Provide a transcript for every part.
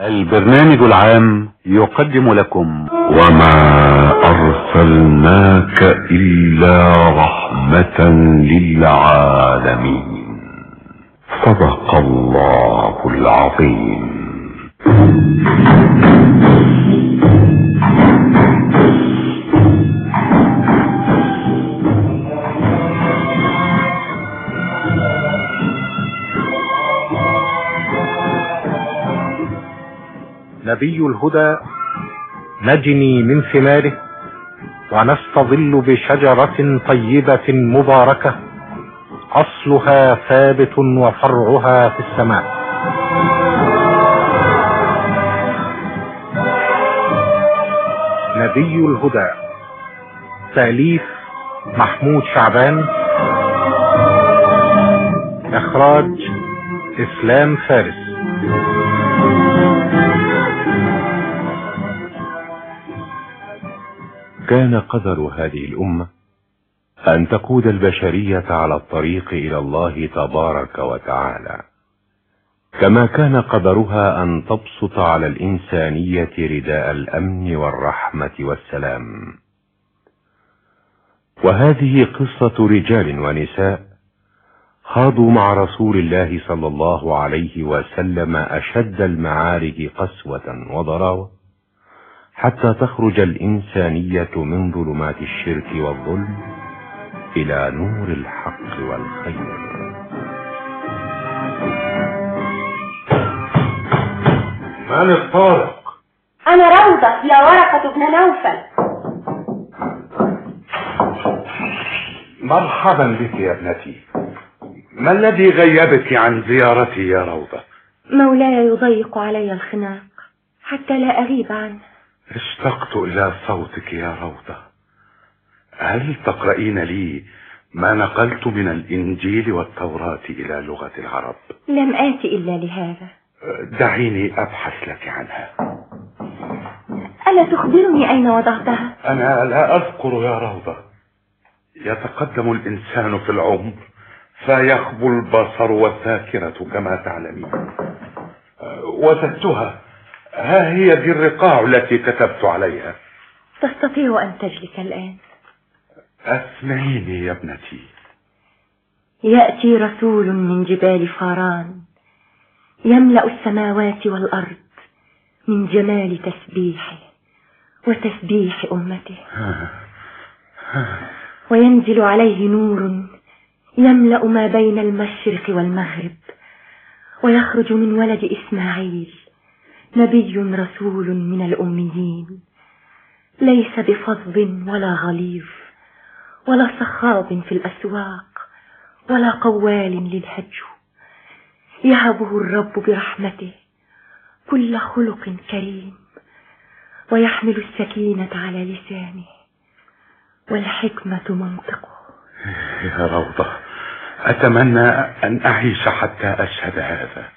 البرنامج العام يقدم لكم. وما أرسلناك إلا رحمة للعالمين. صدق الله العظيم. نبي الهدى نجني من ثماره ونستظل بشجرة طيبة مباركة أصلها ثابت وفرعها في السماء. نبي الهدى تأليف محمود شعبان إخراج إسلام فارس. كان قدر هذه الأمة أن تقود البشرية على الطريق إلى الله تبارك وتعالى. كما كان قدرها أن تبسط على الإنسانية رداء الأمن والرحمة والسلام. وهذه قصة رجال ونساء خاضوا مع رسول الله صلى الله عليه وسلم أشد المعارك قسوة وضراوة. حتى تخرج الإنسانية من ظلمات الشرك والظلم إلى نور الحق والخير. من الطارق؟ أنا روضة يا ورقة ابن نوفل. مرحبا بك يا ابنتي. ما الذي غيبك عن زيارتي يا روضة؟ مولاي يضيق علي الخناق حتى لا أغيب عنه. اشتقت إلى صوتك يا روضة. هل تقرأين لي ما نقلت من الإنجيل والتوراة إلى لغة العرب؟ لم آت إلا لهذا. دعيني أبحث لك عنها. ألا تخبرني أين وضعتها؟ أنا لا أذكر يا روضة. يتقدم الإنسان في العمر فيخبو البصر والذاكرة كما تعلمين وجدتها. ها هي دي الرقاع التي كتبت عليها. تستطيع أن تجلس الآن. أسمعيني يا ابنتي. يأتي رسول من جبال فاران يملأ السماوات والأرض من جمال تسبيحه وتسبيح أمته. وينزل عليه نور يملأ ما بين المشرق والمغرب ويخرج من ولد إسماعيل. نبي رسول من الأميين. ليس بفظ ولا غليظ ولا صخاب في الأسواق ولا قوال للهجو يهبه الرب برحمته كل خلق كريم ويحمل السكينة على لسانه والحكمة منطقه. يا روضة أتمنى أن أعيش حتى أشهد هذا.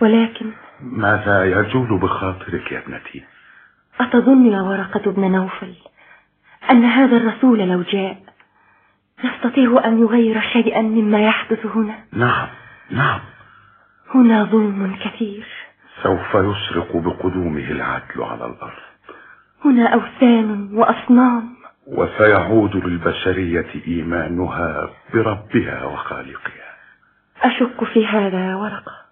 ولكن ماذا يجول بخاطرك يا ابنتي؟ أتظن يا ورقة ابن نوفل أن هذا الرسول لو جاء يستطيع أن يغير شيئا مما يحدث هنا؟ نعم نعم. هنا ظلم كثير. سوف يشرق بقدومه العدل على الأرض. هنا أوثان وأصنام. وسيعود للبشرية إيمانها بربها وخالقها. أشك في هذا يا ورقة.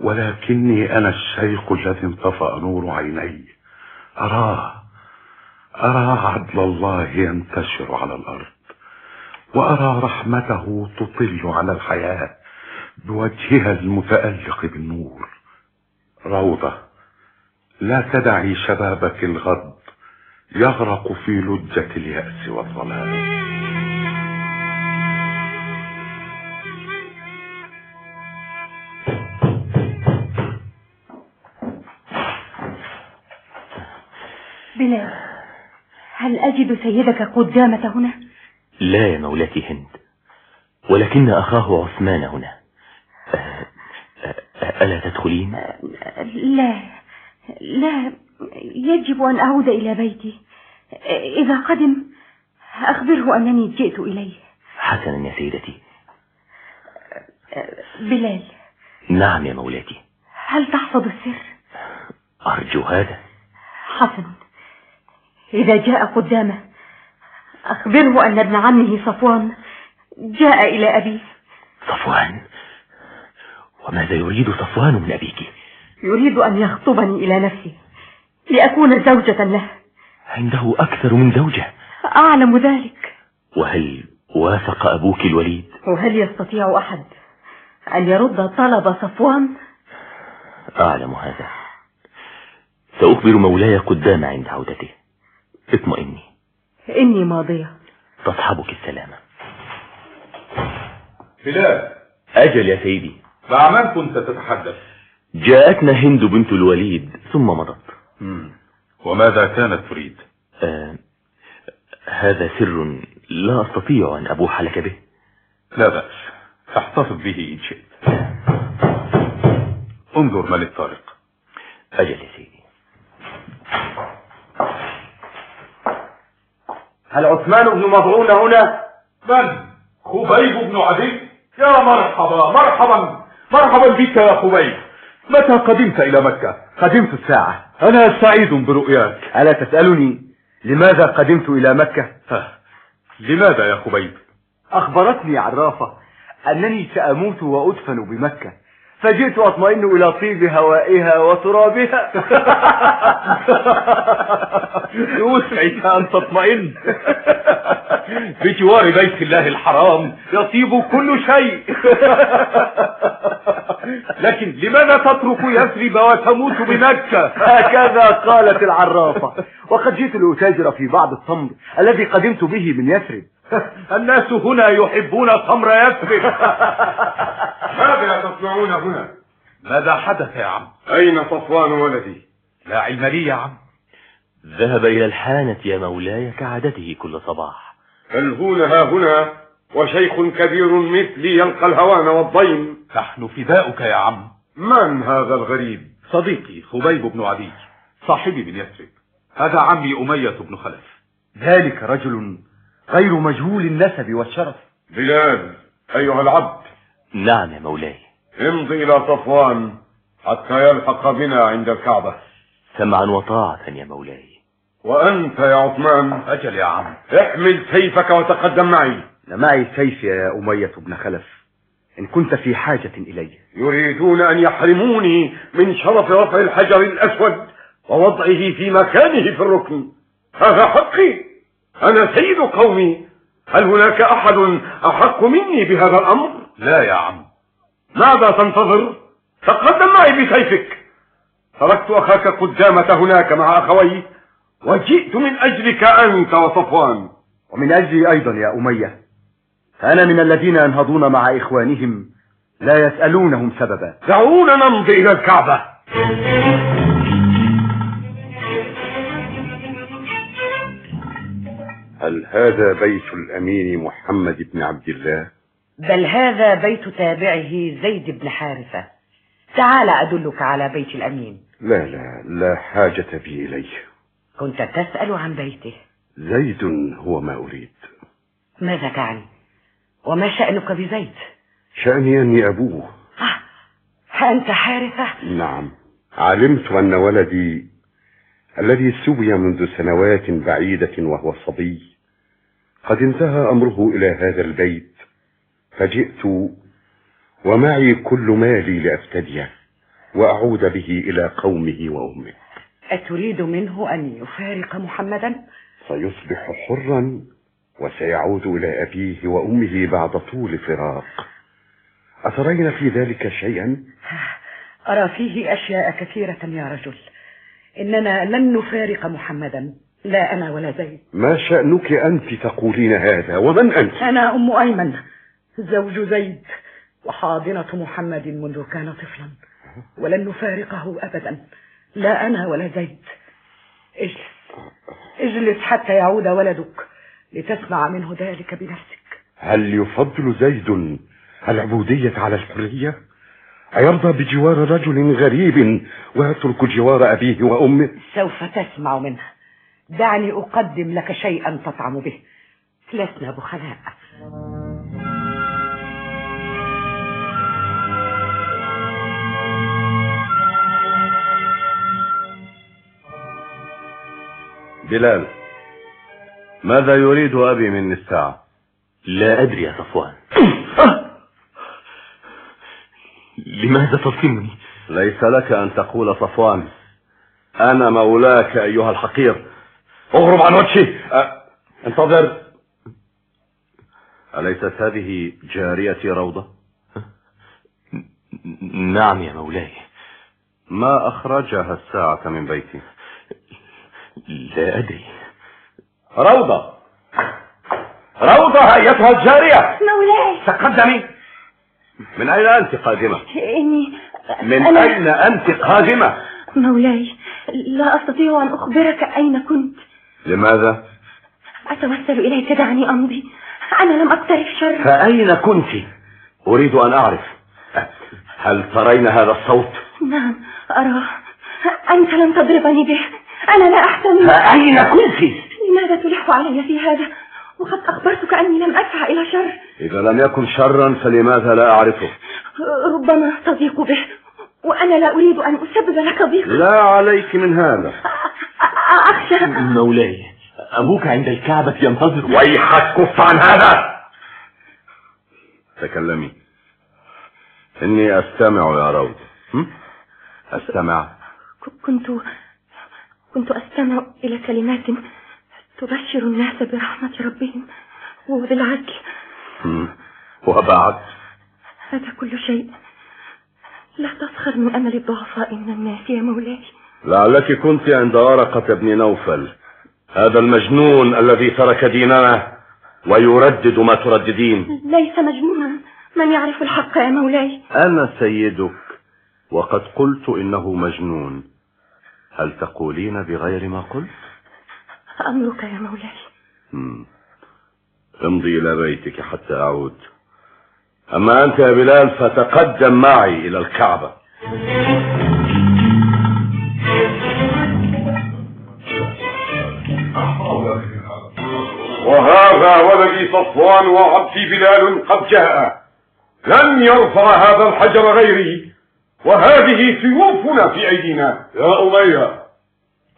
ولكني أنا الشيخ الذي انطفأ نور عيني. أراه أرى عدل الله ينتشر على الأرض وأرى رحمته تطل على الحياة بوجهها المتألق بالنور. روضة لا تدعي شبابك الغض يغرق في لجة اليأس والظلام. بلال هل أجد سيدك قدامة هنا؟ لا يا مولاتي هند ولكن أخاه عثمان هنا. أه أه ألا تدخلين؟ لا لا يجب أن أعود إلى بيتي. إذا قدم أخبره أنني جئت إليه. حسنا يا سيدتي. بلال. نعم يا مولاتي هل تحفظ السر؟ أرجو هذا. حسن. إذا جاء قدامه أخبره أن ابن عمه صفوان جاء إلى أبيه. صفوان وماذا يريد صفوان من أبيك؟ يريد أن يخطبني إلى نفسه لأكون زوجة له. عنده أكثر من زوجة. أعلم ذلك. وهل وافق أبوك الوليد؟ وهل يستطيع أحد أن يرد طلب صفوان؟ أعلم هذا. سأخبر مولاي قدام عند عودته. اطمئني. إني ماضية. تصحبك السلامة. بلال. أجل يا سيدي. مع من كنت تتحدث؟ جاءتنا هند بنت الوليد ثم مضت. مم. وماذا كانت تريد؟ آه هذا سر لا أستطيع أن أبوح لك به. لا بأس. احتفظ به إن شئت. انظر من الطارق أجل يا سيدي. هل عثمان بن مضعون هنا؟ من؟ خبيب بن عدي؟ يا مرحبا مرحبا مرحبا بك يا خبيب. متى قدمت إلى مكة؟ قدمت الساعة. أنا سعيد برؤياك. ألا تسألني لماذا قدمت إلى مكة؟ ها. لماذا يا خبيب؟ أخبرتني عرافة أنني سأموت وأدفن بمكة. فجئت أطمئن إلى طيب هوائها وترابها. يسعدك أن تطمئن. بجوار بيت الله الحرام يطيب كل شيء. لكن لماذا تترك يثرب وتموت بمكة؟ هكذا قالت العرافة. وقد جئت لأتاجر في بعض التمر الذي قدمت به من يثرب. الناس هنا يحبون تمر يثرب ماذا تصنعون هنا؟ ماذا حدث يا عم؟ أين صفوان ولدي؟ لا علم لي يا عم. ذهب إلى الحانة يا مولاي كعادته كل صباح. فالهون ها هنا وشيخ كبير مثلي يلقى الهوان والضيم نحن فداؤك يا عم. من هذا الغريب؟ صديقي خبيب بن عدي صاحبي من يثرب هذا عمي أمية بن خلف. ذلك رجل غير مجهول النسب والشرف. بلال أيها العبد. نعم يا مولاي. امضي إلى صفوان حتى يلحق بنا عند الكعبة. سمعا وطاعة يا مولاي. وأنت يا عثمان. أجل يا عم. احمل سيفك وتقدم معي. أنا معي سيف يا أمية بن خلف. إن كنت في حاجة إلي. يريدون أن يحرموني من شرف رفع الحجر الأسود ووضعه في مكانه في الركن. هذا حقي. أنا سيد قومي. هل هناك أحد أحق مني بهذا الأمر؟ لا يا عم. ماذا تنتظر؟ تقدم معي بسيفك. تركت أخاك قدامة هناك مع أخويه وجئت من أجلك أنت وصفوان. ومن أجلي أيضا يا أمية. فأنا من الذين ينهضون مع إخوانهم لا يسألونهم سببا. دعونا نمضي إلى الكعبة. هل هذا بيت الأمين محمد بن عبد الله؟ بل هذا بيت تابعه زيد بن حارثة. تعال أدلك على بيت الأمين. لا لا لا حاجة بي إليه. كنت تسأل عن بيته. زيد هو ما أريد. ماذا تعني؟ وما شأنك بزيد؟ شأني أني أبوه. آه، أنت حارثة؟ نعم. علمت أن ولدي الذي سوي منذ سنوات بعيدة وهو صبي. قد انتهى أمره إلى هذا البيت فجئت ومعي كل مالي لأفتديه وأعود به إلى قومه وأمه. أتريد منه أن يفارق محمدا؟ سيصبح حرا وسيعود إلى أبيه وأمه بعد طول فراق. أترين في ذلك شيئا؟ أرى فيه أشياء كثيرة يا رجل. إننا لن نفارق محمدا. لا أنا ولا زيد. ما شأنك أنت تقولين هذا؟ ومن أنت؟ أنا أم أيمن زوج زيد وحاضنة محمد منذ كان طفلا. ولن نفارقه أبدا. لا أنا ولا زيد. اجلس. اجلس حتى يعود ولدك لتسمع منه ذلك بنفسك. هل يفضل زيد العبودية على الحرية؟ أيرضى بجوار رجل غريب ويترك جوار أبيه وأمه؟ سوف تسمع منه. دعني أقدم لك شيئا تطعم به. لسنا بخلاء. بلال ماذا يريد أبي مني الساعة لا أدري يا صفوان. لماذا تصمني ليس لك أن تقول صفوان أنا مولاك أيها الحقير. اغرب عن وجهي. أه، انتظر. أليست هذه جاريتي روضة؟ نعم يا مولاي. ما أخرجها الساعة من بيتي؟ لا أدري. روضة. روضة أيتها الجارية. مولاي. تقدمي. من أين أنت قادمة؟ إني من أنا- أين أنت قادمة؟ مولاي لا أستطيع أن أخبرك أين كنت. لماذا؟ أتوسل إليك دعني أمضي. أنا لم أقترف شر. فأين كنت؟ أريد أن أعرف. هل ترين هذا الصوت؟ نعم أراه. أنت لم تضربني به. أنا لا أحتمل. فأين كنت؟ لماذا تلح علي في هذا؟ وقد أخبرتك أني لم أسعى إلى شر. إذا لم يكن شرا فلماذا لا أعرفه؟ ربما تضيق به. وأنا لا أريد أن أسبب لك ضيقا. لا عليك من هذا. أخشى. مولاي أبوك عند الكعبة ينتظر. ويحك كف عن هذا! تكلمي. إني أستمع يا روض. هم؟ أستمع. كنت كنت أستمع إلى كلمات تبشر الناس برحمة ربهم وبالعدل. هم. وبعد؟ هذا كل شيء. لا تسخر من أمل الضعفاء من الناس يا مولاي. لعلك كنت عند ورقة بن نوفل. هذا المجنون الذي ترك ديننا ويردد ما ترددين. ليس مجنونا. من يعرف الحق يا مولاي؟ أنا سيدك وقد قلت إنه مجنون. هل تقولين بغير ما قلت؟ أمرك يا مولاي. امضي إلى بيتك حتى أعود. أما أنت يا بلال فتقدم معي إلى الكعبة. وهذا ولدي صفوان وعبدي بلال قد جاء. لن يرفع هذا الحجر غيري وهذه سيوفنا في أيدينا. يا أمية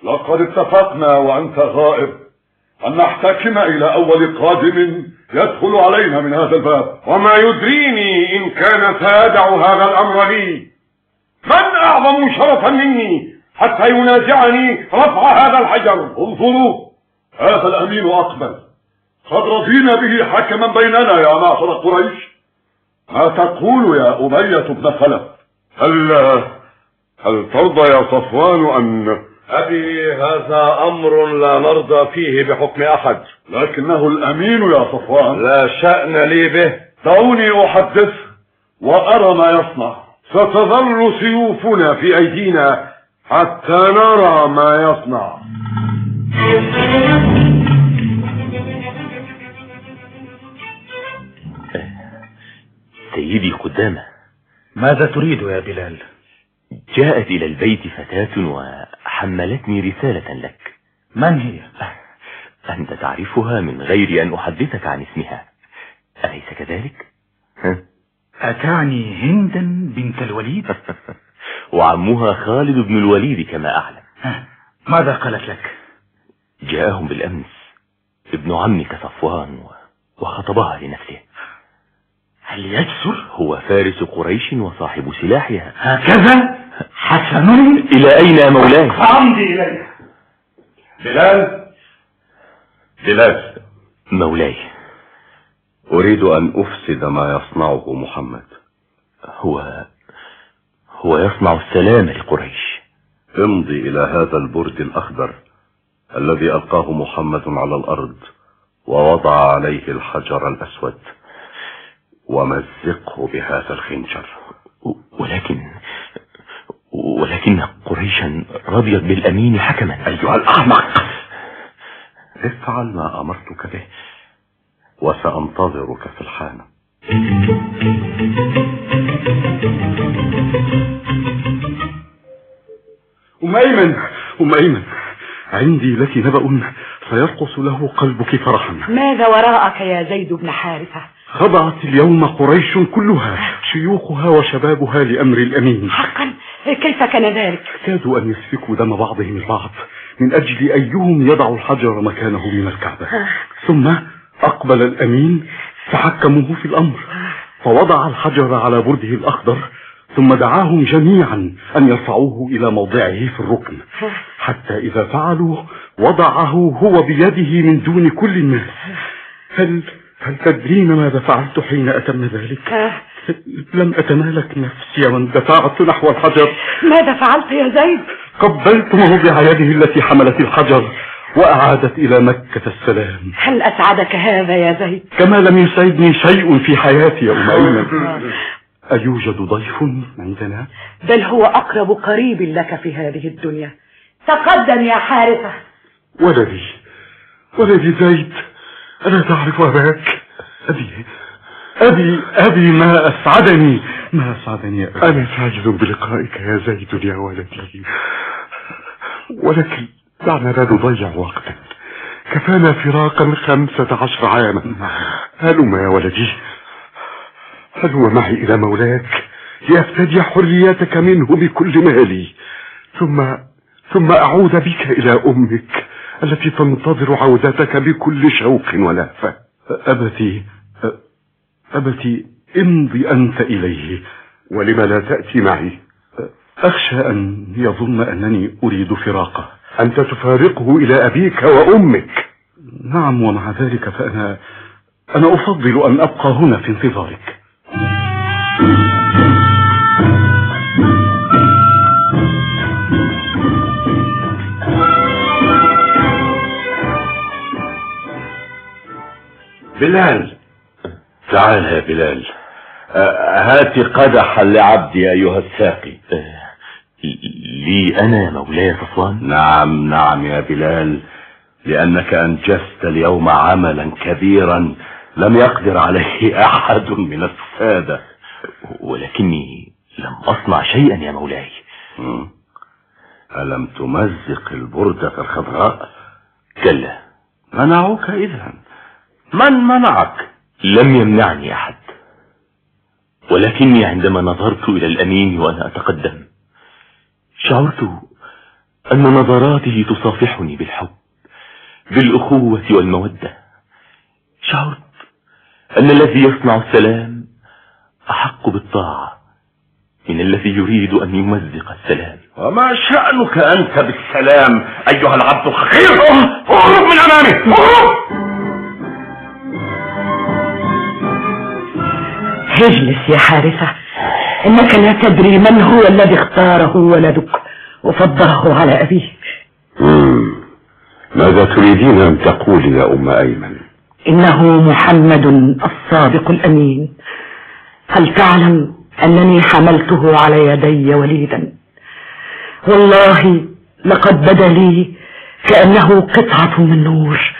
لقد اتفقنا وأنت غائب أن نحتكم إلى أول قادم يدخل علينا من هذا الباب. وما يدريني إن كان سيدع هذا الأمر لي. من أعظم شرفا مني حتى ينازعني رفع هذا الحجر؟ انظروا هذا الأمين أقبل قد رضينا به حكما بيننا يا معشر قريش. ما تقول يا أمية بن خلف؟ هل هل ترضى يا صفوان أن أبي هذا أمر لا نرضى فيه بحكم أحد. لكنه الأمين يا صفوان. لا شأن لي به. دعوني أحدث وأرى ما يصنع. ستظل سيوفنا في أيدينا حتى نرى ما يصنع. سيدي قدامة ماذا تريد يا بلال؟ جاءت إلى البيت فتاة وحملتني رسالة لك. من هي؟ أنت تعرفها من غير أن أحدثك عن اسمها. أليس كذلك؟ أتعني هندا بنت الوليد؟ وعمها خالد بن الوليد كما أعلم. ماذا قالت لك؟ جاءهم بالأمس ابن عمك صفوان وخطبها لنفسه. هل يجسر؟ هو فارس قريش وصاحب سلاحها. هكذا؟ حسن. إلى أين يا مولاي؟ أمضي إليه بلال؟ بلال. مولاي أريد أن أفسد ما يصنعه محمد. هو هو يصنع السلام لقريش. امضي إلى هذا البرد الأخضر الذي ألقاه محمد على الأرض ووضع عليه الحجر الأسود. ومزقه بهذا الخنجر. ولكن ولكن قريشا رضيت بالأمين حكما. أيها الأحمق افعل ما أمرتك به وسأنتظرك في الحانة. أم أيمن أم أيمن عندي لك نبأ سيرقص له قلبك فرحا. ماذا وراءك يا زيد بن حارثة؟ خضعت اليوم قريش كلها شيوخها وشبابها لأمر الأمين. حقا. كيف كان ذلك؟ كادوا أن يسفكوا دم بعضهم البعض من أجل أيهم يضع الحجر مكانه من الكعبة. ثم أقبل الأمين فحكموه في الأمر. فوضع الحجر على برده الأخضر ثم دعاهم جميعا أن يرفعوه إلى موضعه في الركن. حتى إذا فعلوا وضعه هو بيده من دون كل الناس. هل هل تدرين ماذا فعلت حين أتم ذلك؟ لم أتمالك نفسي من دفعت نحو الحجر. ماذا فعلت يا زيد؟ قبلت موضع يده التي حملت الحجر وأعادت إلى مكة السلام. هل أسعدك هذا يا زيد؟ كما لم يسعدني شيء في حياتي يا أم أيمن أيوجد ضيف عندنا؟ بل هو أقرب قريب لك في هذه الدنيا. تقدم يا حارثة. ولدي. ولدي زيد. ألا تعرف أباك أبي أبي أبي ما أسعدني ما أسعدني يا أبي. أنا سعيد بلقائك يا زيد يا ولدي. ولكن دعنا لا نضيع وقتا كفانا فراقا خمسة عشر عاما. هلم يا ولدي؟ هلم معي إلى مولاك؟ لأفتدي حريتك منه بكل مالي. ثم ثم أعود بك إلى أمك. التي تنتظر عودتك بكل شوق ولهفة أبتي أبتي امضي أنت إليه. ولم لا تأتي معي؟ أخشى أن يظن أنني أريد فراقه. أنت تفارقه إلى أبيك وأمك. نعم ومع ذلك فأنا أنا أفضل أن أبقى هنا في انتظارك. بلال. تعال يا بلال. آه، هات قدحا لعبدي أيها الساقي. لي أنا يا مولاي صفوان؟ نعم نعم يا بلال. لأنك أنجزت اليوم عملا كبيرا لم يقدر عليه أحد من السادة. ولكني لم أصنع شيئا يا مولاي. ألم تمزق البردة الخضراء؟ كلا. منعوك إذا من منعك؟ لم يمنعني أحد. ولكني عندما نظرت إلى الأمين وأنا أتقدم شعرت أن نظراته تصافحني بالحب بالأخوة والمودة. شعرت أن الذي يصنع السلام أحق بالطاعة من الذي يريد أن يمزق السلام. وما شأنك أنت بالسلام أيها العبد الخخير؟ اهرب من أمامي! اهرب اجلس يا حارثة. إنك لا تدري من هو الذي اختاره ولدك وفضله على أبيه مم. ماذا تريدين أن تقولي يا أم أيمن؟ إنه محمد الصادق الأمين. هل تعلم أنني حملته على يدي وليدا؟ والله لقد بدا لي كأنه قطعة من نور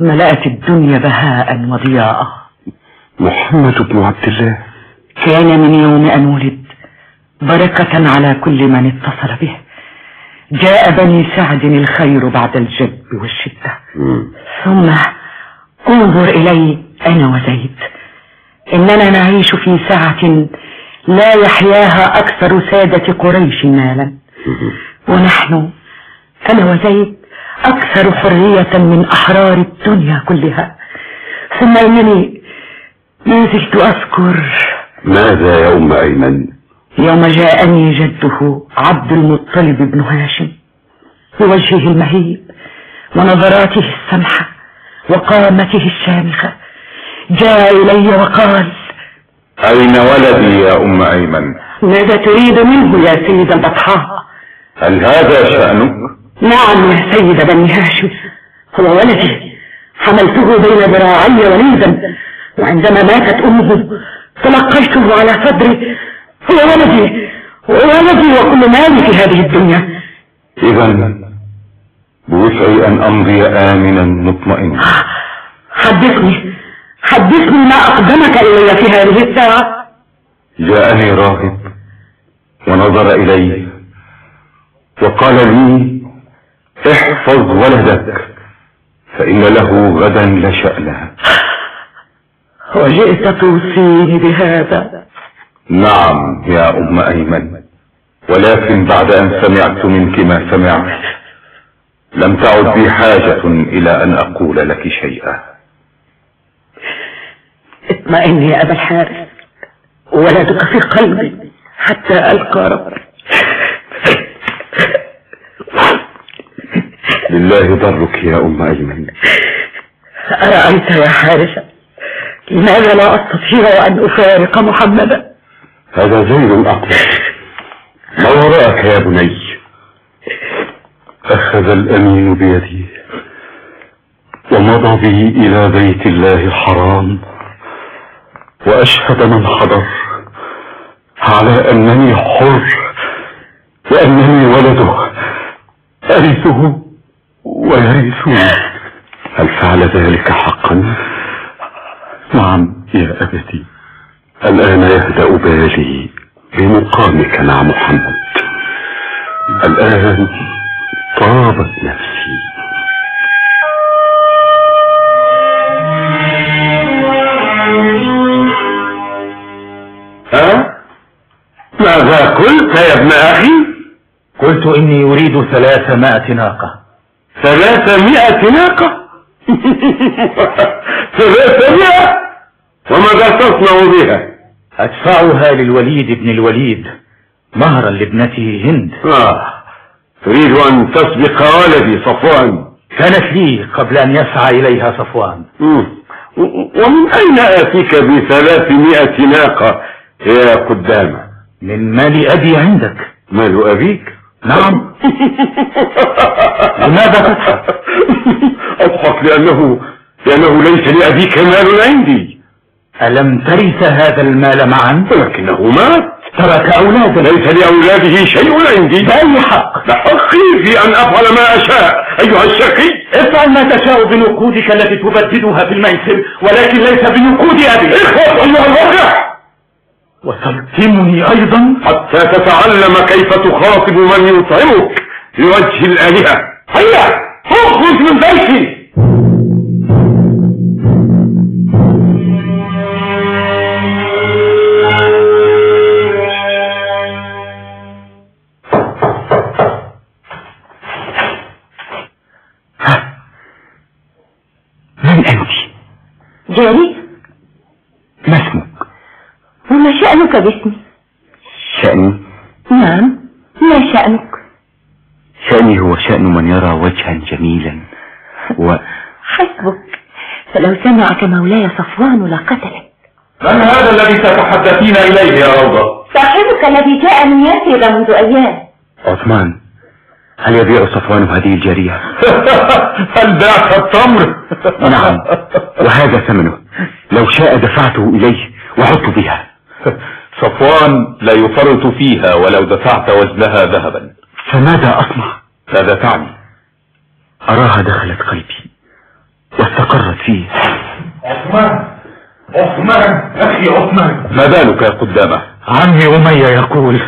ملأت الدنيا بهاء وضياء. محمد بن عبد الله. كان من يوم أن ولد بركة على كل من اتصل به. جاء بني سعد الخير بعد الجد والشدة. مم. ثم انظر إلي أنا وزيد إننا نعيش في ساعة لا يحياها أكثر سادة قريش مالا. ونحن أنا وزيد أكثر حرية من أحرار الدنيا كلها. ثم إنني ما زلت أذكر؟ ماذا يا أم أيمن؟ يوم جاءني جده عبد المطلب بن هاشم بوجهه المهيب ونظراته السمحة وقامته الشامخة. جاء إلي وقال أين ولدي يا أم أيمن؟ ماذا تريد منه يا سيد البطحاء هل هذا شأنك نعم يا سيد بني هاشم هو ولدي. حملته بين ذراعي وليدا. وعندما ماتت أمه تلقيته على صدري هو ولدي ولدي وكل مالي في هذه الدنيا. إذا بوسعي أن أمضي آمنا مطمئنا. حدثني حدثني ما أقدمك إلي في هذه الساعة. جاءني راهب ونظر إلي وقال لي احفظ ولدك فإن له غدا لشأنه. وجئت توصيني بهذا. نعم يا أم أيمن. ولكن بعد أن سمعت منك ما سمعت لم تعد بي حاجة إلى أن أقول لك شيئا. اطمئن يا أبا الحارث. ولدك في قلبي حتى ألقى ربي. لله ضرك يا أم أيمن. أرأيت يا حارثة؟ لماذا لا أستطيع أن أفارق محمدا؟ هذا زيد أقوى. ما وراءك يا بني؟ أخذ الأمين بيدي. ومضى بي إلى بيت الله الحرام. وأشهد من حضر. على أنني حر. وأنني ولده. أرثه ويرثني هل فعل ذلك حقا؟ نعم يا أبتي. الآن يهدأ بالي بمقامك مع محمد. الآن طابت نفسي. ها؟ ماذا قلت يا ابن أخي؟ قلت إني أريد ثلاثمائة ناقة. ثلاثمائة ناقة؟ ثلاثمائة وماذا تصنع بها؟ أدفعها للوليد بن الوليد مهرا لابنته هند. آه. تريد أن تسبق ولدي صفوان. كانت لي قبل أن يسعى إليها صفوان. ومن أين آتيك بثلاثمائة ناقة يا قدامة؟ من مال أبي عندك. مال أبيك؟ نعم. لماذا تضحك أضحك لأنه لأنه ليس لأبيك مال عندي. ألم ترث هذا المال معا؟ ولكنه مات. ترك أولادا ليس لأولاده شيء عندي. بأي حق لحقي في أن أفعل ما أشاء. أيها الشقي. افعل ما تشاء بنقودك التي تبددها في الميسر ولكن ليس بنقود أبي. إخوة أيها الواقع وتلتمني أيضا؟ حتى تتعلم كيف تخاطب من يطعمك لوجه الآلهة. هيا اخرج من بيتي! شأنك باسمي. شأني؟ نعم ما شأنك؟ شأني هو شأن من يرى وجها جميلا و حسبك. فلو سمعك مولاي صفوان لقتلك. من هذا الذي تتحدثين إليه يا روضة؟ صاحبك الذي جاء من يثرب منذ أيام. عثمان هل يبيع صفوان هذه الجارية؟ هل باعت التمر؟ نعم وهذا ثمنه. لو شاء دفعته إليه وعدت بها. صفوان لا يفرط فيها ولو دفعت وزنها ذهبا. فماذا أصنع؟ ماذا تعني؟ أراها دخلت قلبي واستقرت فيه. عثمان عثمان أخي عثمان. ما بالك يا قدامة؟ عمي أمية يقول.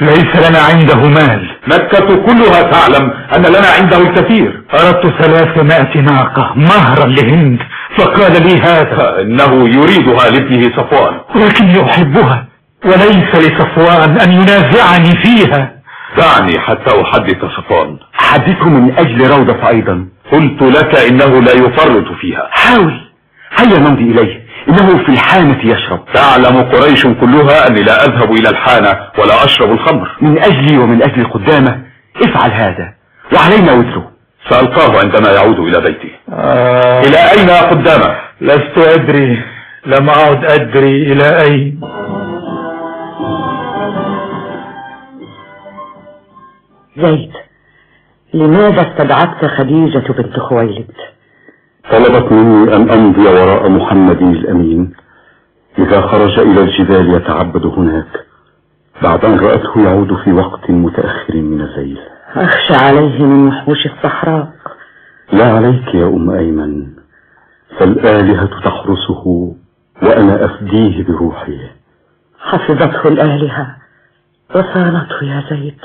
ليس لنا عنده مال. مكة كلها تعلم أن لنا عنده الكثير. أردت ثلاثمائة ناقة مهرا لهند فقال لي هذا. إنه يريدها لابنه صفوان. لكني أحبها وليس لصفوان أن ينازعني فيها. دعني حتى أحدث صفوان. حدثه من أجل روضة أيضا. قلت لك إنه لا يفرط فيها. حاول هيا نمضي إليه. إنه في الحانة يشرب. تعلم قريش كلها أني لا أذهب إلى الحانة ولا أشرب الخمر. من أجلي ومن أجل قدامه افعل هذا وعلينا وزره. سألقاه عندما يعود إلى بيته. آه. إلى أين يا قدامه؟ لست أدري لم أعد أدري إلى أين. زيد لماذا استدعتك خديجة بنت خويلد؟ طلبت مني أن أمضي وراء محمد الأمين. إذا خرج إلى الجبال يتعبد هناك. بعد أن رأته يعود في وقت متأخر من الليل. أخشى عليه من وحوش الصحراء. لا عليك يا أم أيمن. فالآلهة تحرسه وأنا أفديه بروحي. حفظته الآلهة. وصانته يا زيد.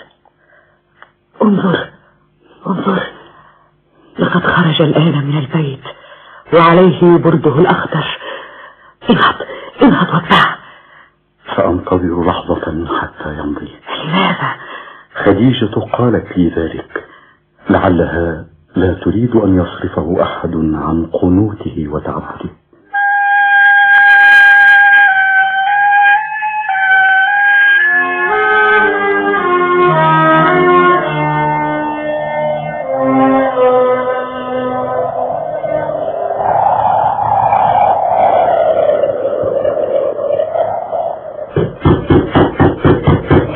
انظر انظر. لقد خرج الآن من البيت وعليه برده الأخضر. انهض انهض واتبعه سأنتظر لحظة حتى يمضي. لماذا؟ خديجة قالت لي ذلك. لعلها لا تريد أن يصرفه أحد عن قنوته وتعبده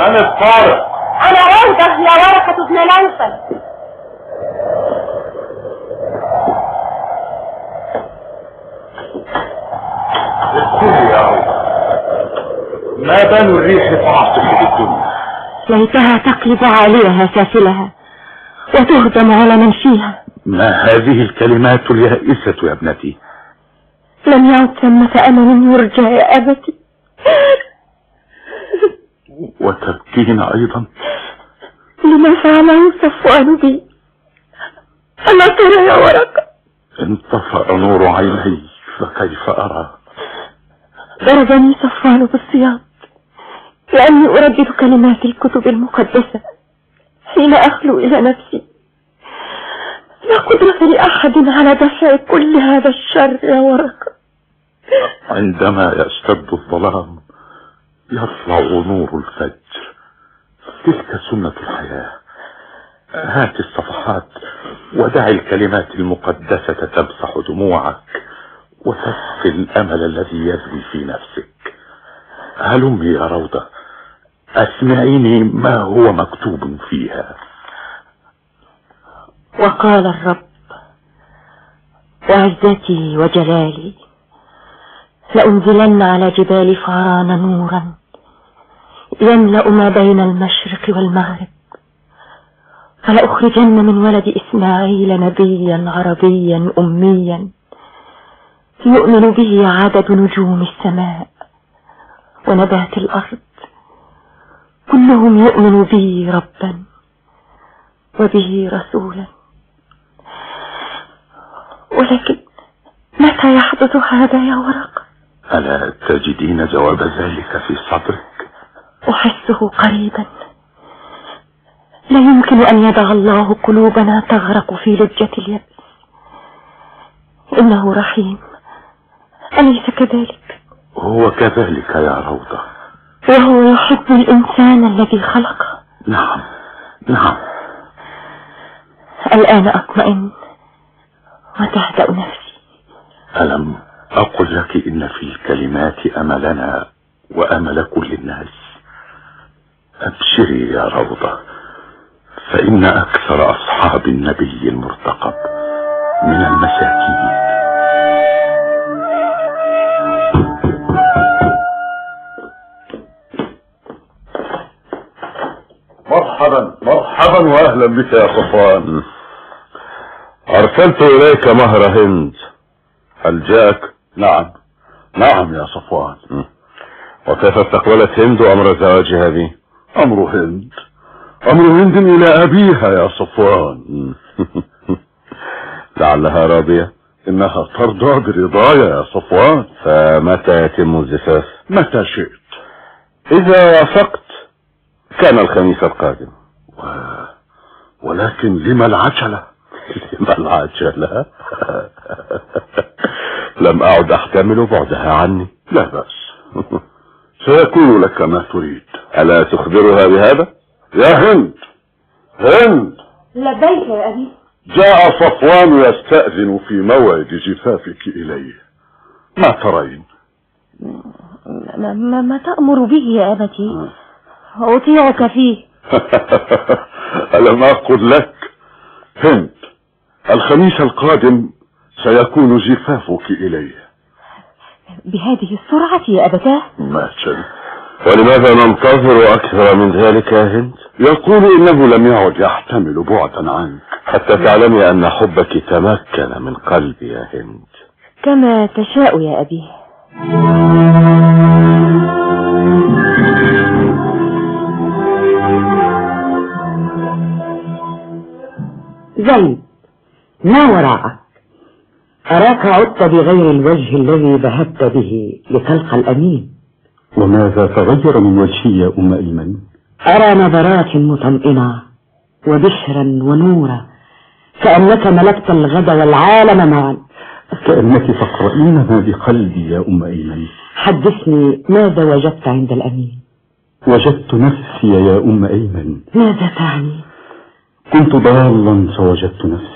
من الطارق أنا روضة يا ورقة ابن روضة ما بال الريح تعصف بالدنيا ليتها تقلب عاليها سافلها وتهدم على من فيها ما هذه الكلمات اليائسة يا ابنتي؟ لم يعد ثمة أمل يرجى يا أبتي. وتبكين أيضا. لما فعله صفوان بي ألا ترى يا ورقة انطفأ نور عيني فكيف أرى؟ ضربني صفوان بالصيام لأني أردد كلمات الكتب المقدسة حين أخلو إلى نفسي. لا قدرة لأحد على دفع كل هذا الشر يا ورقة. عندما يشتد الظلام يطلع نور الفجر. تلك سنة الحياة. هات الصفحات ودع الكلمات المقدسة تمسح دموعك وتسقي الأمل الذي يزوي في نفسك. هلمي يا روضة. أسمعيني ما هو مكتوب فيها؟ وقال الرب وعزتي وجلالي لأنزلن على جبال فاران نورا. يملأ ما بين المشرق والمغرب. ولأخرجن من ولد إسماعيل نبيا عربيا أميا. يؤمن به عدد نجوم السماء ونبات الأرض. كلهم يؤمن به ربا وبه رسولا. ولكن متى يحدث هذا يا ورقة ألا تجدين جواب ذلك في صدرك؟ أحسه قريبا. لا يمكن أن يدع الله قلوبنا تغرق في لجة اليأس إنه رحيم. أليس كذلك؟ هو كذلك يا روضة. وهو يحب الإنسان الذي خلقه نعم نعم. الآن أطمئن وتهدأ نفسي. ألم؟ أقل لك إن في الكلمات أملنا وأمل كل الناس. أبشري يا روضة فإن أكثر أصحاب النبي المرتقب من المساكين. مرحبا مرحبا واهلا بك يا صفوان. أرسلت إليك مهر هند هل جاءك نعم. نعم يا صفوان. وكيف استقبلت هند أمر زواجها بي أمر هند. أمر هند إلى أبيها يا صفوان. لعلها راضية؟ إنها ترضى برضايا يا صفوان. فمتى يتم الزفاف متى شئت. إذا وافقت كان الخميس القادم. و... ولكن لما العجلة؟ لما العجلة؟ لم أعد أحتمل بعدها عني. لا بأس. سيكون لك ما تريد. ألا تخبرها بهذا؟ يا هند! هند! لبيك يا أبي. جاء صفوان يستأذن في موعد زفافك إليه. ما ترين؟ ما, ما, ما تأمر به يا أبتي؟ أطيعك فيه. ألم أقل لك؟ هند الخميس القادم سيكون زفافك إليه. بهذه السرعة يا أبتاه. ما شل ولماذا ننتظر أكثر من ذلك يا هند؟ يقول إنه لم يعد يحتمل بعدا عنك. حتى تعلمي أن حبك تمكن من قلبي يا هند. كما تشاء يا أبي. زيد ما وراءك؟ أراك عدت بغير الوجه الذي ذهبت به لتلقى الأمين؟ وماذا تغير من وجهي يا أم أيمن؟ أرى نظرات مطمئنة وبشرا ونورا كأنك ملكت الغد والعالم معا كأنك تقرأين ما بقلبي يا أم أيمن. حدثني ماذا وجدت عند الأمين؟ وجدت نفسي يا أم أيمن. ماذا تعني كنت ضالا فوجدت نفسي.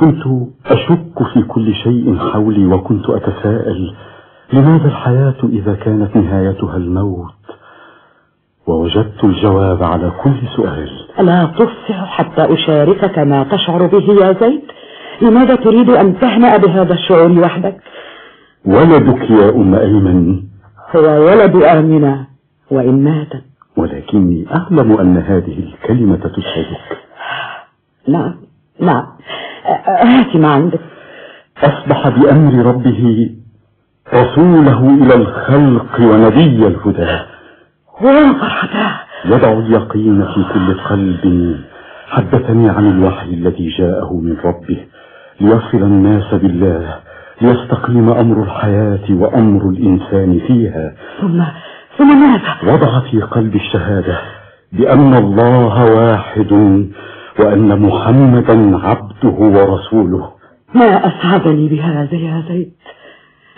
كنت أشك في كل شيء حولي وكنت أتساءل لماذا الحياة إذا كانت نهايتها الموت؟ ووجدت الجواب على كل سؤال. لا تصفع حتى أشاركك ما تشعر به يا زيد؟ لماذا تريد أن تهنأ بهذا الشعور وحدك؟ ولدك يا أم أيمن. هو ولد آمنة وإن ماتت. ولكني أعلم أن هذه الكلمة تسعدك نعم نعم. هات ما عندك. أصبح بأمر ربه رسوله إلى الخلق ونبي الهدى. ويا فرحتاه يضع اليقين في كل قلب حدثني عن الوحي الذي جاءه من ربه. ليصل الناس بالله ليستقيم أمر الحياة وأمر الإنسان فيها. ثم ثم ماذا؟ وضع في قلب الشهادة بأن الله واحد وأن محمدا عبده ورسوله. ما أسعدني بهذا يا زيد؟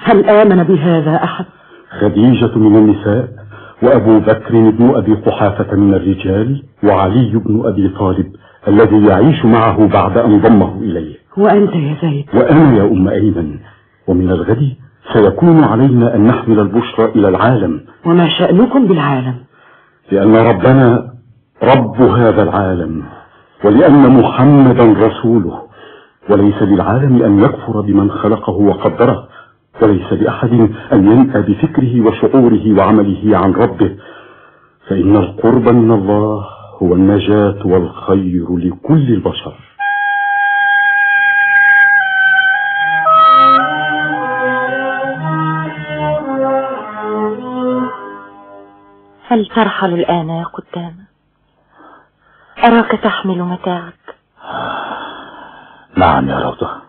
هل آمن بهذا أحد؟ خديجة من النساء وأبو بكر بن أبي قحافة من الرجال وعلي بن أبي طالب الذي يعيش معه بعد أن ضمه إليه. وأنت يا زيد؟ وأنا يا أم أيمن. ومن الغد سيكون علينا أن نحمل البشرى إلى العالم. وما شأنكم بالعالم؟ لأن ربنا رب هذا العالم. ولأن محمدا رسوله. وليس للعالم أن يكفر بمن خلقه وقدره. وليس لأحد أن ينأى بفكره وشعوره وعمله عن ربه. فإن القرب من الله هو النجاة والخير لكل البشر. هل ترحل الآن يا قدام؟ أراك تحمل متاعك. نعم يا روضة.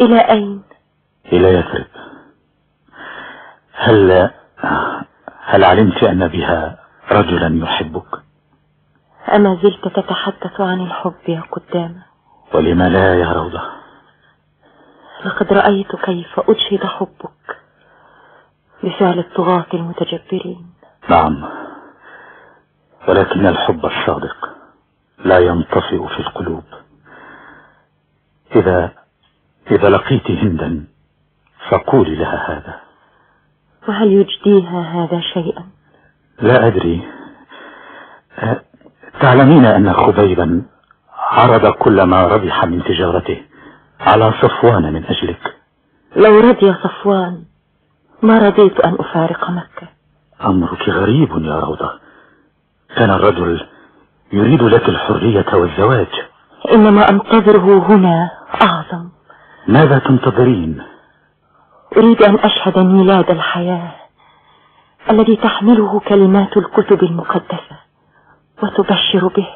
إلى أين؟ إلى يثرب. هل هل علمت أن بها رجلا يحبك؟ أما زلت تتحدث عن الحب يا قدام. ولم لا يا روضة؟ لقد رأيت كيف أجهد حبك بفعل الطغاة المتجبرين. نعم. ولكن الحب الصادق. لا ينطفئ في القلوب. إذا إذا لقيت هندا فقولي لها هذا. وهل يجديها هذا شيئا؟ لا أدري. أه، تعلمين أن خبيبا عرض كل ما ربح من تجارته على صفوان من أجلك. لو رضي صفوان ما رضيت أن أفارق مكة. أمرك غريب يا روضة. كان الرجل يريد لك الحرية والزواج. إنما أنتظره هنا أعظم. ماذا تنتظرين؟ أريد أن أشهد ميلاد الحياة الذي تحمله كلمات الكتب المقدسة وتبشر به.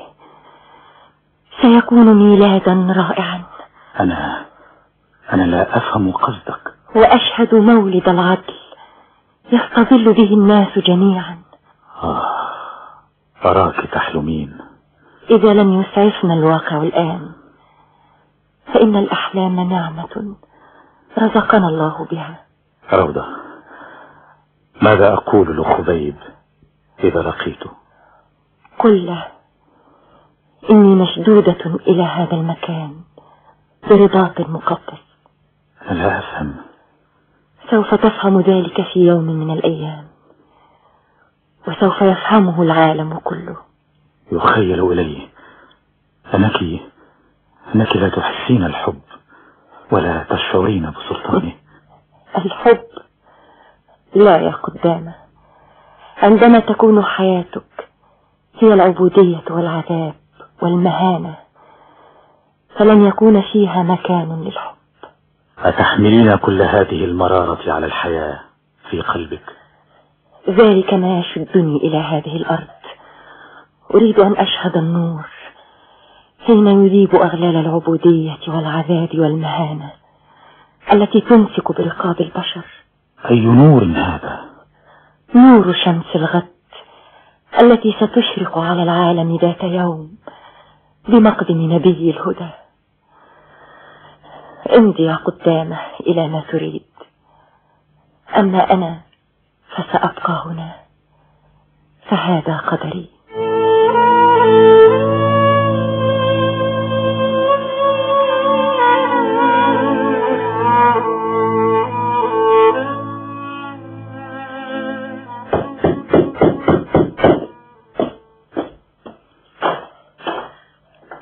سيكون ميلادا رائعا. أنا أنا لا أفهم قصدك. وأشهد مولد العدل يستظل به الناس جميعا. آه. أراك تحلمين إذا لم يسعفنا الواقع الآن فإن الأحلام نعمة رزقنا الله بها. روضة ماذا أقول لخبيب إذا لقيته؟ قل له إني مشدودة إلى هذا المكان برضاك المقدس لا أفهم. سوف تفهم ذلك في يوم من الأيام. وسوف يفهمه العالم كله. يخيل إلي أنك أنك لا تحسين الحب ولا تشعرين بسلطانه. الحب لا يا قدامة. عندما تكون حياتك هي العبودية والعذاب والمهانة فلن يكون فيها مكان للحب. أتحملين كل هذه المرارة على الحياة في قلبك؟ ذلك ما يشدني إلى هذه الأرض. أريد أن أشهد النور حين يذيب أغلال العبودية والعذاب والمهانة التي تمسك برقاب البشر. أي نور هذا؟ نور شمس الغد التي ستشرق على العالم ذات يوم بمقدم نبي الهدى. امضي يا قدامة إلى ما تريد. أما أنا فسأبقى هنا. فهذا قدري.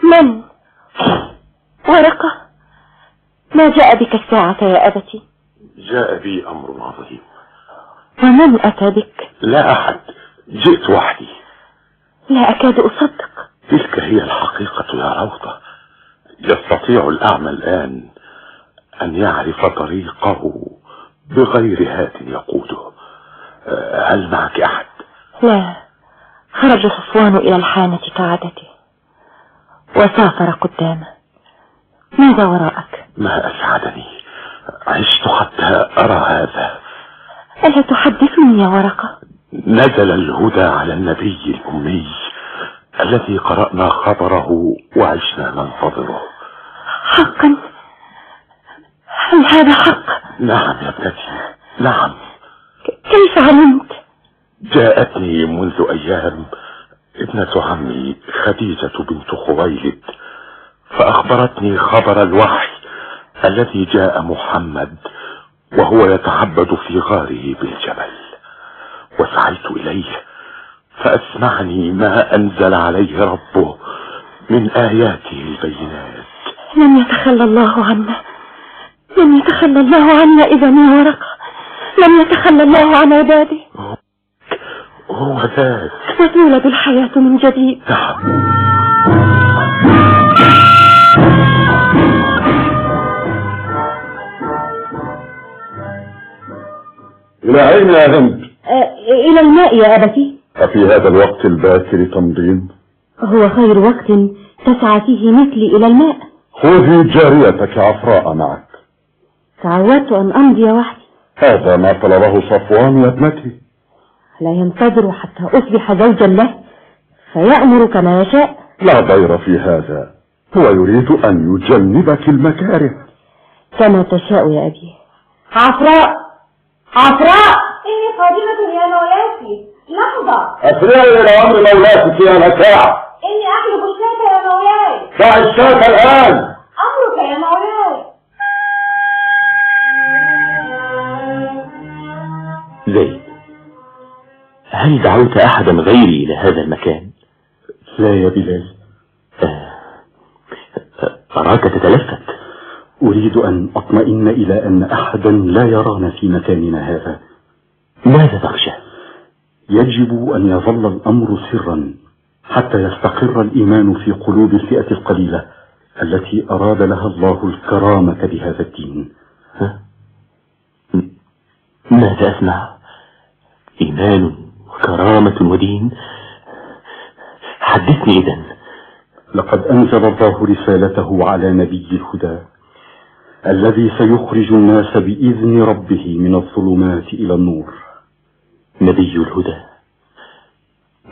من؟ ورقة؟ ما جاء بك الساعة يا أبتي؟ جاء بي أمر عظيم. ومن أتى بك لا أحد. جئت وحدي. لا أكاد أصدق. تلك هي الحقيقة يا روضة. يستطيع الأعمى الآن أن يعرف طريقه بغير هات يقوده. أه، هل معك أحد؟ لا. خرج صفوان إلى الحانة كعادته وسافر قدامه. ماذا وراءك؟ ما أسعدني. عشت حتى أرى هذا. ألا تحدثني يا ورقة؟ نزل الهدى على النبي الأمي الذي قرأنا خبره وعشنا ننتظره. حقا؟ هل هذا حق؟ نعم يا ابنتي نعم. كيف علمت؟ جاءتني منذ أيام ابنة عمي خديجة بنت خويلد فأخبرتني خبر الوحي الذي جاء محمد وهو يتعبد في غاره بالجبل. وسعيت إليه فأسمعني ما أنزل عليه ربه من آياته البينات. لم يتخلى الله عنا. لم يتخلى الله عنا إذا يا ورقة لم يتخلى الله عن عباده. هو ذاك. وتولد الحياة من جديد. نعم. إلى أين يا هند؟ آه، إلى الماء يا أبتي. أفي هذا الوقت الباكر تمضين؟ هو خير وقت تسعى فيه مثلي إلى الماء. خذي جاريتك عفراء معك. تعودت أن أمضي وحدي. هذا ما طلبه صفوان يا ابنتي. لا ينتظر حتى أصبح زوجا له. فيأمر كما يشاء. لا ضير في هذا. هو يريد أن يجنبك المكاره. كما تشاء يا أبي. عفراء! عفراء إني قادمة يا مولاتي. لحظة. أسرعي إلى أمر مولاتك يا نكاع إني أحلب الشاة يا مولاي. دع الشاة الآن. أمرك يا مولاي. زيد هل دعوت أحدا غيري إلى هذا المكان؟ لا يا بلال. أراك تتلفت؟ أريد أن أطمئن إلى أن أحدا لا يرانا في مكاننا هذا. ماذا تخشى؟ يجب أن يظل الأمر سرا حتى يستقر الإيمان في قلوب الفئة القليلة التي أراد لها الله الكرامة بهذا الدين. ماذا أسمع؟ إيمان وكرامة ودين؟ حدثني إذن. لقد أنزل الله رسالته على نبي الهدى. الذي سيخرج الناس بإذن ربه من الظلمات إلى النور. نبي الهدى.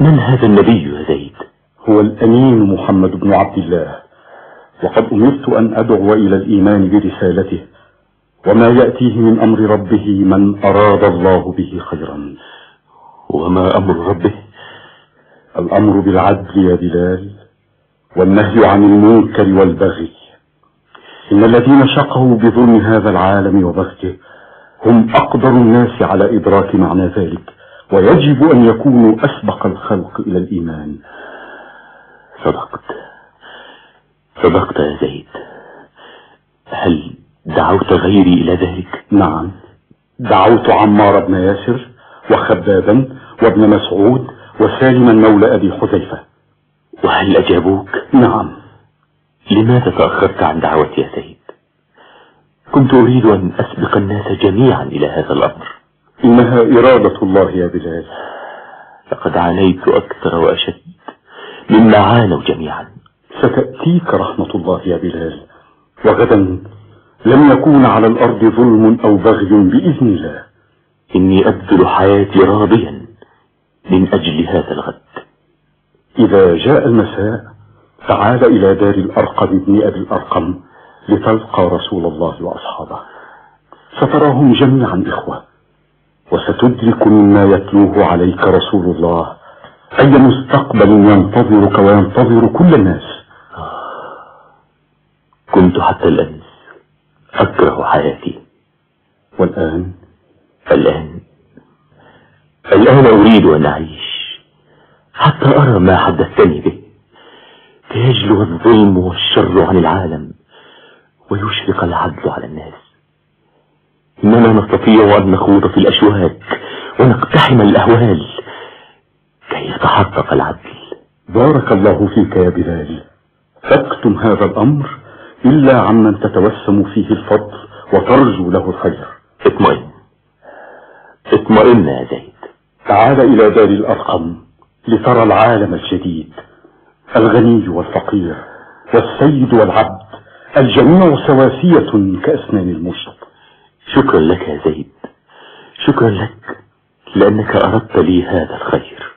من هذا النبي يا زيد؟ هو الأمين محمد بن عبد الله. وقد أمرت أن أدعو إلى الإيمان برسالته وما يأتيه من أمر ربه من أراد الله به خيرا. وما أمر ربه؟ الأمر بالعدل يا بلال والنهي عن المنكر والبغي. إن الذين شقوا بظلم هذا العالم وبغيه هم أقدر الناس على إدراك معنى ذلك ويجب أن يكونوا أسبق الخلق إلى الإيمان. صدقت. صدقت يا زيد. هل دعوت غيري إلى ذلك؟ نعم. دعوت عمار بن ياسر وخبابا وابن مسعود وسالما مولى أبي حذيفة. وهل أجابوك؟ نعم. لماذا تأخرت عن دعوتي يا سيد كنت أريد أن أسبق الناس جميعا إلى هذا الأمر. إنها إرادة الله يا بلال. لقد عانيت أكثر وأشد مما عانوا جميعا. ستأتيك رحمة الله يا بلال. وغدا لم يكون على الأرض ظلم أو بغي بإذن الله. إني أبذل حياتي راضيا من أجل هذا الغد. إذا جاء المساء تعال إلى دار الأرقم بن أبي الأرقم لتلقى رسول الله وأصحابه. ستراهم جميعا إخوة وستدرك مما يتلوه عليك رسول الله. أي مستقبل ينتظرك وينتظر كل الناس؟ كنت حتى الآن أكره حياتي. والآن؟ الآن. الآن أريد أن أعيش حتى أرى ما حدثتني به. ليجلو الظلم والشر عن العالم ويشرق العدل على الناس. إننا نستطيع أن نخوض في الأشواك ونقتحم الأهوال كي يتحقق العدل. بارك الله فيك يا بلال. فاكتم هذا الأمر إلا عمن تتوسم فيه الفضل وترجو له الخير. اطمئن. اطمئن يا زيد. تعال إلى دار الأرقم لترى العالم الجديد. الغني والفقير والسيد والعبد الجميع سواسية كأسنان المشط شكرا لك يا زيد. شكرا لك لأنك أردت لي هذا الخير.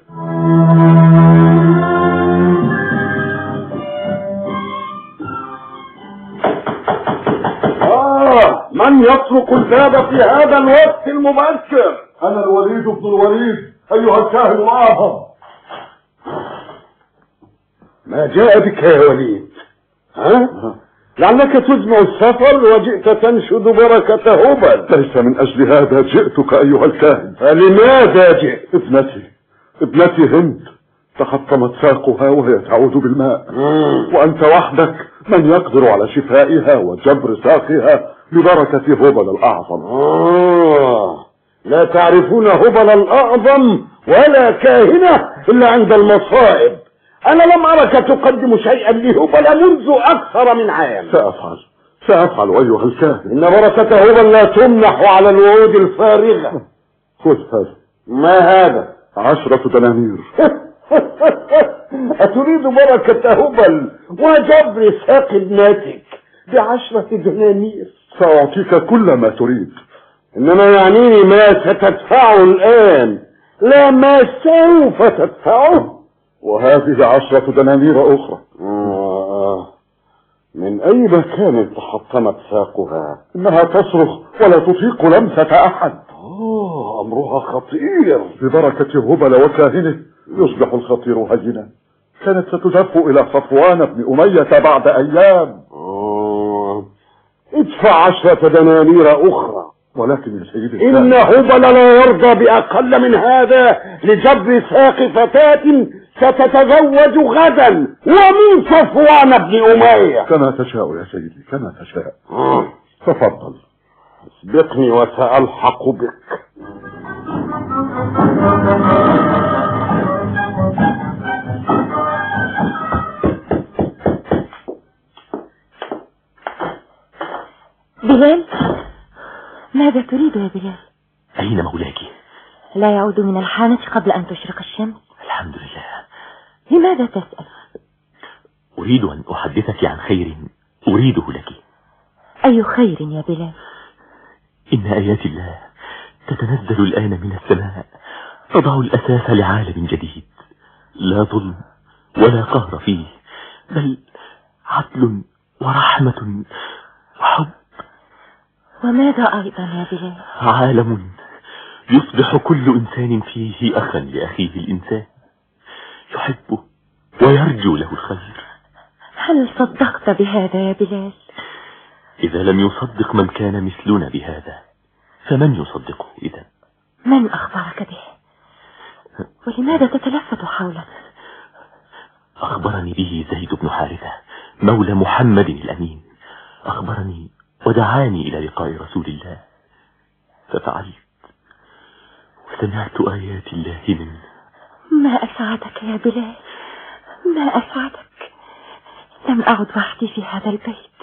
آه من يطرق الباب في هذا الوقت المبكر؟ أنا الوليد بن الوليد أيها الكاهن الأعظم ما جاء بك يا وليد؟ ها؟ لعلك تجمع السفر وجئت تنشد بركة هبل ليس من أجل هذا جئتك أيها الكاهن؟ فلماذا جئت؟ ابنتي ابنتي هند تحطمت ساقها وهي تعود بالماء. وأنت وحدك من يقدر على شفائها وجبر ساقها ببركة هبل الأعظم. آه. لا تعرفون هبل الأعظم ولا كاهنة إلا عند المصائب. أنا لم أرك تقدم شيئا لهبل منذ أكثر من عام. سأفعل سأفعل أيها الكاهن. إن بركة هبل لا تمنح على الوعود الفارغة. خذ هذا. ما هذا؟ عشرة دنانير. أتريد بركة هبل وجبر ساق ابنتك بعشرة دنانير. سأعطيك كل ما تريد. إنما يعنيني ما ستدفعه الآن لا ما سوف تدفعه. وهذه عشرة دنانير أخرى. آه. من أي مكان تحطمت ساقها؟ إنها تصرخ ولا تطيق لمسة أحد. آه أمرها خطير. ببركة هبل وكاهنه يصبح الخطير هينا. كانت ستزف إلى صفوان بن أمية بعد أيام. آه. ادفع عشرة دنانير أخرى. ولكن يا سيدي إن هبل لا يرضى بأقل من هذا لجبر ساق فتاة ستتزوج غدا ومن صفوان بن أمية. كما تشاء يا سيدي كما تشاء. آه. تفضل. أسبقني وسألحق بك. بلال ماذا تريد يا بلال؟ أين مولاك؟ لا يعود من الحانة قبل أن تشرق الشمس. الحمد لله. لماذا تسأل؟ أريد أن أحدثك عن خير أريده لك. أي خير يا بلال؟ إن آيات الله تتنزل الآن من السماء تضع الأساس لعالم جديد. لا ظلم ولا قهر فيه بل عدل ورحمة وحب. وماذا أيضا يا بلال؟ عالم يصبح كل إنسان فيه أخا لأخيه الإنسان. يحبه ويرجو له الخير. هل صدقت بهذا يا بلال؟ إذا لم يصدق من كان مثلنا بهذا فمن يصدقه إذا؟ من أخبرك به؟ ولماذا تتلفت حوله؟ أخبرني به زيد بن حارثة مولى محمد الأمين. أخبرني ودعاني إلى لقاء رسول الله ففعلت. وسمعت آيات الله منه ما أسعدك يا بلال. ما أسعدك لم أعد وحدي في هذا البيت.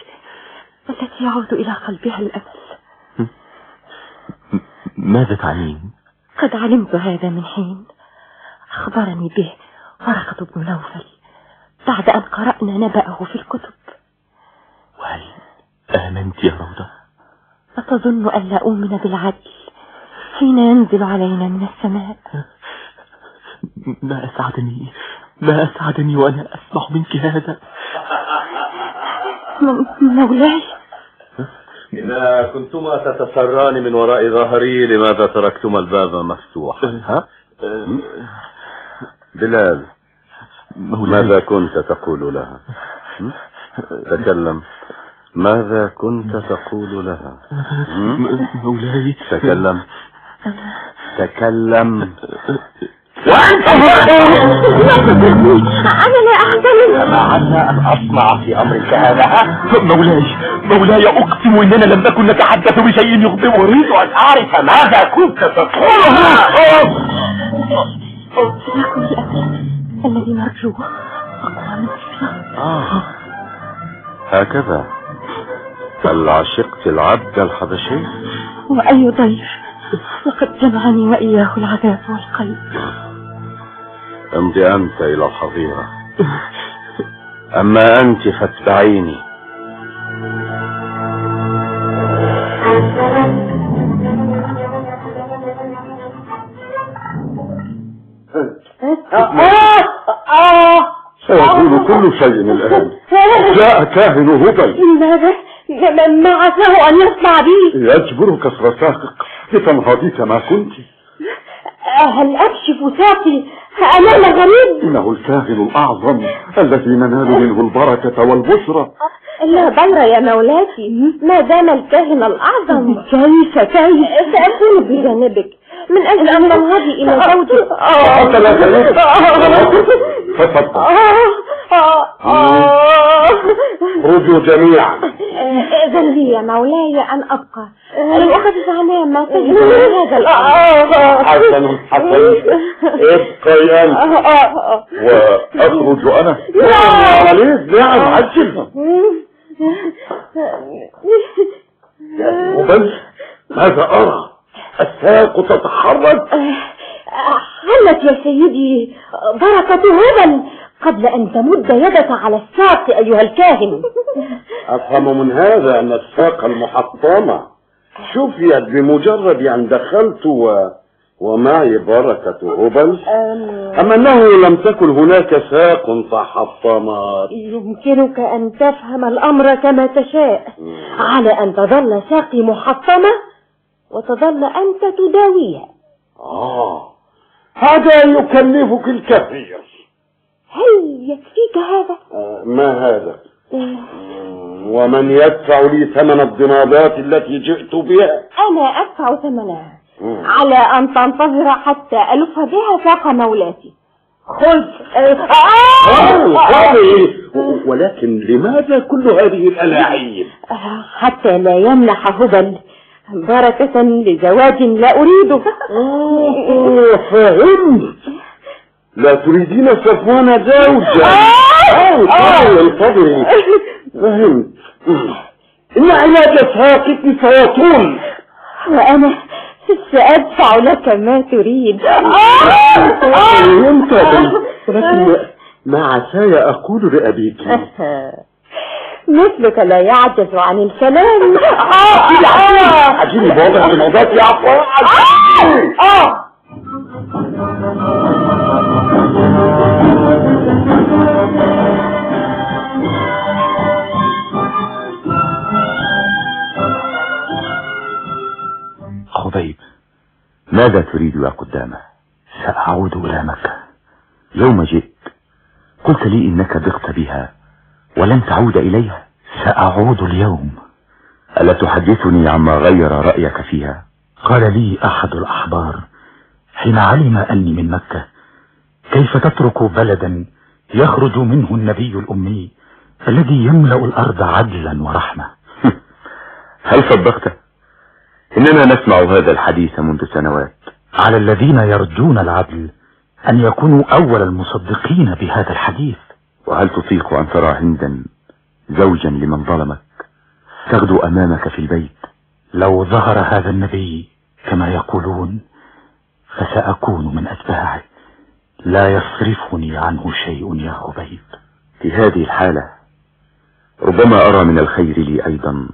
التي يعود إلى قلبها الأمل. ماذا تعنين؟ قد علمت هذا من حين. أخبرني به ورقة بن نوفل بعد أن قرأنا نبأه في الكتب. وهل آمنت يا روضة؟ أتظن أن لا أؤمن بالعدل حين ينزل علينا من السماء. ما أسعدني. ما أسعدني وأنا أسمع منك هذا. مولاي. إذا كنتما تتسران من وراء ظهري لماذا تركتما الباب مفتوحا؟ ها؟ بلال ماذا كنت تقول لها? تكلم. ماذا كنت تقول لها? مولاي. تكلم. تكلم. أنا لا أحتمل. ما عسى أن أصنع في أمرك هذا. ها؟ مولاي مولاي أقسم إننا لم نكن نتحدث بشيء يغضب أريد أن أعرف ماذا كنت تقول لكم الأمل الذي نرجوه أقوى من آه. هكذا. هل عشقت العبد الحبشي. وأي ضيف؟ لقد جمعني وإياه العذاب والقلب امض أنت إلى الحظيرة أما أنت فاتبعيني. سيكون كل شيء الآن. جاء كاهن هبل. ماذا؟ ما- ما عساه أن يصنع بي؟ يجبر كسر ساقك لتنهضي كما كنت. هل أكشف ساقي؟ أمام غريب؟ إنه الكاهن الأعظم الذي ننال منه البركة والبشرى. لا ضير يا مولاتي ما دام الكاهن الأعظم. كيف كيف؟ سأكون بجانبك. من أجل أن تنهضي إلى زوجك أنت لا تريد تفضل. خرجوا جميعا. إذن لي يا مولاي أن أبقى. لأخذ على ما تجد. من هذا الأمر. حسن حسن ابقي أنت. وأخرج أنا. لا. وليد. نعم عجل. وبس ماذا أرى؟ الساق تتحرك. هلت يا سيدي بركة هبل. قبل أن تمد يدك على الساق أيها الكاهن. أفهم من هذا أن الساق المحطمة شفيت بمجرد أن دخلت و... ومعي بركة هبل. أم أنه لم تكن هناك ساق تحطمت يمكنك أن تفهم الأمر كما تشاء. على أن تظل ساقي محطمة وتظل أنت تداويها. آه. هذا يكلفك الكثير. هل يكفيك هذا؟ آه ما هذا؟ ومن يدفع لي ثمن الضنابات التي جئت بها؟ أنا أدفع ثمنها. على أن تنتظر حتى ألف بها ساق مولاتي. خذ ولكن لماذا كل هذه الألاعيب؟ حتى لا يمنح هبل. بركة لزواج لا أريده. آه، فهمت. لا تريدين صفوان زوجا. أو انتظري فهمت. إن علاج ساقك سيطول. وأنا سأدفع لك ما تريد. انتظري ولكن ما عساي أقول لأبيك. مثلك لا يعجز عن الكلام. عجيني بوضع الموضوع يا عفو خبيب ماذا تريد يا قدامة؟ سأعود إلى مكة. يوم جئت قلت لي إنك ضغت بها ولن تعود إليها. سأعود اليوم. ألا تحدثني عما غير رأيك فيها؟ قال لي أحد الأحبار حين علم أني من مكة كيف تترك بلدا يخرج منه النبي الأمي الذي يملأ الأرض عدلا ورحمة؟ هل صدقت؟ إننا نسمع هذا الحديث منذ سنوات. على الذين يرجون العدل أن يكونوا أول المصدقين بهذا الحديث. وهل تطيق أن ترى هندا زوجا لمن ظلمك تغدو أمامك في البيت؟ لو ظهر هذا النبي كما يقولون فسأكون من أتباعه. لا يصرفني عنه شيء يا خبيب في هذه الحالة ربما أرى من الخير لي أيضا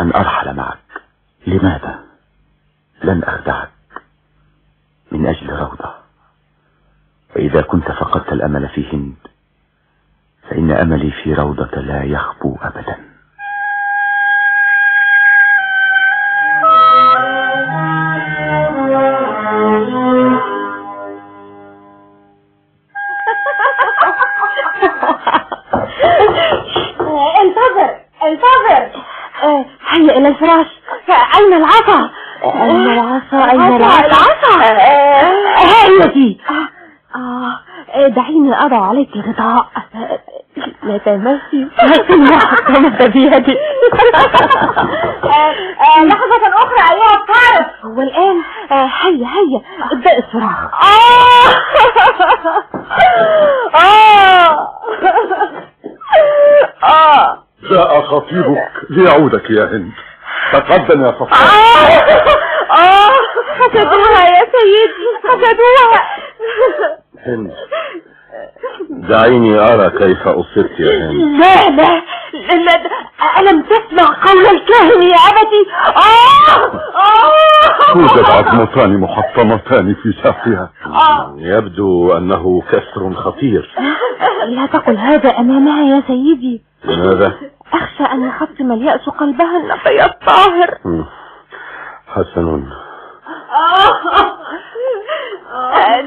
أن أرحل معك. لماذا لن أخدعك من أجل روضة؟ وإذا كنت فقدت الأمل في هند فإن أملي في روضة لا يخبو أبدا. انتظر انتظر آه، هيا إلى الفراش. أين العصا؟ أين العصا؟ أين العصا؟ العصا؟ هي دي. آه. آه، دعيني أضع عليك الغطاء. لا تمسي. حكمت بيدي لحظة أخرى أيها الطارق. هو الآن؟ هيا هيا. ابدأ الصراخ آه. آه. جاء خطيبك ليعودك يا هند. تقدم يا صفوان آه! حسدوها يا سيدي. حسدوها هند. دعيني أرى كيف أصبت يا هند. لا لا. لا, لا ألم تسمع قول الكاهن يا أبتي آه! آه! توجد عظمتان محطمتان في ساقها آه! يبدو أنه كسر خطير. لا تقل هذا أمامها يا سيدي. لماذا؟ أخشى أن يحطم اليأس قلبها النقي الطاهر. حسن.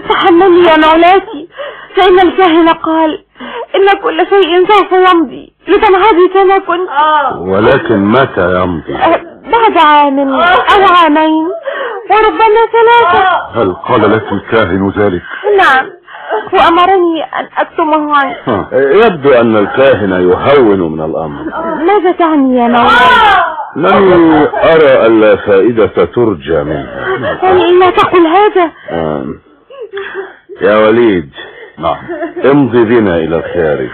تحملي يا مولاتي فإن الكاهن قال إن كل شيء سوف يمضي. لتنهدي كما كنت. ولكن متى يمضي؟ بعد عام أو عامين وربما ثلاثة. هل قال لك الكاهن ذلك؟ نعم. وأمرني أن أكتمه عنك يبدو أن الكاهن يهون من الأمر. ماذا تعني يا مولاي لاني أرى ألا فائدة ترجى منها لا تقل هذا. آم. يا وليد نعم. امضي بنا إلى الخارج.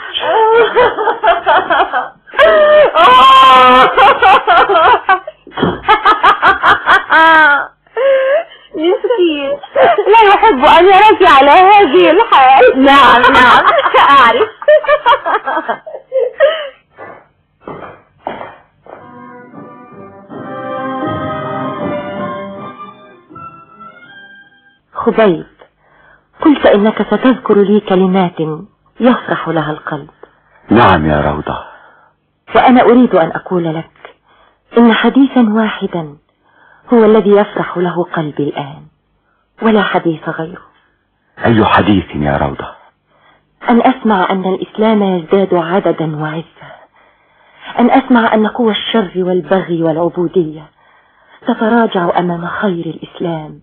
مسكين لا يحب أن يراك على هذه الحال نعم نعم. أعرف خبيب قلت إنك ستذكر لي كلمات يفرح لها القلب. نعم يا روضة. وأنا أريد أن أقول لك إن حديثا واحدا هو الذي يفرح له قلبي الآن ولا حديث غيره. أي حديث يا روضة؟ أن أسمع أن الإسلام يزداد عددا وعزة أن أسمع أن قوى الشر والبغي والعبودية تتراجع أمام خير الإسلام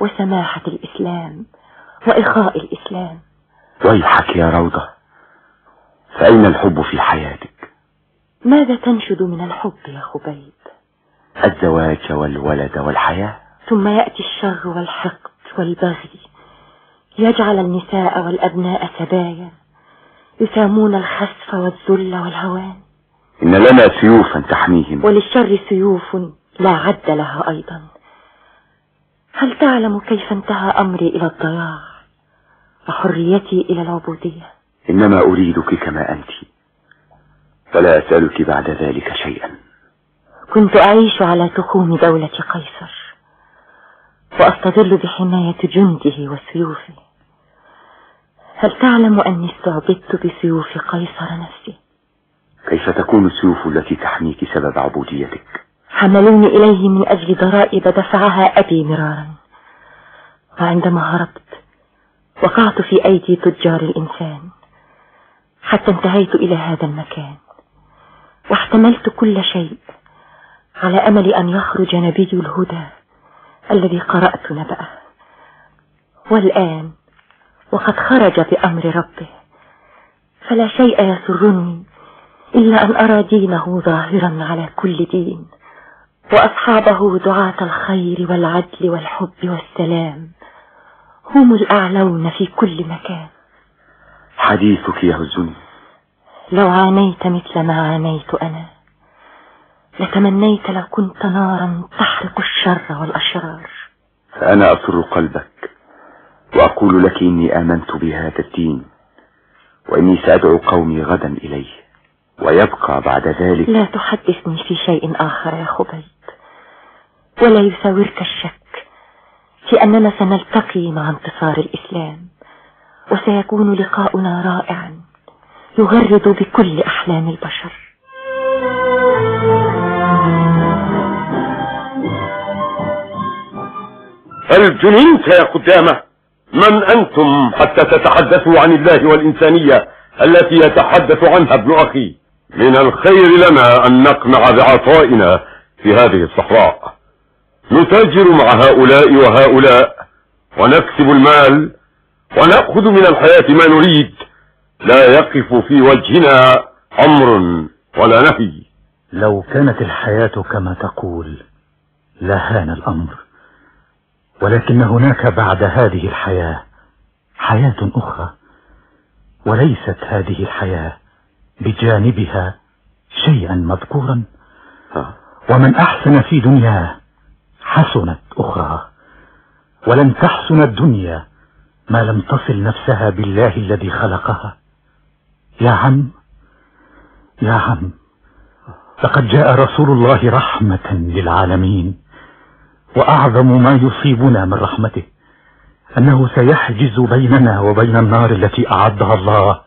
وسماحة الإسلام وإخاء الإسلام. ويحك يا روضة فأين الحب في حياتك؟ ماذا تنشد من الحب يا خبيب؟ الزواج والولد والحياة؟ ثم يأتي الشر والحقد والبغي. يجعل النساء والأبناء سبايا. يسامون الخسف والذل والهوان. إن لنا سيوفا تحميهم وللشر سيوف لا عد لها أيضا. هل تعلم كيف انتهى أمري إلى الضياع؟ وحريتي إلى العبودية. إنما أريدك كما أنت. فلا أسألك بعد ذلك شيئا. كنت أعيش على تخوم دولة قيصر وأستظل بحماية جنده وسيوفه هل تعلم أني استعبدت بسيوف قيصر نفسه كيف تكون السيوف التي تحميك سبب عبوديتك؟ حملوني إليه من أجل ضرائب دفعها أبي مرارا. وعندما هربت وقعت في أيدي تجار الإنسان. حتى انتهيت إلى هذا المكان واحتملت كل شيء. على أمل أن يخرج نبي الهدى الذي قرأت نبأه. والآن وقد خرج بأمر ربه فلا شيء يسرني إلا أن أرى دينه ظاهرا على كل دين وأصحابه دعاة الخير والعدل والحب والسلام هم الأعلون في كل مكان. حديثك يهزني. لو عانيت مثل ما عانيت أنا. لتمنيت لو كنت نارا تحرق الشر والأشرار. فأنا أسر قلبك وأقول لك إني آمنت بهذا الدين وإني سأدعو قومي غدا إليه ويبقى بعد ذلك لا تحدثني في شيء آخر يا خبيب ولا يساورك الشك في أننا سنلتقي مع انتصار الإسلام وسيكون لقاؤنا رائعا يغرد بكل أحلام البشر. الجنين يا قدامة من أنتم؟ حتى تتحدثوا عن الله والإنسانية التي يتحدث عنها ابن أخي. من الخير لنا أن نقنع بعطائنا في هذه الصحراء. نتاجر مع هؤلاء وهؤلاء ونكسب المال ونأخذ من الحياة ما نريد. لا يقف في وجهنا أمر ولا نهي لو كانت الحياة كما تقول لهان الأمر. ولكن هناك بعد هذه الحياة حياة أخرى وليست هذه الحياة بجانبها شيئا مذكورا. ومن أحسن في دنياه حسنت أخرى ولن تحسن الدنيا ما لم تصل نفسها بالله الذي خلقها. يا عم يا عم لقد جاء رسول الله رحمة للعالمين. وأعظم ما يصيبنا من رحمته أنه سيحجز بيننا وبين النار التي أعدها الله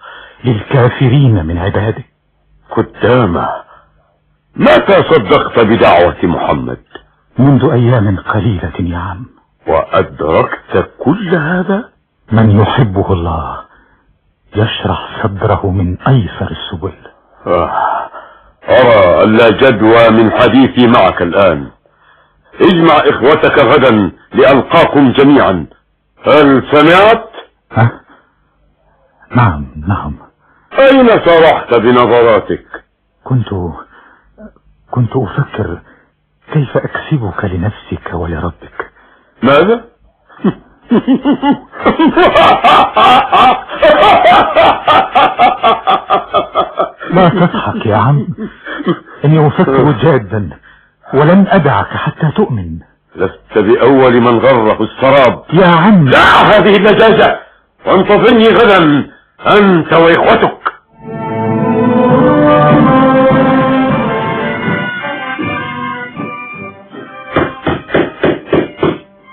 للكافرين من عباده. قدامة متى صدقت بدعوة محمد؟ منذ أيام قليلة يا عم. وأدركت كل هذا؟ من يحبه الله يشرح صدره من أيسر السبل. آه. أرى ألا جدوى من حديثي معك الآن. اجمع إخوتك غدا لألقاكم جميعا هل سمعت؟ ها؟ نعم نعم أين سرحت بنظراتك؟ كنت كنت أفكر كيف أكسبك لنفسك ولربك ماذا؟ لا تضحك يا عم إني أفكر جادا ولن أدعك حتى تؤمن. لست بأول من غره السراب. يا عم لا هذه اللجاجة وانتظرني غدا. أنت وإخوتك.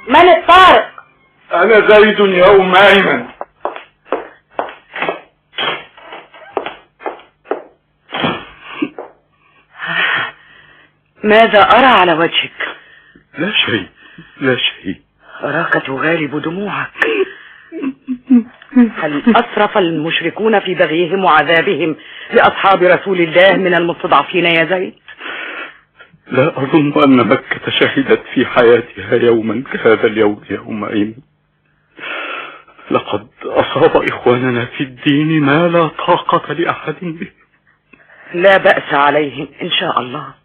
من الطارق؟ أنا زيد يوم أيمن ماذا أرى على وجهك؟ لا شيء لا شيء. أراك تغالب دموعك. هل أسرف المشركون في بغيهم وعذابهم لأصحاب رسول الله من المستضعفين يا زيد؟ لا أظن أن مكة شهدت في حياتها يوما كهذا اليوم يوم أيمن لقد أصاب إخواننا في الدين ما لا طاقة لأحد به. لا بأس عليهم إن شاء الله.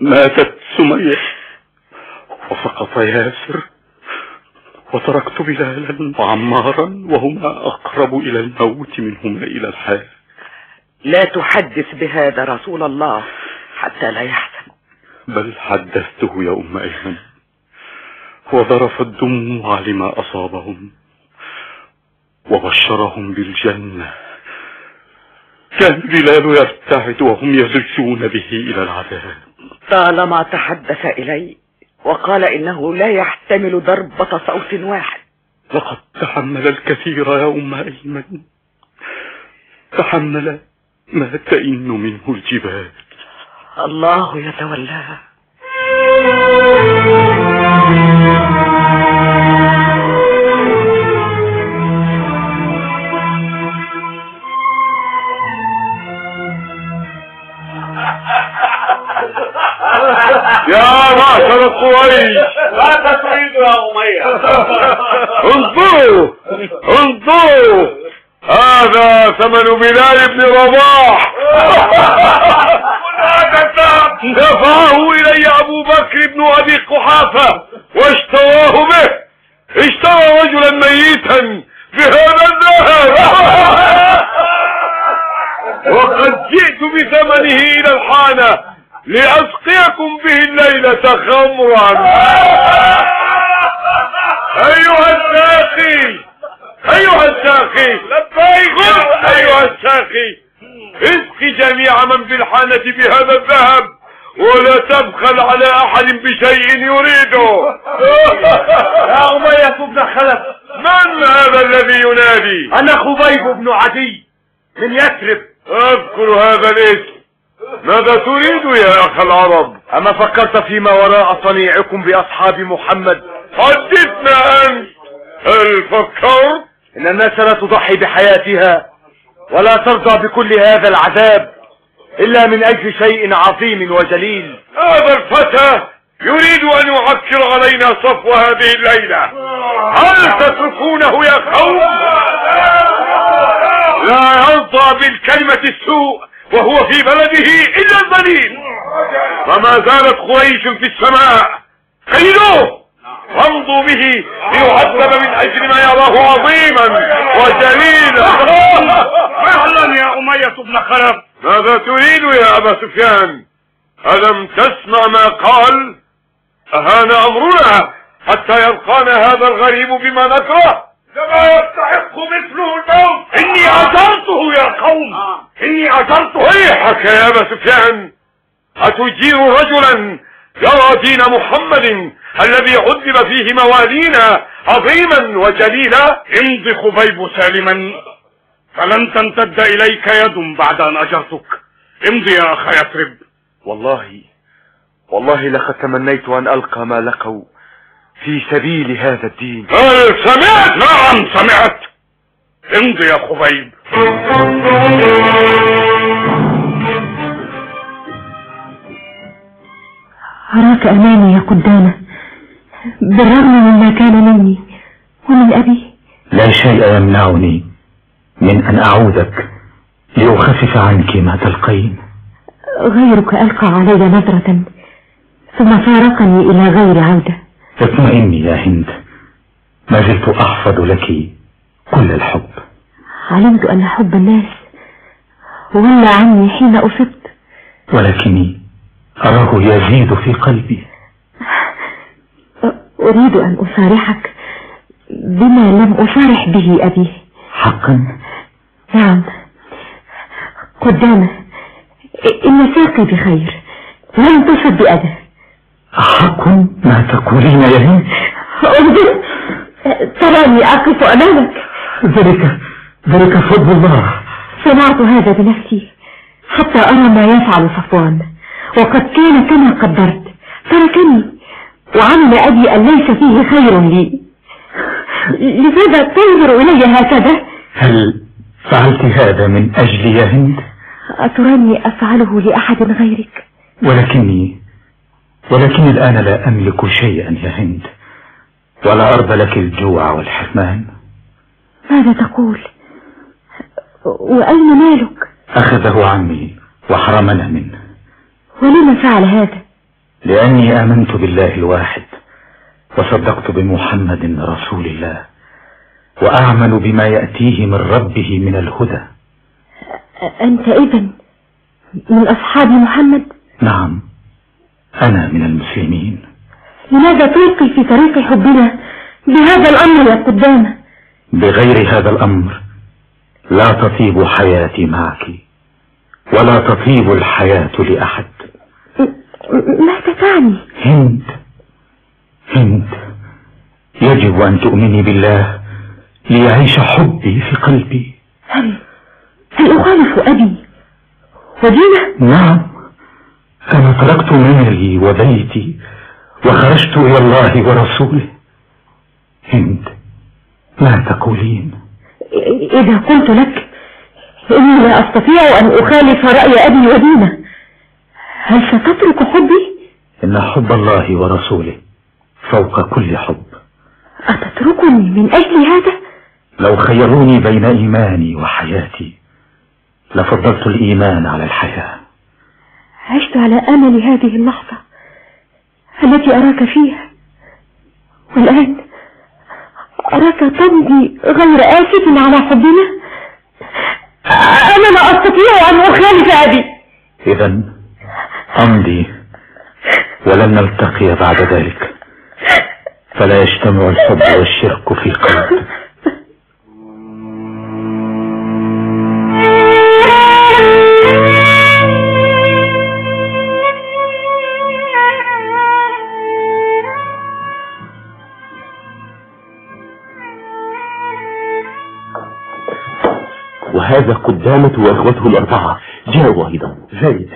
ماتت سمية. وسقط ياسر. وتركت بلالا وعمارا وهما أقرب إلى الموت منهما إلى الحياة. لا تحدث بهذا رسول الله حتى لا يحزن. بل حدثته يا أم أيمن وذرف الدموع لما أصابهم. وبشرهم بالجنة. كان بلال يرتعد وهم يزجون به إلى العذاب. طالما تحدث إلي وقال إنه لا يحتمل ضربة صوت واحد. لقد تحمل الكثير يا أم أيمن تحمل ما تئن منه الجبال. الله يتولاها يا معشر قريش ماذا تريد يا أمية؟ انظروا انظروا. هذا ثمن بلال بن رباح. دفعه إلي أبو بكر بن أبي قحافة واشتراه به. اشترى رجلا ميتا بهذا الذهب. وقد جئت بثمنه إلى الحانة. لأسقيكم به الليلة خمرا. أيها الساقي أيها الساقي لبيك. أيها الساقي اسقي جميع من في الحانة بهذا الذهب ولا تبخل على أحد بشيء يريده. يا أمية بن خلف. من هذا الذي ينادي؟ أنا خبيب بن عدي من يثرب. أذكر هذا الاسم. ماذا تريد يا أخ العرب؟ أما فكرت فيما وراء صنيعكم بأصحاب محمد؟ حدثنا أنت هل فكرت؟ إن الناس لا تضحي بحياتها ولا ترضى بكل هذا العذاب إلا من أجل شيء عظيم وجليل. هذا الفتى يريد أن يعكر علينا صفو هذه الليلة. هل تتركونه يا قوم لا يرضى بالكلمة السوء. وهو في بلده إلا الذليل وما زالت قريش في السماء. خيلوه! وامضوا به ليعذب من أجل ما يراه عظيما وجليلا. مهلا يا أمية بن خلف. ماذا تريد يا أبا سفيان؟ ألم تسمع ما قال؟ أهان أمرنا حتى يلقانا هذا الغريب بما نكره؟ كما يستحق مثله الموت. إني أجرته يا قوم. إني أجرته. ويحك يا أبا سفيان؟ أتجير رجلا يرى دين محمد الذي عذب فيه موالينا عظيما وجليلا. امض خبيب سالما. فلن تمتد إليك يد بعد أن أجرتك. امضي يا أخ يثرب والله والله لقد تمنيت أن ألقى ما لقوا. في سبيل هذا الدين. هل سمعت؟ نعم سمعت. امضي يا خبيب. أراك أمامي يا قدامة بالرغم مما كان مني ومن أبي. لا شيء يمنعني من أن أعودك لأخفف عنك ما تلقين. غيرك ألقى علي نظرة ثم فارقني إلى غير عودة. اطمئني يا هند. ما زلت أحفظ لك كل الحب. علمت أن حب الناس ولى عني حين أصبت. ولكني أراه يزيد في قلبي. أريد أن أصارحك بما لم أصارح به أبي حقا؟ نعم. قدامه إن ساقي بخير. لم تصب بأذى حق ما تقولين يا هند انظر تراني أقف أمامك. ذلك ذلك فضل الله. صنعت هذا بنفسي. حتى أرى ما يفعل صفوان. وقد كان كما قدرت. تركني. وعلم أبي أن ليس فيه خير لي. لماذا تنظر إلي هكذا؟ هل فعلت هذا من أجلي يا هند؟ أتراني أفعله لأحد غيرك. ولكني ولكني الآن لا أملك شيئا يا هند. ولا أرضى لك الجوع والحرمان. ماذا تقول؟ وأين مالك؟ أخذه عمي وحرمنا منه. ولما فعل هذا؟ لأني آمنت بالله الواحد وصدقت بمحمد رسول الله وأعمل بما يأتيه من ربه من الهدى. أنت إذن من أصحاب محمد؟ نعم. أنا من المسلمين. لماذا تلقي في طريق حبنا. بهذا الأمر يا قدامة بغير هذا الأمر لا تطيب حياتي معك ولا تطيب الحياة لأحد. ماذا تعني هند هند يجب أن تؤمني بالله ليعيش حبي في قلبي. هل هل أخالف أبي ودينه نعم. أنا تركت مالي وبيتي وخرجت إلى الله ورسوله. هند ما تقولين؟ إذا قلت لك إني لا أستطيع أن أخالف رأي أبي ودينة. هل ستترك حبي؟ إن حب الله ورسوله فوق كل حب. أتتركني من أجل هذا؟ لو خيروني بين إيماني وحياتي لفضلت الإيمان على الحياة. عشت على أمل هذه اللحظة التي أراك فيها. والآن أراك تمضي غير آسف على حبنا. أنا لا أستطيع أن أخالف أبي إذا أمضي ولن نلتقي بعد ذلك. فلا يجتمع الحب والشرك في قلب هذا قدامة واخوته الاربعة جاءوا أيضا جيد.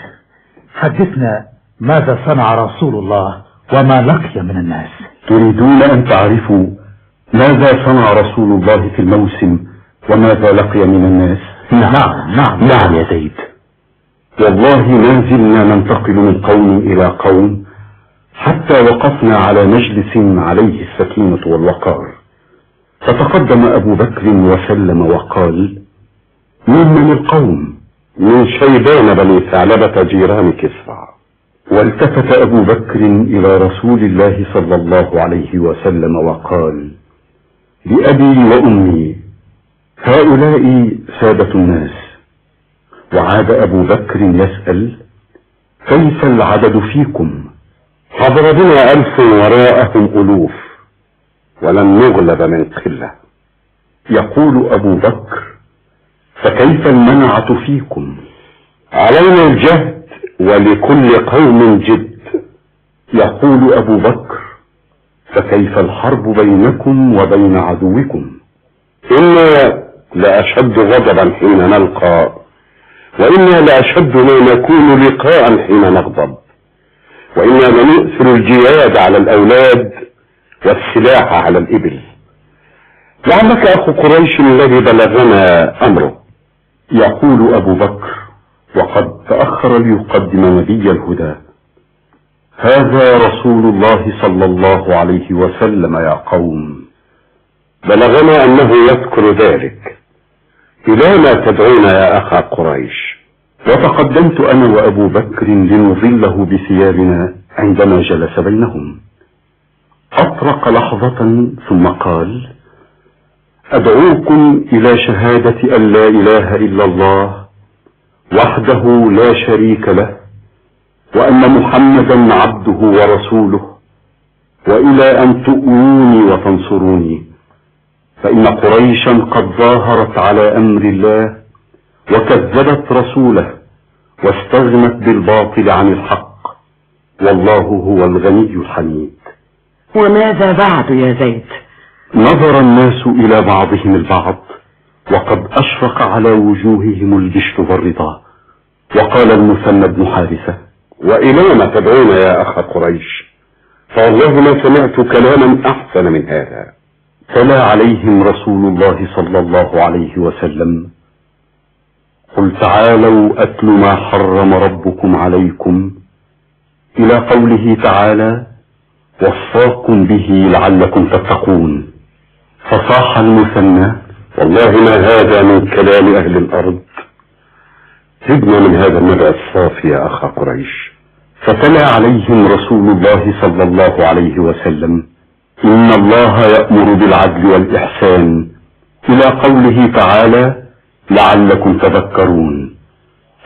حدثنا ماذا صنع رسول الله وما لقي من الناس. تريدون أن تعرفوا ماذا صنع رسول الله في الموسم وماذا لقي من الناس؟ نعم نعم. نعم يا زيد. والله ما زلنا ننتقل من قوم إلى قوم حتى وقفنا على مجلس عليه السكينة والوقار. فتقدم أبو بكر وسلم وقال ممن القوم من شيبان بني ثعلبة جيران كسرى. والتفت أبو بكر إلى رسول الله صلى الله عليه وسلم وقال بأبي وأمي هؤلاء سادة الناس. وعاد أبو بكر يسأل كيف العدد فيكم؟ حضر بنا ألف وراءهم ألوف ولم نغلب من قلة. يقول أبو بكر فكيف المنعة فيكم؟ علينا الجهد ولكل قوم جد. يقول أبو بكر فكيف الحرب بينكم وبين عدوكم؟ إنا لأشد غضبا حين نلقى وإنا لأشد ما نكون لقاء حين نغضب. وإنا لنؤثر الجياد على الأولاد والسلاح على الإبل. لعلك أخو قريش الذي بلغنا أمره يقول أبو بكر وقد تأخر ليقدم نبي الهدى. هذا رسول الله صلى الله عليه وسلم يا قوم. بلغنا أنه يذكر ذلك. إلى ما تدعون يا أخا قريش؟ وتقدمت أنا وأبو بكر لنظله بثيابنا عندما جلس بينهم. أطرق لحظة ثم قال أدعوكم إلى شهادة أن لا إله إلا الله وحده لا شريك له وأن محمدا عبده ورسوله وإلى أن تؤمنوني وتنصروني. فإن قريشا قد ظاهرت على أمر الله وكذبت رسوله واستغنت بالباطل عن الحق والله هو الغني الحميد. وماذا بعد يا زيد؟ نظر الناس إلى بعضهم البعض وقد أشرق على وجوههم البشر والرضا. وقال المثنى بن حارثة وإلى ما تدعون يا أخ قريش؟ فوالله ما سمعت كلاما أحسن من هذا. تلا عليهم رسول الله صلى الله عليه وسلم. قل تعالوا أتل ما حرم ربكم عليكم. إلى قوله تعالى وصاكم به لعلكم تتقون. فصاح المثنى. والله ما هذا من كلام أهل الأرض. زدنا من هذا النبأ الصافي يا أخا قريش. فتلا عليهم رسول الله صلى الله عليه وسلم. إن الله يأمر بالعدل والإحسان. إلى قوله تعالى لعلكم تذكرون.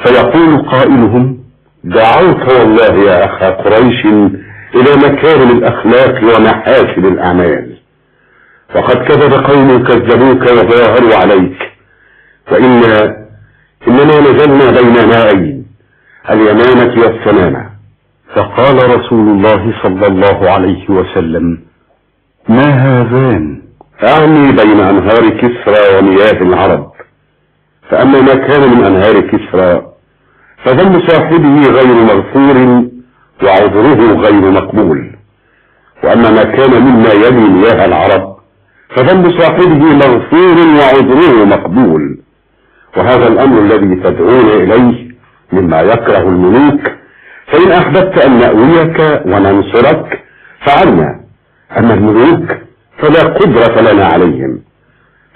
فيقول قائلهم دعوت والله يا أخا قريش إلى مكارم الأخلاق ومحاسن الأعمال. وقد كذب قوم كذبوك وظاهروا عليك. وإنا إننا نزلنا بين مائين اليمامة والسمامة فقال رسول الله صلى الله عليه وسلم ما هذان؟ أعني بين أنهار كسرى ومياه العرب. فأما ما كان من أنهار كسرى فذنب صاحبه غير مغفور وعذره غير مقبول. وأما ما كان مما يلي مياه العرب فذنب صاحبه مغفور وعذره مقبول وهذا الأمر الذي تدعون إليه مما يكره الملوك. فإن أحببت أن نأويك وننصرك فعلنا. أما الملوك فلا قدرة لنا عليهم.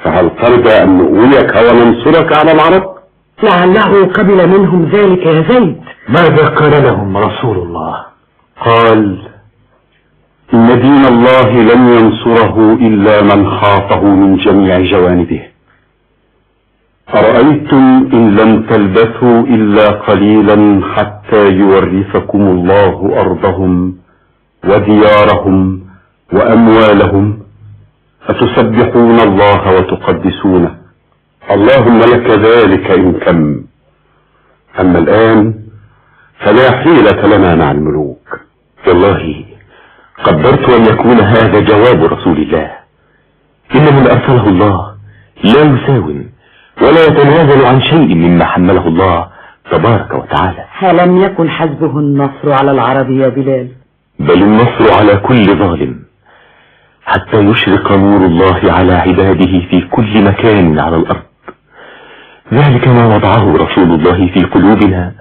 فهل ترجى أن نؤويك وننصرك على العرب؟ لعله قبل منهم ذلك يا زيد. ماذا قال لهم رسول الله؟ قال إن دين الله لن ينصره إلا من خاطه من جميع جوانبه. أرأيتم إن لم تلبثوا إلا قليلا حتى يورثكم الله أرضهم وديارهم وأموالهم؟ أتسبحون الله وتقدسونه. اللهم لك ذلك إن كم. أما الآن فلا حيلة لنا مع الملوك. والله قدرت أن يكون هذا جواب رسول الله. إن من أرسله الله لا يساوم ولا يتنازل عن شيء مما حمله الله تبارك وتعالى. ألم يكن حسبه النصر على العرب يا بلال؟ بل النصر على كل ظالم. حتى يشرق نور الله على عباده في كل مكان على الأرض. ذلك ما وضعه رسول الله في قلوبنا.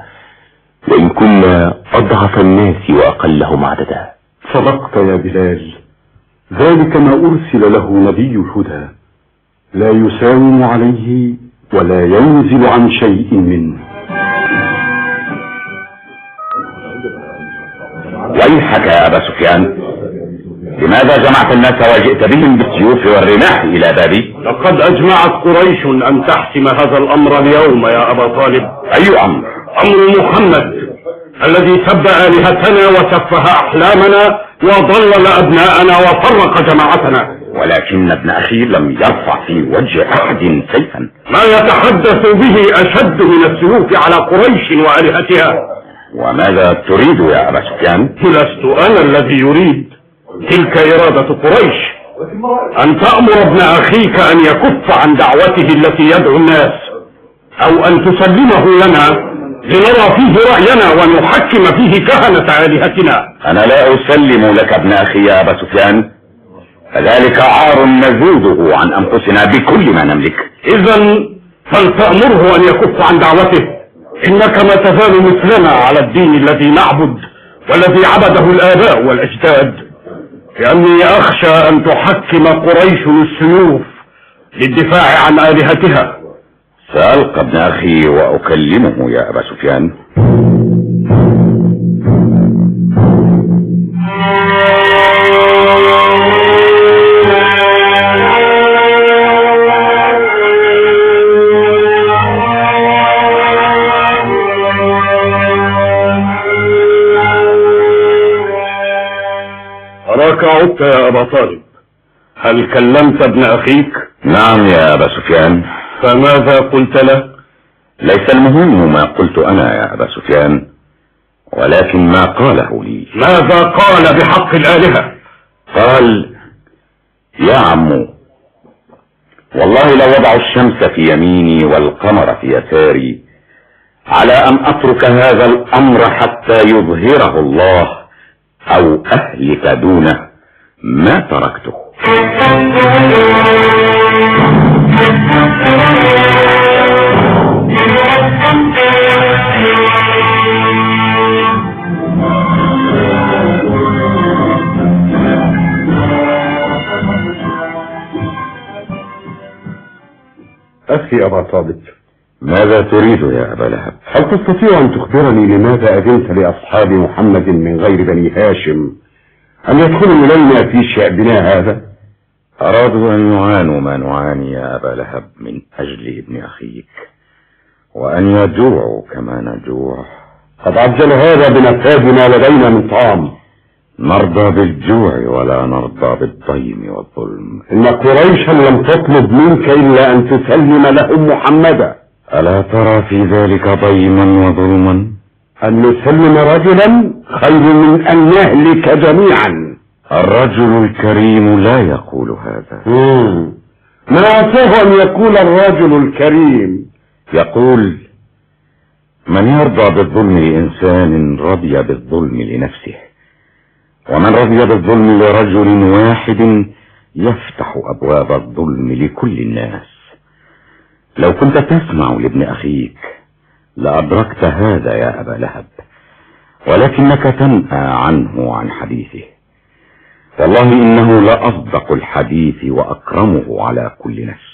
وإن كنا أضعف الناس وأقلهم عددا. صدقت يا بلال. ذلك ما أرسل له نبي الهدى لا يساوم عليه ولا ينزل عن شيء منه. ويحك يا أبا سفيان. لماذا جمعت الناس وجئت بهم بالسيوف والرماح إلى بابي؟ لقد أجمعت قريش أن تحسم هذا الأمر اليوم يا أبا طالب. أي أمر؟ أمر محمد. الذي سب آلهتنا وسفه أحلامنا وضلل أبناءنا وفرق جماعتنا. ولكن ابن أخي لم يرفع في وجه أحد سيفا. ما يتحدث به أشد من السيوف على قريش وآلهتها. وماذا تريد يا أبا سفيان؟ لست أنا الذي يريد تلك إرادة قريش. أن تأمر ابن أخيك أن يكف عن دعوته التي يدعو الناس أو أن تسلمه لنا. لنرى فيه رأينا ونحكم فيه كهنة آلهتنا. أنا لا أسلم لك ابن أخي يا أبا سفيان. فذلك عار نزوده عن أنفسنا بكل ما نملك. إذا فلتأمره أن يكف عن دعوته. إنك ما تزال مثلنا على الدين الذي نعبد والذي عبده الآباء والأجداد. لأني أخشى أن تحكم قريش السيوف للدفاع عن آلهتها. سألقى ابن أخي وأكلمه يا أبا سفيان. أراك عدت يا أبا طالب؟ هل كلمت ابن أخيك؟ نعم يا أبا سفيان. فماذا قلت له؟ ليس المهم ما قلت أنا يا أبا سفيان ولكن ما قاله لي. ماذا قال بحق الآلهة؟ قال يا عمو والله لو وضعوا الشمس في يميني والقمر في يساري على أن أترك هذا الأمر حتى يظهره الله أو أهلك دونه. ما تركته. أخي أبا طالب ماذا تريد يا أبا لهب؟ هل تستطيع أن تخبرني لماذا أذنت لأصحاب محمد من غير بني هاشم؟ أن يدخلوا إلينا في شعبنا هذا؟ أرادوا أن يعانوا ما نعاني يا أبا لهب من أجل ابن أخيك وأن يجوعوا كما نجوع. قد عجل هذا بنفاذنا لدينا من طعام. نرضى بالجوع ولا نرضى بالضيم والظلم. إن قريشا لم تطلب منك إلا أن تسلم لهم محمدا. ألا ترى في ذلك ضيما وظلما؟ أن نسلم رجلا خير من أن نهلك جميعا. الرجل الكريم لا يقول هذا. مم. ما عساه أن يقول الرجل الكريم. يقول من يرضى بالظلم لإنسان رضي بالظلم لنفسه ومن رضي بالظلم لرجل واحد يفتح أبواب الظلم لكل الناس. لو كنت تسمع لابن أخيك لأدركت هذا يا أبا لهب ولكنك تنأى عنه وعن حديثه. والله إنه لأصدق الحديث وأكرمه على كل نفس.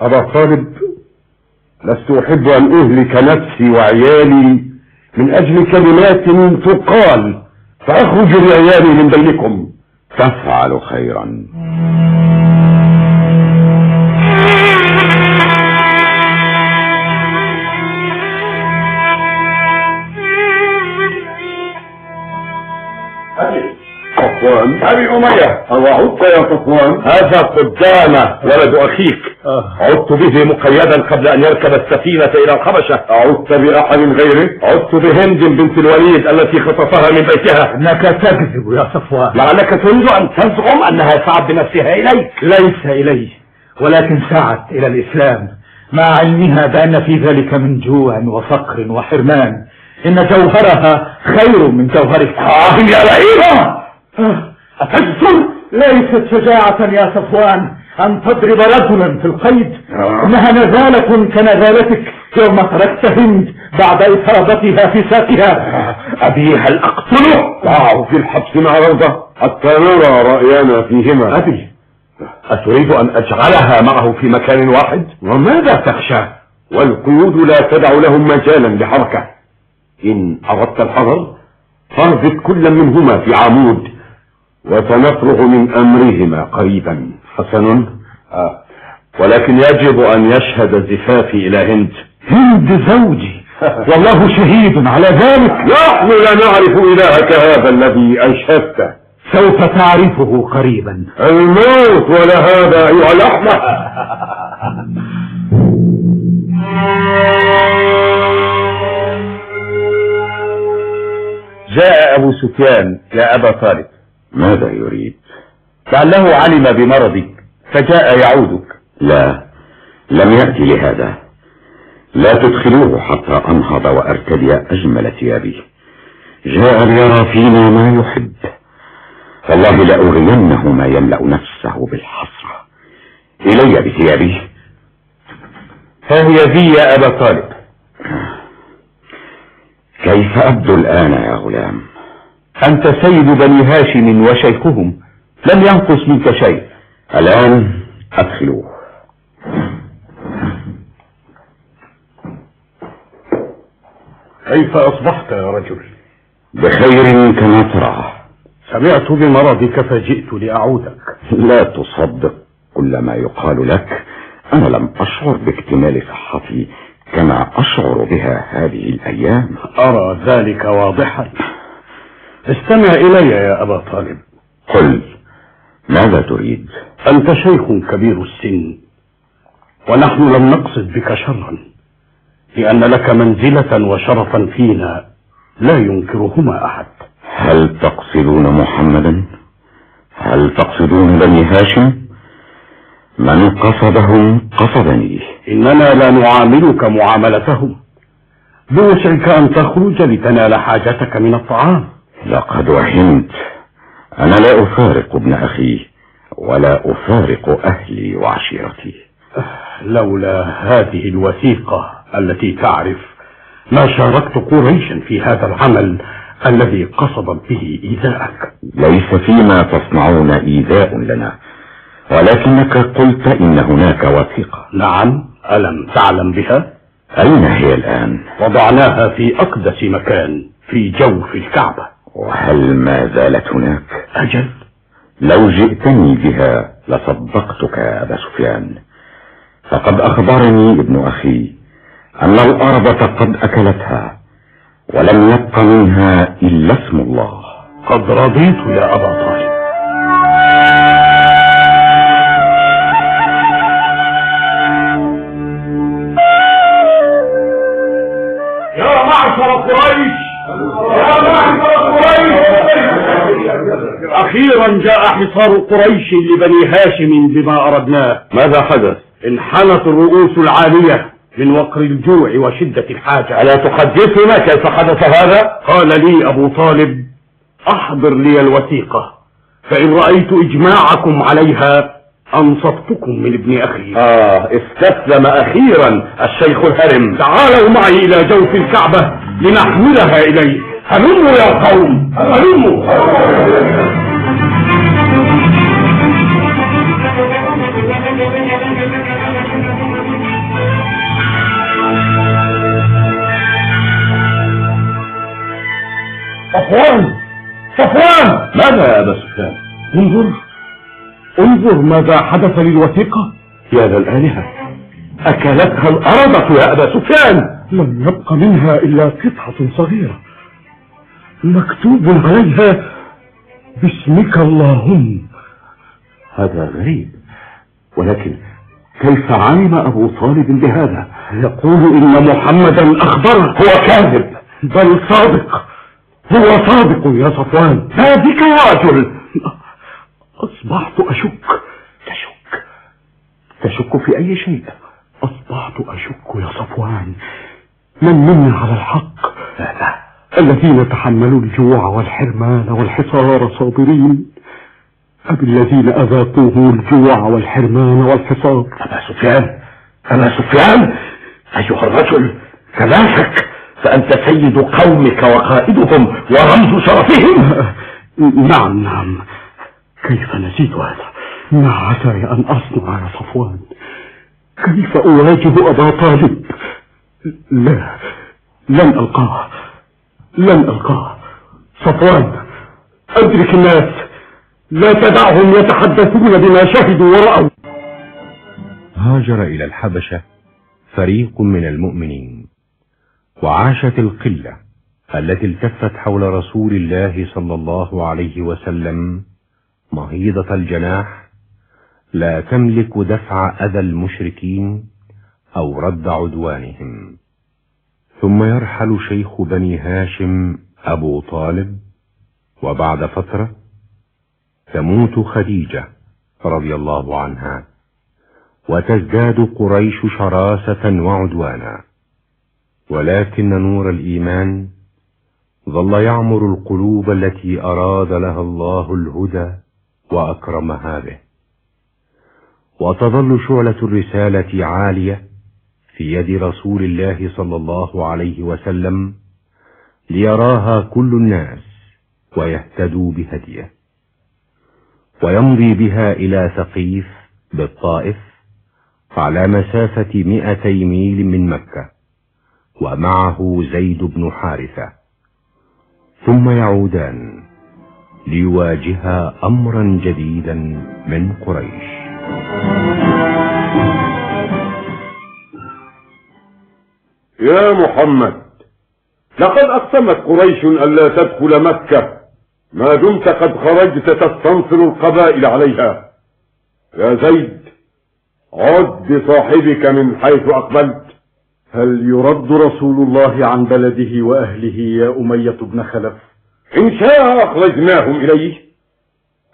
أبا طالب لست أحب أن أهلك نفسي وعيالي من أجل كلمات تقال فأخرج بعيالي من بينكم تفعل خيرا. صفوان. أبي أمية. أوعدت يا صفوان. هذا قدامة ولد أخيك. عدت به مقيدا قبل أن يركب السفينة إلى الحبشة عدت بأحد غيره. عدت بهند بنت الوليد التي خطفها من بيتها. إنك تكذب يا صفوان. لعلك تريد أن تزعم أنها سعت بنفسها إليك. ليس إلي ولكن سعت إلى الإسلام. مع علمها بأن في ذلك من جوع وفقر وحرمان. إن جوهرها خير من جوهرك آه يا لئيمة أتذكر ليست شجاعة يا صفوان أن تضرب رجلا في القيد. إنها نزالة كنزالتك يوم تركت هند بعد إفاضتها في ساقها. أبي هل أقتله؟ ضعوا في الحبس مع روضة حتى نرى رأينا فيهما. أبي أتريد أن أجعلها معه في مكان واحد؟ وماذا تخشى؟ والقيود لا تدع لهم مجالا لحركة إن أردت الحذر فاربط كل منهما في عمود. وسنفرغ من أمرهما قريبا. حسن؟ آه. ولكن يجب أن يشهد زفافي إلى هند. هند زوجي. والله شهيد على ذلك. نحن لا نعرف إلهك هذا الذي أشهدته. سوف تعرفه قريبا. الموت ولا هذا أيها الأحمق جاء أبو سفيان يا أبا طالب. ماذا يريد؟ لعله علم بمرضك فجاء يعودك. لا لم يأتي لهذا. لا تدخلوه حتى أنهض وأرتدي أجمل ثيابي. جاء ليرى فينا ما يحب. والله لأغرينه ما يملأ نفسه بالحسرة. إلي بثيابي. ها هي ذي يا أبا طالب. كيف أبدو الآن يا غلام؟ أنت سيد بني هاشم وشيخهم لم ينقص منك شيء. الآن أدخلوه. كيف أصبحت يا رجل؟ بخير كما ترى. سمعت بمرضك فجئت لأعودك. لا تصدق كل ما يقال لك. أنا لم أشعر باكتمال صحتي كما أشعر بها هذه الأيام. أرى ذلك واضحا. استمع إلي يا أبا طالب. قل ماذا تريد؟ أنت شيخ كبير السن ونحن لم نقصد بك شرا لأن لك منزلة وشرفا فينا لا ينكرهما أحد. هل تقصدون محمدا؟ هل تقصدون بني هاشم؟ من قصدهم قصدني. إننا لا نعاملك معاملتهم. بوسعك أن تخرج لتنال حاجتك من الطعام. لقد وهمت أنا لا أفارق ابن أخي ولا أفارق أهلي وعشيرتي. لولا هذه الوثيقة التي تعرف ما شاركت قريشا في هذا العمل الذي قصدت به إيذاءك. ليس فيما تصنعون إيذاء لنا ولكنك قلت إن هناك وثيقة. نعم ألم تعلم بها؟ أين هي الآن؟ وضعناها في أقدس مكان في جوف الكعبة. وهل ما زالت هناك؟ أجل. لو جئتني بها لصدقتك يا أبا سفيان. فقد أخبرني ابن أخي أن الأرض قد أكلتها ولم يبق منها إلا اسم الله. قد رضيت يا أبا طالب. جاء حصار قريش لبني هاشم بما أردناه. ماذا حدث؟ انحنت الرؤوس العالية من وقر الجوع وشدة الحاجة. ألا تحدثنا كيف حدث هذا؟ قال لي أبو طالب أحضر لي الوثيقة فإن رأيت إجماعكم عليها أنصفتكم من ابن أخي. آه استسلم أخيرا الشيخ الهرم. تعالوا معي إلى جوف الكعبة لنحملها إليه. هلموا يا قوم هلموا. صفوان! صفوان! ماذا يا أبا سفيان؟ انظر انظر ماذا حدث للوثيقة يا ذا الآلهة أكلتها الأرضة يا أبا سفيان. لم يبق منها إلا قطعة صغيرة مكتوب عليها باسمك اللهم. هذا غريب ولكن كيف علم أبو طالب بهذا؟ يقول إن محمدا أخبره هو كاذب بل صادق. هو صادق يا صفوان. ما بك يا رجل أصبحت أشك. تشك. تشك في أي شيء؟ أصبحت أشك يا صفوان. من منا على الحق؟ الذين تحملوا الجوع والحرمان والحصار صابرين أم الذين أذاقوه الجوع والحرمان والحصار؟ أبا سفيان أبا سفيان أيها الرجل تماسك فأنت سيد قومك وقائدهم ورمز شرفهم. نعم نعم. كيف نسيت هذا؟ ما عساي أن أصنع يا صفوان. كيف أواجه أبا طالب؟ لا لن ألقاه. لن ألقاه. صفوان أدرك الناس. لا تدعهم يتحدثون بما شهدوا ورأوا. هاجر إلى الحبشة فريق من المؤمنين. وعاشت القلة التي التفت حول رسول الله صلى الله عليه وسلم مهيضة الجناح لا تملك دفع أذى المشركين أو رد عدوانهم. ثم يرحل شيخ بني هاشم أبو طالب وبعد فترة تموت خديجة رضي الله عنها وتزداد قريش شراسة وعدوانا. ولكن نور الإيمان ظل يعمر القلوب التي أراد لها الله الهدى وأكرمها به. وتظل شعلة الرسالة عالية في يد رسول الله صلى الله عليه وسلم ليراها كل الناس ويهتدوا بهديه. ويمضي بها إلى ثقيف بالطائف على مسافة مئتي ميل من مكة. ومعه زيد بن حارثة. ثم يعودان ليواجها أمرا جديدا من قريش. يا محمد لقد أقسمت قريش ألا تدخل مكة. ما دمت قد خرجت تستنصر القبائل عليها. يا زيد عد بصاحبك من حيث أقبلت. هل يرد رسول الله عن بلده وأهله يا أمية بن خلف؟ إن شاء أخرجناهم إليه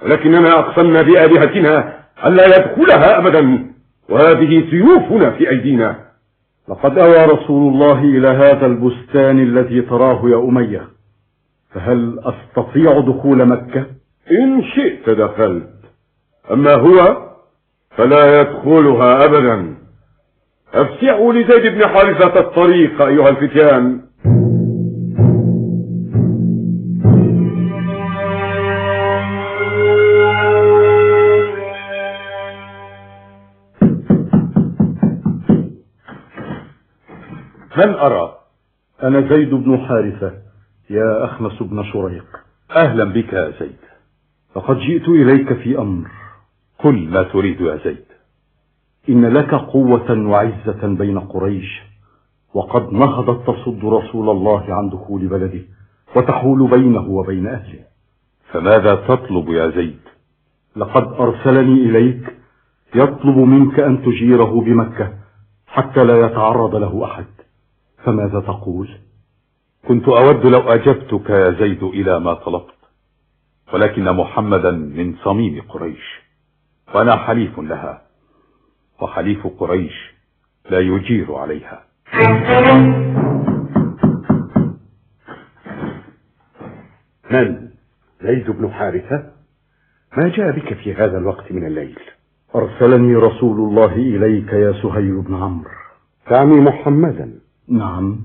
ولكننا أقسمنا بآلهتنا ألا يدخلها أبدا وهذه سيوفنا في أيدينا. لقد أوى رسول الله إلى هذا البستان الذي تراه يا أمية فهل أستطيع دخول مكة؟ إن شئت دخلت أما هو فلا يدخلها أبدا. أفسعوا لزيد بن حارثة الطريق أيها الفتيان. من أرى؟ أنا زيد بن حارثة يا أخنس بن شريق. أهلا بك يا زيد. لقد جئت إليك في أمر. كل ما تريد يا زيد. إن لك قوة وعزة بين قريش وقد نهضت تصد رسول الله عن دخول بلده وتحول بينه وبين أهله. فماذا تطلب يا زيد؟ لقد أرسلني إليك يطلب منك أن تجيره بمكة حتى لا يتعرض له أحد. فماذا تقول؟ كنت أود لو أجبتك يا زيد إلى ما طلبت ولكن محمدا من صميم قريش وأنا حليف لها. وحليف قريش لا يجير عليها. من؟ زيد بن حارثة؟ ما جاء بك في هذا الوقت من الليل؟ أرسلني رسول الله إليك يا سهيل بن عمرو. تعني محمدا. نعم.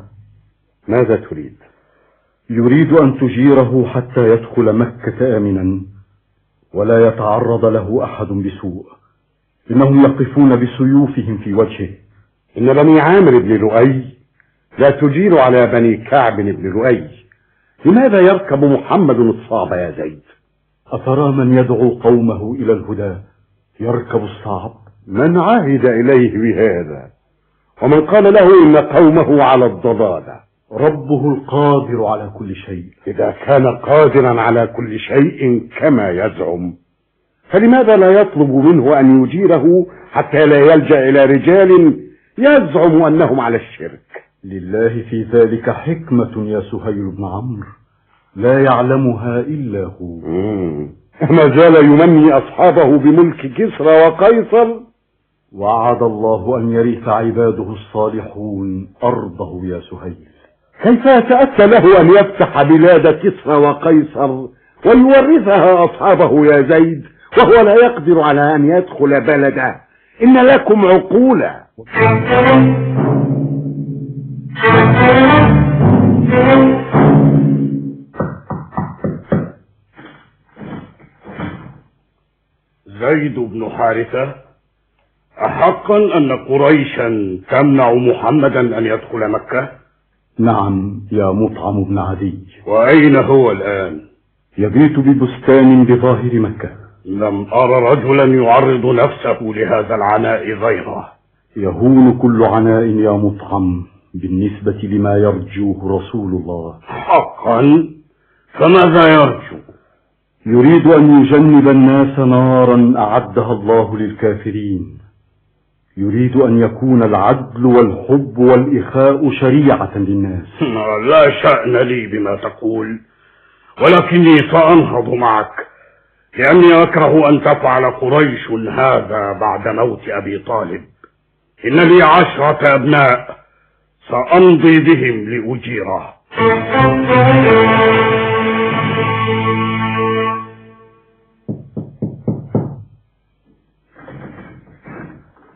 ماذا تريد؟ يريد أن تجيره حتى يدخل مكة آمنا ولا يتعرض له أحد بسوء. إنهم يقفون بسيوفهم في وجهه. إن بني عامر بن لؤي لا تجير على بني كعب بن لؤي. لماذا يركب محمد الصعب يا زيد؟ أترى من يدعو قومه إلى الهدى؟ يركب الصعب. من عهد إليه بهذا؟ ومن قال له إن قومه على الضلالة؟ ربه القادر على كل شيء. إذا كان قادرا على كل شيء كما يزعم. فلماذا لا يطلب منه أن يجيره حتى لا يلجأ إلى رجال يزعم أنهم على الشرك؟ لله في ذلك حكمة يا سهيل بن عمرو. لا يعلمها إلا هو. ما زال يمني أصحابه بملك كسرى وقيصر. وعد الله أن يرث عباده الصالحون أرضه يا سهيل. كيف يتأتى له أن يفتح بلاد كسرى وقيصر ويورثها أصحابه يا زيد؟ وهو لا يقدر على أن يدخل بلده. إن لكم عقولا. زيد بن حارثة أحقا أن قريشا تمنع محمدا أن يدخل مكة؟ نعم يا مطعم بن عدي. وأين هو الآن؟ يبيت ببستان بظاهر مكة. لم أر رجلا يعرض نفسه لهذا العناء غيره. يهون كل عناء يا مطعم بالنسبة لما يرجوه رسول الله. حقا؟ فماذا يرجو؟ يريد أن يجنب الناس نارا أعدها الله للكافرين. يريد أن يكون العدل والحب والإخاء شريعة للناس. لا شأن لي بما تقول ولكني سأنهض معك. لأني أكره أن تفعل قريش هذا بعد موت أبي طالب. إن لي عشرة أبناء سأمضي بهم لأجيره.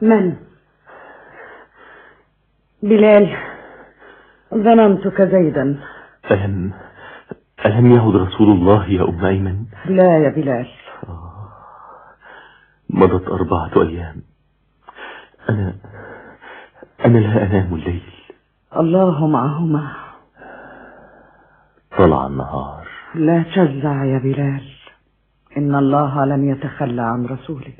من؟ بلال ظننتك زيدا. ألم ألم يعد رسول الله يا أم أيمن؟ لا يا بلال. مضت أربعة أيام. أنا أنا لا أنام الليل. الله معهما. طلع النهار. لا تجزع يا بلال. إن الله لم يتخلى عن رسوله.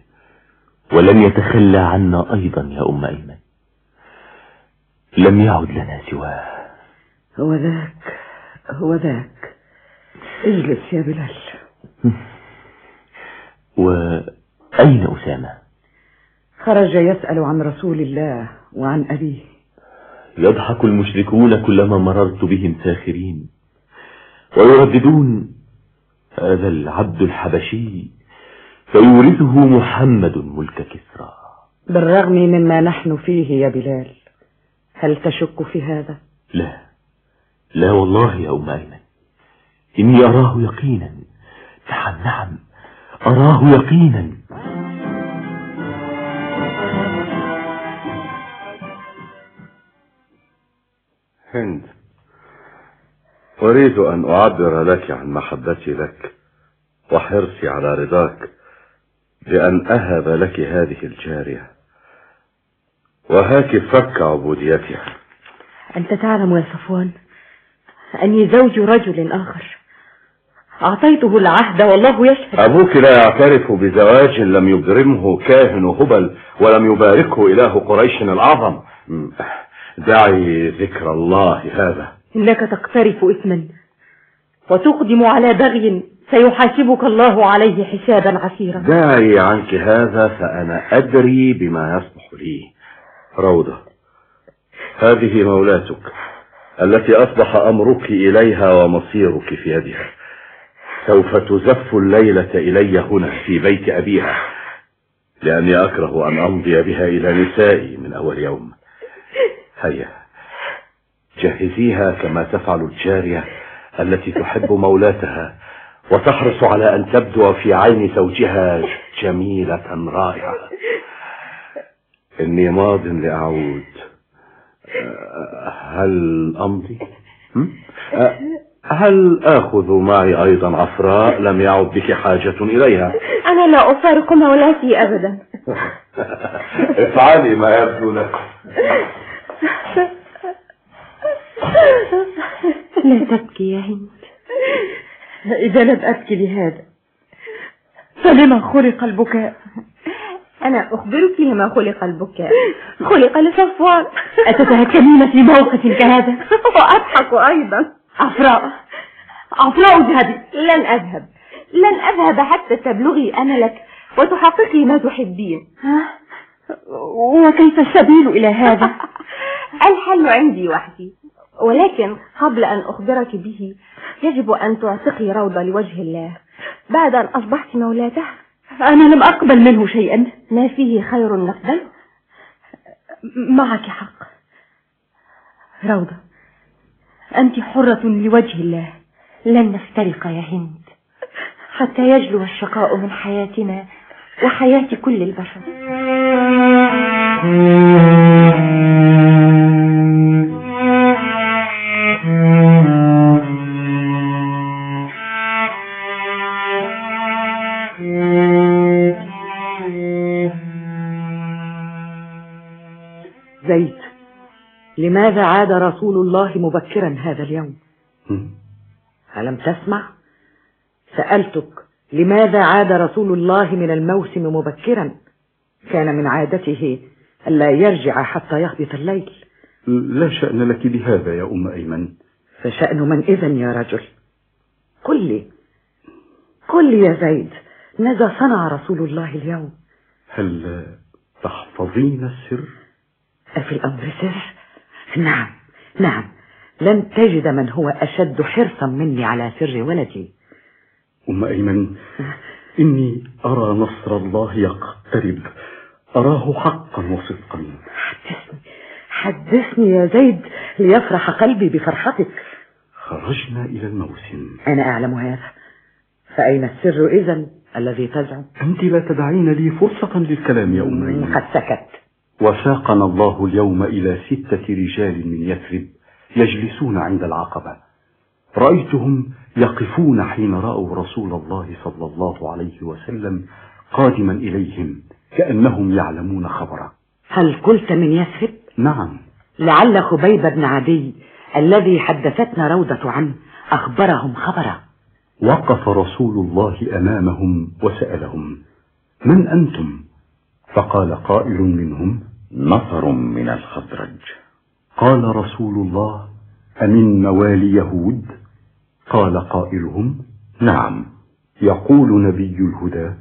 ولن يتخلى عنا أيضا يا أم أيمن. لم يعد لنا سواه. هو ذاك هو ذاك. اجلس يا بلال. وأين أسامة؟ خرج يسأل عن رسول الله وعن أبيه. يضحك المشركون كلما مررت بهم ساخرين ويرددون هذا العبد الحبشي فيورثه محمد ملك كسرى. بالرغم مما نحن فيه يا بلال هل تشك في هذا؟ لا. لا والله يا أم أيمن. إني أراه يقينا. نعم نعم. أراه يقينا. هند أريد أن أعبر لك عن محبتي لك وحرصي على رضاك بأن أهب لك هذه الجارية. وهاك فك عبوديتها. أنت تعلم يا صفوان أني زوج رجل آخر. أعطيته العهد والله يشهد. أبوك لا يعترف بزواج لم يبرمه كاهن هبل ولم يباركه إله قريش الأعظم دعي ذكر الله هذا. إنك تقترف إثما وتقدم على بغي سيحاسبك الله عليه حسابا عسيرا. دعي عنك هذا فأنا أدري بما يصلح لي. روضة. هذه مولاتك التي أصبح أمرك إليها ومصيرك في يدها. سوف تزف الليلة إلي هنا في بيت أبيها. لأني أكره أن أمضي بها إلى نسائي من أول يوم. هيا جهزيها كما تفعل الجارية التي تحب مولاتها وتحرص على أن تبدو في عين زوجها جميلة رائعة. إني ماض لأعود. هل أمضي؟ هل آخذ معي أيضا عفراء لم يعد بك حاجة إليها؟ أنا لا أفارق مولاتي أبدا. افعلي ما يبدو لك. لا تبكي يا هند. إذا لم أبكي لهذا فلما خلق البكاء؟ أنا أخبرك لما خلق البكاء. خلق لصفوان. أتتهكمين في موقف كهذا؟ وأضحك أيضا. عفراء عفراء اذهبي لن أذهب. لن أذهب حتى تبلغي أملك وتحققي ما تحبين. ها؟ وكيف السبيل إلى هذا؟ الحل عندي وحدي ولكن قبل أن أخبرك به يجب أن تعتقي روضة لوجه الله. بعد أن أصبحت مولاته. أنا لم أقبل منه شيئا. ما فيه خير نقبل؟ معك حق. روضة. أنت حرة لوجه الله. لن نفترق يا هند. حتى يجلو الشقاء من حياتنا وحياة كل البشر. لماذا عاد رسول الله مبكرا هذا اليوم؟ ألم تسمع؟ سألتك لماذا عاد رسول الله من الموسم مبكرا؟ كان من عادته ألا يرجع حتى يهبط الليل. لا شأن لك بهذا يا أم أيمن. فشأن من إذن يا رجل؟ قل لي قل لي يا زيد ماذا صنع رسول الله اليوم؟ هل تحفظين السر؟ أفي الأمر سر؟ نعم نعم. لن تجد من هو أشد حرصا مني على سر ولدي. أم أيمن إني أرى نصر الله يقترب. أراه حقا وصدقا. حدثني حدثني يا زيد ليفرح قلبي بفرحتك. خرجنا إلى الموسم. أنا أعلم هذا. فأين السر إذن الذي تزعم؟ أنت لا تدعين لي فرصة للكلام يا أم أيمن قد سكت. وساقنا الله اليوم إلى ستة رجال من يثرب يجلسون عند العقبة. رأيتهم يقفون حين رأوا رسول الله صلى الله عليه وسلم قادما إليهم كأنهم يعلمون خبره. هل قلت من يثرب؟ نعم. لعل خبيب بن عدي الذي حدثتنا روضة عنه أخبرهم خبره. وقف رسول الله أمامهم وسألهم من أنتم؟ فقال قائل منهم نفر من الخزرج قال رسول الله أمن موالي يهود؟ قال قائلهم نعم. يقول نبي الهدى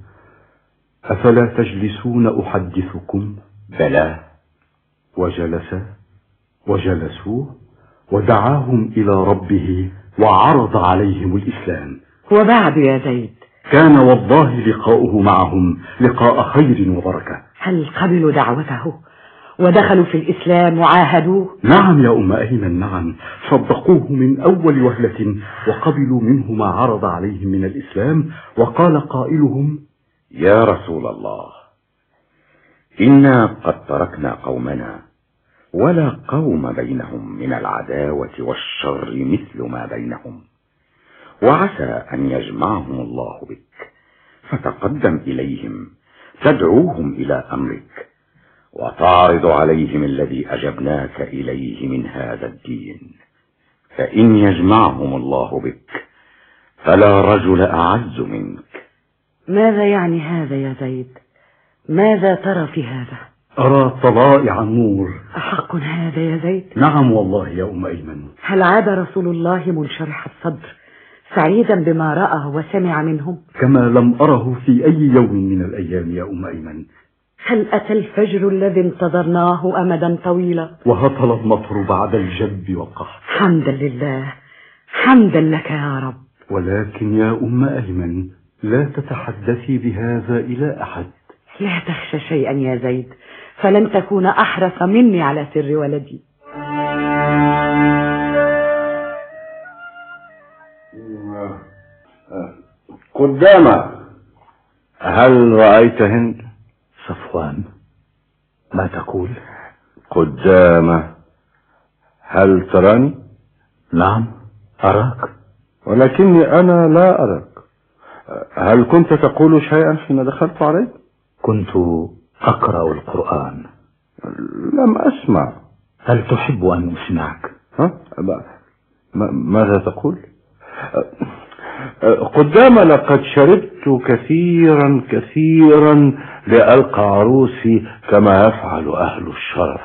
أفلا تجلسون أحدثكم؟ بلى. وجلس وجلسوا ودعاهم إلى ربه وعرض عليهم الإسلام. وبعد يا زيد. كان والله لقاؤه معهم لقاء خير وبركة. هل قبلوا دعوته؟ ودخلوا في الإسلام وعاهدوه. نعم يا أم أيمن نعم. صدقوه من أول وهلة وقبلوا منه ما عرض عليهم من الإسلام وقال قائلهم يا رسول الله إنا قد تركنا قومنا ولا قوم بينهم من العداوة والشر مثل ما بينهم وعسى أن يجمعهم الله بك فتقدم إليهم تدعوهم إلى أمرك وتعرض عليهم الذي أجبناك إليه من هذا الدين. فإن يجمعهم الله بك فلا رجل أعز منك. ماذا يعني هذا يا زيد؟ ماذا ترى في هذا؟ أرى طلائع النور. أحق هذا يا زيد؟ نعم والله يا أم أيمن. هل عاد رسول الله منشرح الصدر سعيدا بما رأى وسمع منهم؟ كما لم أره في أي يوم من الأيام يا أم أيمن. هل أتى الفجر الذي انتظرناه أمدا طويلا؟ وهطل المطر بعد الجب والقحط حمدا لله. حمدا لك يا رب. ولكن يا أم أيمن لا تتحدثي بهذا إلى أحد. لا تخشى شيئا يا زيد. فلن تكون أحرص مني على سر ولدي. قدامك هل رأيت هند صفوان ما تقول؟ قدامه هل تراني؟ نعم أراك. ولكني أنا لا أراك. هل كنت تقول شيئا حين دخلت عليك؟ كنت أقرأ القرآن. لم أسمع. هل تحب أن أسمعك؟ ها؟ ما- ما- ماذا تقول؟ قدام لقد شربت كثيرا كثيرا لألقى عروسي كما يفعل أهل الشرف.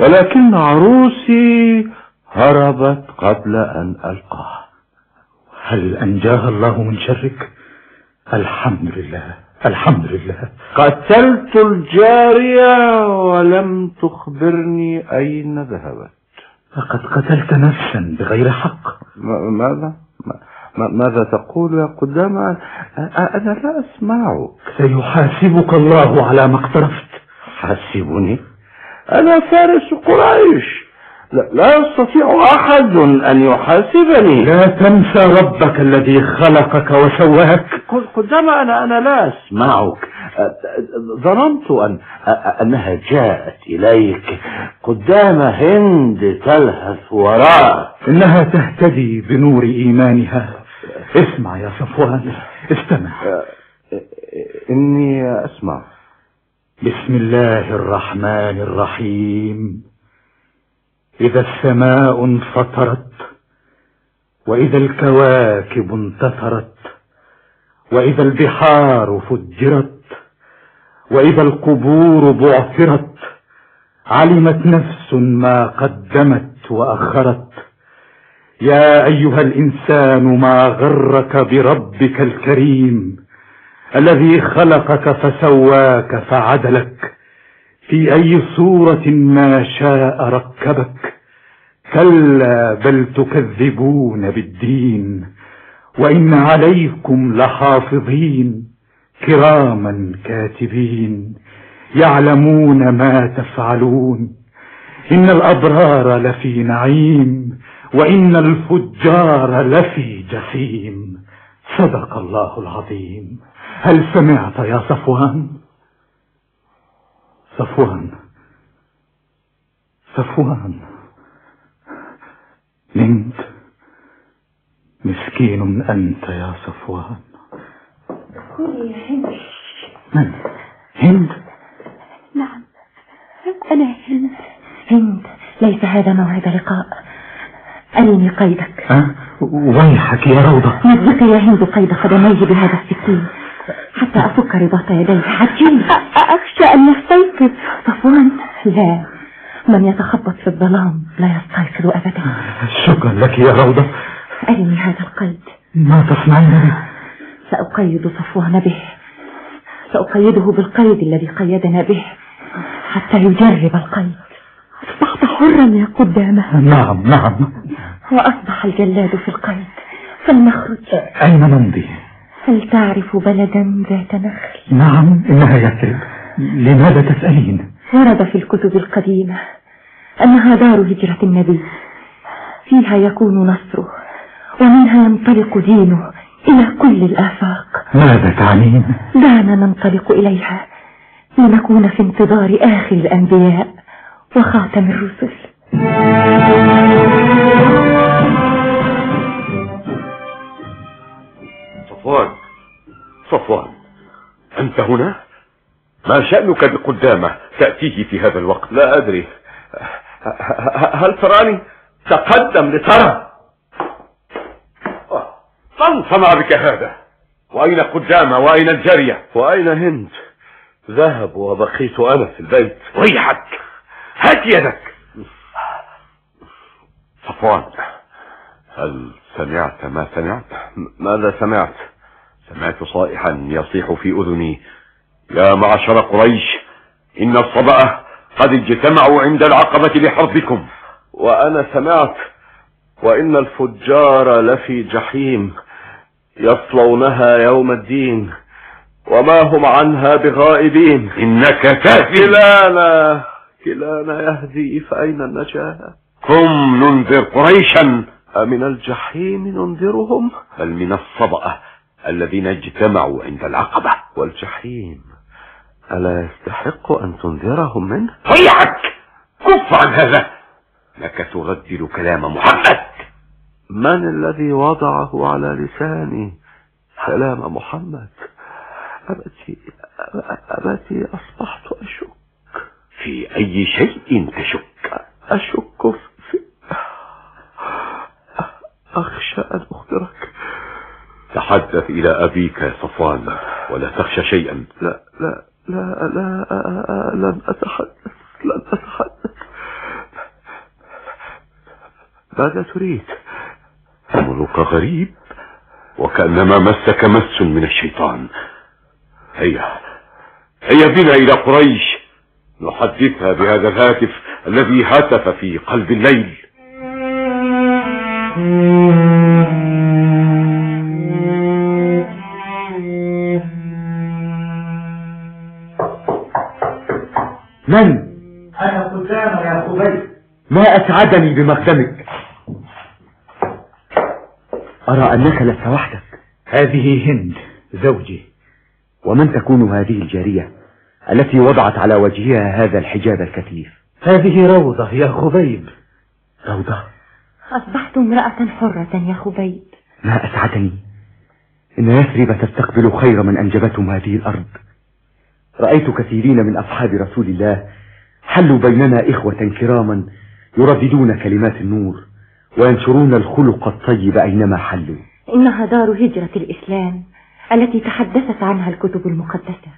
ولكن عروسي هربت قبل أن ألقاها. هل أنجاها الله من شرك؟ الحمد لله الحمد لله. قتلت الجارية ولم تخبرني أين ذهبت. لقد قتلت نفسا بغير حق. ماذا؟ ما- ماذا تقول يا قدام أنا لا أسمعك. سيحاسبك الله على ما اقترفت. حاسبني؟ أنا فارس قريش. لا, لا يستطيع أحد أن يحاسبني. لا تنسى ربك الذي خلقك وسواك. قدام أنا أنا لا أسمعك. ظننت أن أنها جاءت إليك. قدام هند تلهث وراءك إنها تهتدي بنور إيمانها. اسمع يا صفوان استمع. إني أسمع. بسم الله الرحمن الرحيم. إذا السماء انفطرت وإذا الكواكب انتثرت وإذا البحار فجرت وإذا القبور بعثرت علمت نفس ما قدمت وأخرت. يا أيها الإنسان ما غرك بربك الكريم الذي خلقك فسواك فعدلك في أي صورة ما شاء ركبك كلا بل تكذبون بالدين وإن عليكم لحافظين كراما كاتبين يعلمون ما تفعلون إن الأبرار لفي نعيم وإن الفجار لفي جحيم صدق الله العظيم. هل سمعت يا صفوان؟ صفوان. صفوان. نمت مسكين أنت يا صفوان. قولي يا هند. من؟ هند؟ نعم. أنا هند. هند. ليس هذا موعد لقاء. أرني قيدك. أه؟ ويحك يا روضة. مزقي يا هند قيد قدميه بهذا السكين. حتى أفك رباط يديه عجيب أخشى أن يستيقظ. صفوان لا. من يتخبط في الظلام لا يستيقظ أبدا. شكرا لك يا روضة. أرني هذا القيد. ما تصنعين به؟ سأقيد صفوان به. سأقيده بالقيد الذي قيدنا به. حتى يجرب القيد. أصبحت حرا يا قدامة. نعم نعم. وأصبح الجلاد في القيد فلنخرج. أين نمضي؟ هل تعرف بلدا ذات نخل؟ نعم إنها يثرب لماذا تسألين؟ ورد في الكتب القديمة أنها دار هجرة النبي. فيها يكون نصره ومنها ينطلق دينه إلى كل الآفاق. ماذا تعنين؟ دعنا ننطلق إليها لنكون في انتظار آخر الأنبياء وخاتم الرسل. صفوان صفوان أنت هنا؟ ما شأنك بقدامة تأتيه في هذا الوقت؟ لا أدري هل تراني؟ تقدم لترى من صنع بك هذا؟ وأين قدامة وأين الجارية؟ وأين هند؟ ذهبوا وبقيت أنا في البيت ويحك هات يدك صفوان هل سمعت ما سمعت؟ ماذا سمعت؟ سمعت صائحا يصيح في أذني. يا معشر قريش إن الصبأة قد اجتمعوا عند العقبة لحربكم. وأنا سمعت وإن الفجار لفي جحيم يصلونها يوم الدين وما هم عنها بغائبين. إنك كافر كلانا كلانا يهدي فأين النجاة قم ننذر قريشا. أمن الجحيم ننذرهم؟ بل من الصبأة الذين اجتمعوا عند العقبة والجحيم. ألا يستحق أن تنذرهم منه؟ هيعك كف عن هذا! لك تردد كلام محمد! من الذي وضعه على لساني كلام محمد؟ أبتي أبتي أصبحت أشك. في أي شيء تشك؟ أشك في أخشى أن أخبرك. تحدث إلى أبيك يا صفوان ولا تخشى شيئا. لا لا لا لا لن أتحدث لن أتحدث. ماذا تريد؟ أمرك غريب وكأنما مسك مس من الشيطان. هيا هيا بنا إلى قريش نحدثها بهذا الهاتف الذي هتف في قلب الليل. من؟ أنا خبيب. ما أسعدني بمقدمك. أرى أنك لست وحدك. هذه هند زوجي. ومن تكون هذه الجارية التي وضعت على وجهها هذا الحجاب الكثيف؟ هذه روضة يا خبيب. روضة؟ أصبحت امرأة حرة يا خبيب. ما أسعدني. إن يثرب تستقبل خير من أنجبتهم هذه الأرض. رأيت كثيرين من أصحاب رسول الله حلوا بيننا إخوة كراما يرددون كلمات النور وينشرون الخلق الطيب أينما حلوا. إنها دار هجرة الإسلام التي تحدثت عنها الكتب المقدسة.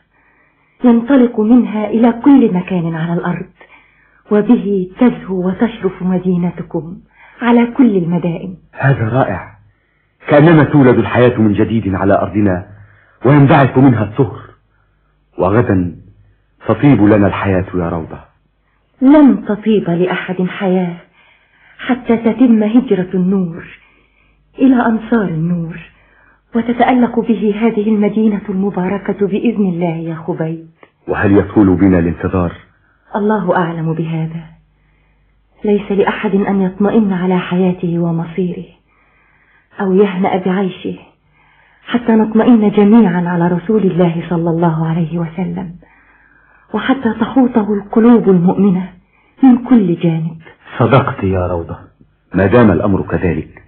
ينطلق منها إلى كل مكان على الأرض وبه تزهو وتشرف مدينتكم على كل المدائن. هذا رائع. كأنما تولد الحياة من جديد على أرضنا وينبعث منها الطهر. وغدا تطيب لنا الحياة يا روضة. لن تطيب لأحد حياة حتى تتم هجرة النور إلى أنصار النور وتتألق به هذه المدينة المباركة بإذن الله يا خبيب. وهل يطول بنا الانتظار؟ الله أعلم بهذا. ليس لأحد أن يطمئن على حياته ومصيره أو يهنأ بعيشه. حتى نطمئن جميعا على رسول الله صلى الله عليه وسلم. وحتى تخوطه القلوب المؤمنة من كل جانب. صدقت يا روضة. ما دام الأمر كذلك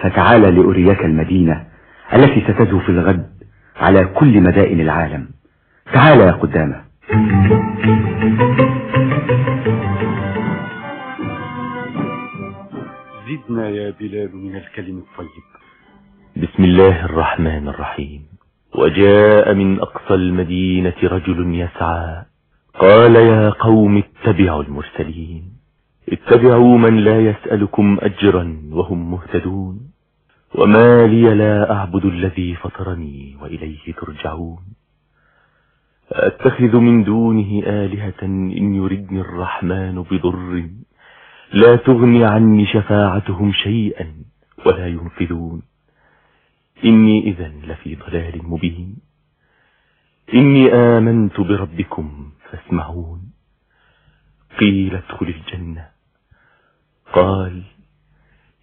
فتعال لأريك المدينة التي ستزهو في الغد على كل مدائن العالم. تعال يا قدامة. زدنا يا بلال من الكلم الطيب. بسم الله الرحمن الرحيم. وجاء من أقصى المدينة رجل يسعى. قال يا قوم اتبعوا المرسلين. اتبعوا من لا يسألكم أجرا وهم مهتدون. وما لي لا أعبد الذي فطرني وإليه ترجعون. أتخذ من دونه آلهة إن يردني الرحمن بضر. لا تغني عني شفاعتهم شيئا ولا ينقذون إني إذا لفي ضلال مبين. إني آمنت بربكم فاسمعون. قيل ادخل الجنة. قال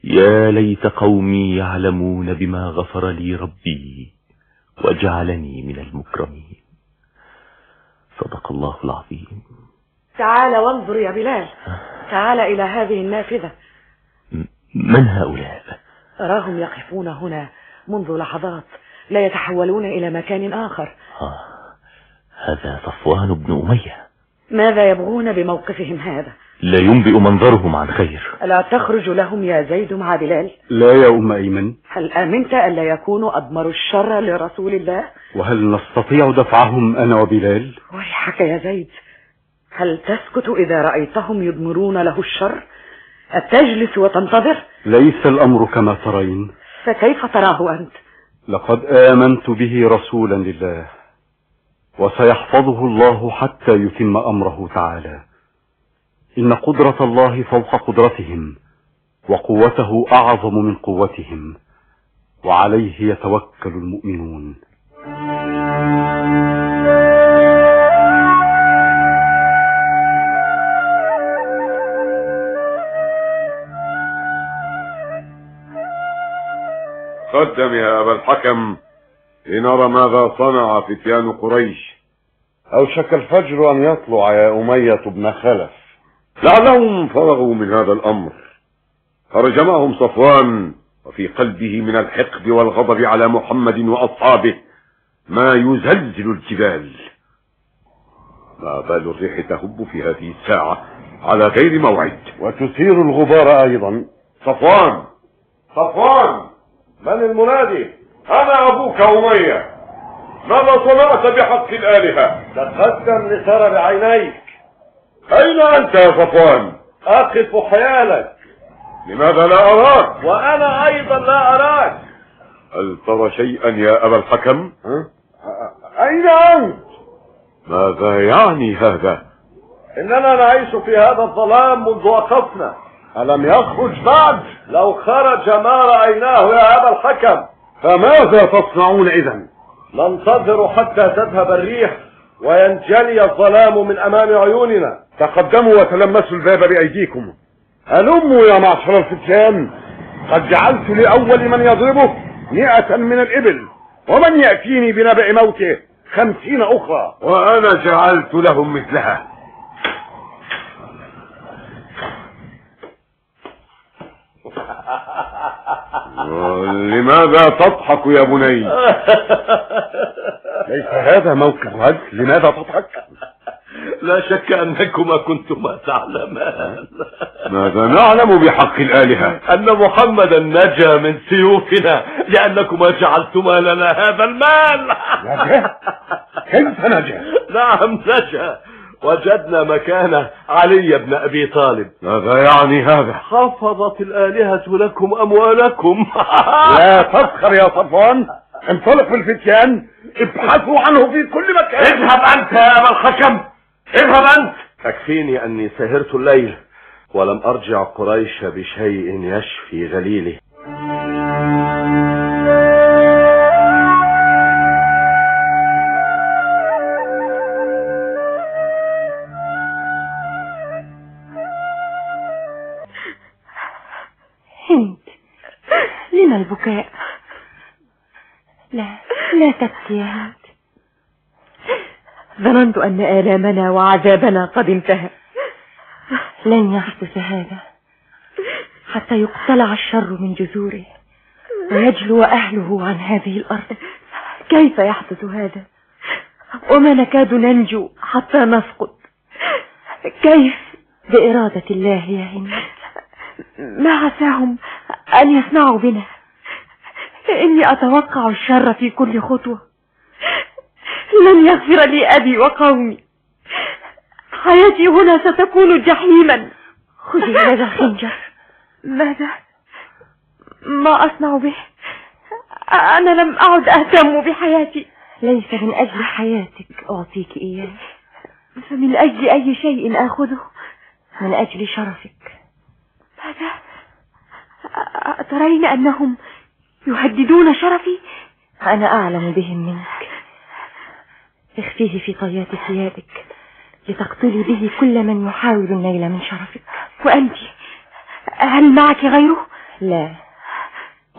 يا ليت قومي يعلمون بما غفر لي ربي وجعلني من المكرمين. صدق الله العظيم. تعال وانظر يا بلال. تعال إلى هذه النافذة. من هؤلاء؟ أراهم يقفون هنا. منذ لحظات لا يتحولون إلى مكان آخر. آه هذا صفوان بن أمية. ماذا يبغون بموقفهم هذا؟ لا ينبئ منظرهم عن خير. ألا تخرج لهم يا زيد مع بلال. لا يا أم أيمن. هل آمنت ألا يكونوا أضمروا الشر لرسول الله؟ وهل نستطيع دفعهم أنا وبلال؟ ويحك يا زيد. هل تسكت إذا رأيتهم يضمرون له الشر؟ أتجلس وتنتظر؟ ليس الأمر كما ترين. فكيف تراه أنت؟ لقد آمنت به رسولا لله وسيحفظه الله حتى يتم أمره تعالى. إن قدرة الله فوق قدرتهم وقوته أعظم من قوتهم وعليه يتوكل المؤمنون. قدم يا أبا الحكم لنرى ماذا صنع فتيان قريش. أوشك الفجر أن يطلع يا أمية بن خلف. لعلهم فرغوا من هذا الأمر. خرج معهم صفوان وفي قلبه من الحقد والغضب على محمد وأصحابه ما يزلزل الجبال. ما بال الريح تهب في هذه الساعة على غير موعد. وتثير الغبار أيضا. صفوان! صفوان! من المنادي؟ أنا أبوك أمية. ماذا صنعت بحق الآلهة؟ تقدم لترى بعينيك. أين أنت يا صفوان؟ أقف حيالك لماذا لا أراك؟ وأنا أيضا لا أراك. هل ترى شيئا يا أبا الحكم؟ أين أنت؟ ماذا يعني هذا؟ إننا نعيش في هذا الظلام منذ وقفنا. ألم يخرج بعد؟ لو خرج ما رأيناه يا أبا الحكم. فماذا تصنعون إذا ننتظر حتى تذهب الريح وينجلي الظلام من أمام عيوننا. تقدموا وتلمسوا الباب بأيديكم. هلموا يا معشر الفتيان قد جعلت لأول من يضربه مئة من الإبل ومن يأتيني بنبأ موته خمسين أخرى. وأنا جعلت لهم مثلها. لماذا تضحك يا بني؟ ليس هذا موقف هد لماذا تضحك؟ لا شك أنكما كنتما تعلمان. ماذا نعلم بحق الآلهة؟ أن محمدا نجا من سيوفنا لأنكما جعلتما لنا هذا المال. نجا؟ كيف نجا؟ نعم نجا. وجدنا مكانه علي بن أبي طالب. ماذا يعني هذا؟ حفظت الآلهة لكم أموالكم. لا تسخر يا صفوان. انطلق بالفتيان ابحثوا عنه في كل مكان. اذهب أنت يا أبا الحكم اذهب أنت. تكفيني أني سهرت الليل ولم أرجع قريش بشيء يشفي غليلي لما البكاء؟ لا لا تبكي يا هند. ظننت أن آلامنا وعذابنا قد انتهى. لن يحدث هذا حتى يقتلع الشر من جذوره ويجلو أهله عن هذه الأرض. كيف يحدث هذا؟ وما نكاد ننجو حتى نسقط. كيف؟ بإرادة الله يا هند. ما عساهم أن يصنعوا بنا. إني أتوقع الشر في كل خطوة. لن يغفر لي أبي وقومي. حياتي هنا ستكون جحيما. خذي هذا الخنجر. ماذا؟ ما أصنع به. أنا لم أعد أهتم بحياتي. ليس من أجل حياتك أعطيك إياه. فمن أجل أي شيء آخذه؟ من أجل شرفك. ماذا؟ أترين أنهم يهددون شرفي؟ أنا أعلم بهم منك. اخفيه في طيات ثيابك لتقتلي به كل من يحاول النيل من شرفك. وأنت؟ هل معك غيره؟ لا.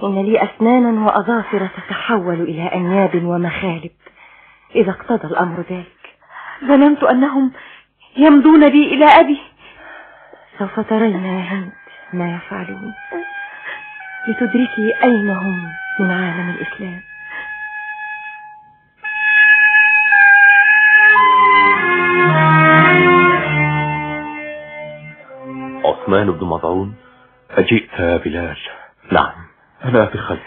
إن لي أسنانا وأظافر تتحول إلى أنياب ومخالب. إذا اقتضى الأمر ذلك. ظننت أنهم يمضون بي إلى أبي. سوف ترين يا هند ما يفعلون. لتدركي أين هم من عالم الإسلام. عثمان بن مضعون أجئت يا بلال. نعم. أنا بخير.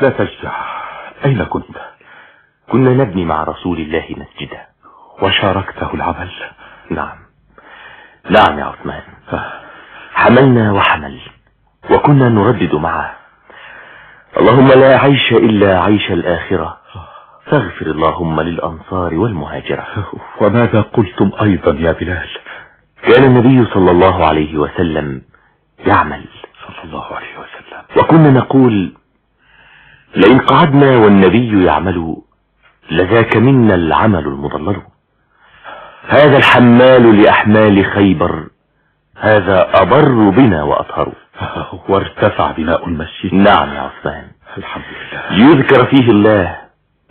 لا تجزع أين كنت؟ كنا نبني مع رسول الله مسجدا. وشاركته العمل. نعم. نعم يا عثمان. حملنا وحمل وكنا نردد معه. اللهم لا عيش إلا عيش الآخرة. فاغفر اللهم للأنصار والمهاجرة. وماذا قلتم أيضا يا بلال؟ كان النبي صلى الله عليه وسلم يعمل. صلى الله عليه وسلم. وكنا نقول لئن قعدنا والنبي يعمل لذاك منا العمل المضلل هذا الحمال لأحمال خيبر هذا أبر بنا وأطهر. وارتفع بناء المسجد. نعم يا عثمان. الحمد لله. ليذكر فيه الله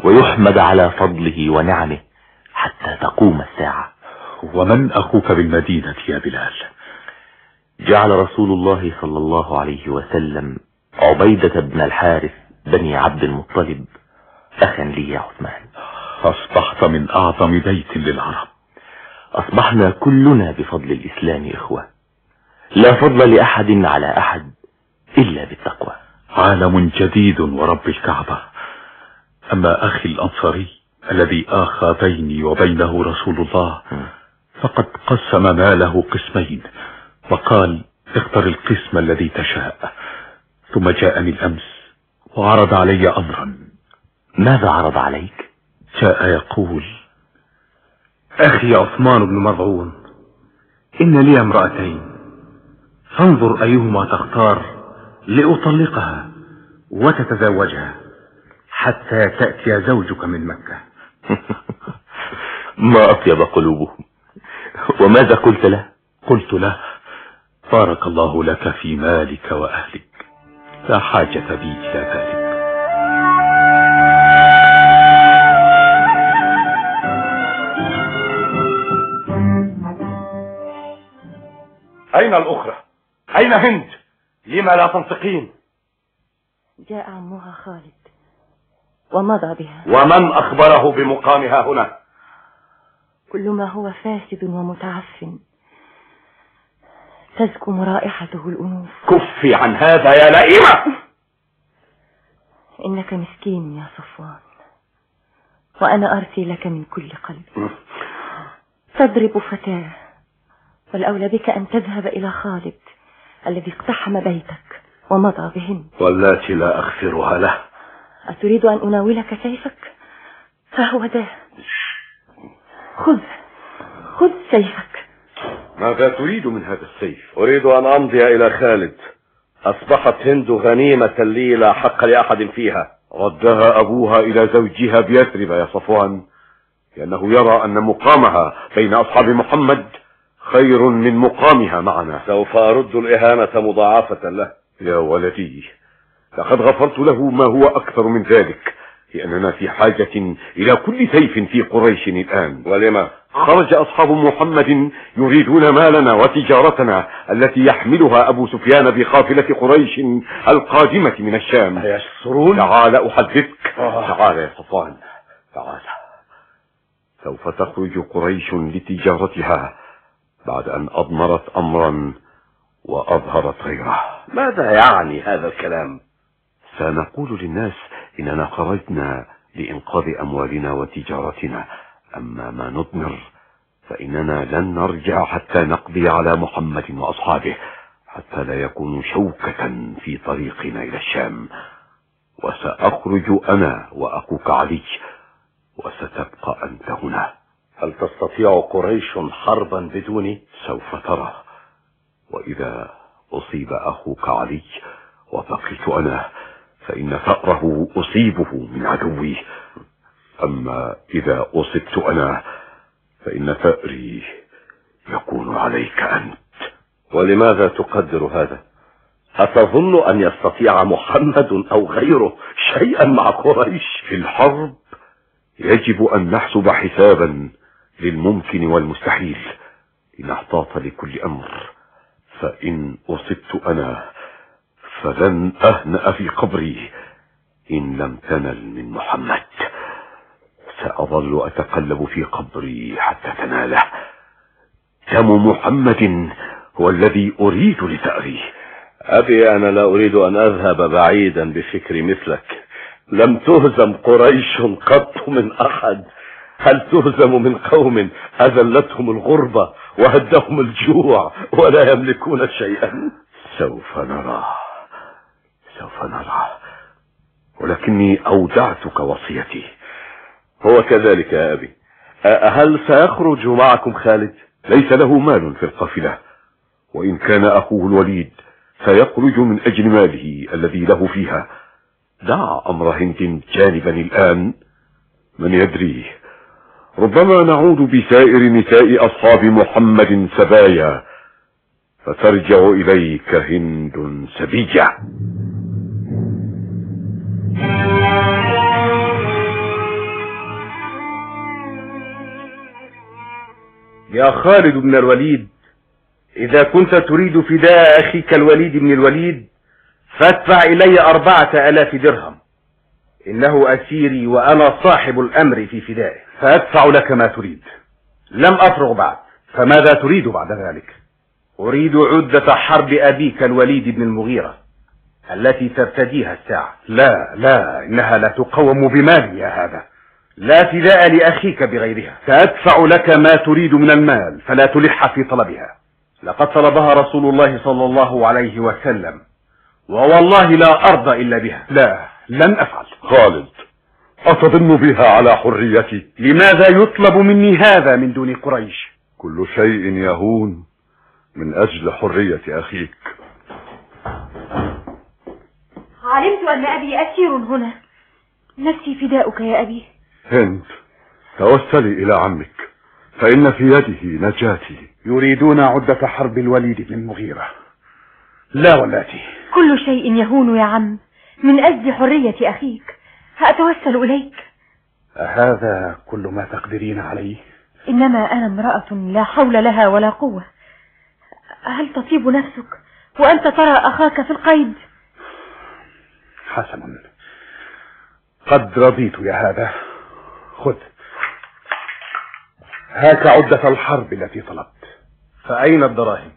ويحمد على فضله ونعمه حتى تقوم الساعة. ومن أخوك بالمدينة يا بلال؟ جعل رسول الله صلى الله عليه وسلم عبيدة بن الحارث بني عبد المطلب أخا لي يا عثمان. أصبحت من أعظم بيت للعرب. أصبحنا كلنا بفضل الإسلام إخوة. لا فضل لأحد على أحد إلا بالتقوى. عالم جديد ورب الكعبة. أما أخي الأنصاري الذي آخى بيني وبينه رسول الله فقد قسم ماله قسمين وقال اختر القسم الذي تشاء. ثم جاءني الأمس وعرض علي أمرا. ماذا عرض عليك؟ جاء يقول أخي عثمان بن مضعون إن لي امرأتين. فانظر أيهما تختار لأطلقها وتتزوجها حتى تأتي زوجك من مكة. ما أطيب قلوبهم. وماذا قلت له؟ قلت له بارك الله لك في مالك وأهلك. لا حاجة بي إلى ذلك. أين الأخرى؟ أين هند لما لا تنطقين؟ جاء عمها خالد. ومضى بها. ومن أخبره بمقامها هنا؟ كل ما هو فاسد ومتعفن تزكم رائحته الأنوف. كفي عن هذا يا لئيمة! إنك مسكين يا صفوان. وأنا أرثي لك من كل قلب. تضرب فتاة. والأولى بك أن تذهب إلى خالد. الذي اقتحم بيتك ومضى بهن. والتي لا أغفرها له. أتريد أن أناولك سيفك؟ فهو ده. خذ خذ سيفك. ماذا تريد من هذا السيف؟ أريد أن أمضي إلى خالد. أصبحت هند غنيمة لي لا حق لأحد فيها. ردها أبوها إلى زوجها بيثرب يا صفوان لأنه يرى أن مقامها بين أصحاب محمد خير من مقامها معنا. سوف أرد الإهانة مضاعفة له. يا ولدي لقد غفرت له ما هو أكثر من ذلك لأننا في حاجة إلى كل سيف في قريش الآن. ولما؟ خرج أصحاب محمد يريدون مالنا وتجارتنا التي يحملها أبو سفيان بقافلة قريش القادمة من الشام. يسرون تعال أحدثك. تعال يا صفوان تعال. سوف تخرج قريش لتجارتها. بعد أن أضمرت أمرا وأظهرت غيره. ماذا يعني هذا الكلام؟ سنقول للناس إننا خرجنا لإنقاذ أموالنا وتجارتنا. أما ما نضمر فإننا لن نرجع حتى نقضي على محمد وأصحابه حتى لا يكونوا شوكة في طريقنا إلى الشام. وسأخرج أنا وأخوك علي وستبقى أنت هنا. هل تستطيع قريش حربا بدوني سوف ترى. وإذا أصيب أخوك علي وبقيت أنا فإن ثأره أصيبه من عدوي. أما إذا أصبت أنا فإن ثأري يكون عليك أنت. ولماذا تقدر هذا؟ أتظن أن يستطيع محمد أو غيره شيئا مع قريش؟ في الحرب يجب أن نحسب حسابا للممكن والمستحيل. لنحتاط لكل أمر فإن أصبت أنا فلن أهنأ في قبري. إن لم تنل من محمد سأظل أتقلب في قبري حتى تناله. دم محمد هو الذي أريد لثأري. أبي أنا لا أريد أن أذهب بعيدا بفكر مثلك. لم تهزم قريش قط من أحد. هل تهزم من قوم أذلتهم الغربة وهدهم الجوع ولا يملكون شيئا؟ سوف نرى. سوف نرى. ولكني أودعتك وصيتي. هو كذلك يا أبي. هل سيخرج معكم خالد؟ ليس له مال في القافلة. وإن كان أخوه الوليد سيخرج من أجل ماله الذي له فيها. دع أمر هند جانبا الآن. من يدري؟ ربما نعود بسائر نساء أصحاب محمد سبايا فترجع إليك هند سبية يا خالد بن الوليد إذا كنت تريد فداء أخيك الوليد بن الوليد فادفع إلي أربعة ألاف درهم. إنه أسيري وأنا صاحب الأمر في فدائه. سأدفع لك ما تريد. لم أفرغ بعد فماذا تريد بعد ذلك؟ أريد عدة حرب أبيك الوليد بن المغيرة التي ترتديها الساعة. لا لا إنها لا تقوم بمالي يا هذا. لا فداء لأخيك بغيرها. سأدفع لك ما تريد من المال فلا تلح في طلبها. لقد طلبها رسول الله صلى الله عليه وسلم ووالله لا أرضى إلا بها. لا لن أفعل. خالد. أتظن بها على حريتي. لماذا يطلب مني هذا من دون قريش؟ كل شيء يهون من أجل حرية أخيك. علمت أن أبي أسير هنا. نفسي فداؤك يا أبي. هند توسلي إلى عمك. فإن في يده نجاتي. يريدون عدة حرب الوليد بن المغيرة لا والتي كل شيء يهون يا عم من أجل حرية أخيك. أتوسل إليك. هذا كل ما تقدرين عليه؟ إنما أنا امرأة لا حول لها ولا قوة. هل تطيب نفسك وأنت ترى أخاك في القيد؟ حسن قد رضيت يا هذا. خذ. هاك عدة الحرب التي طلبت. فأين الدراهم؟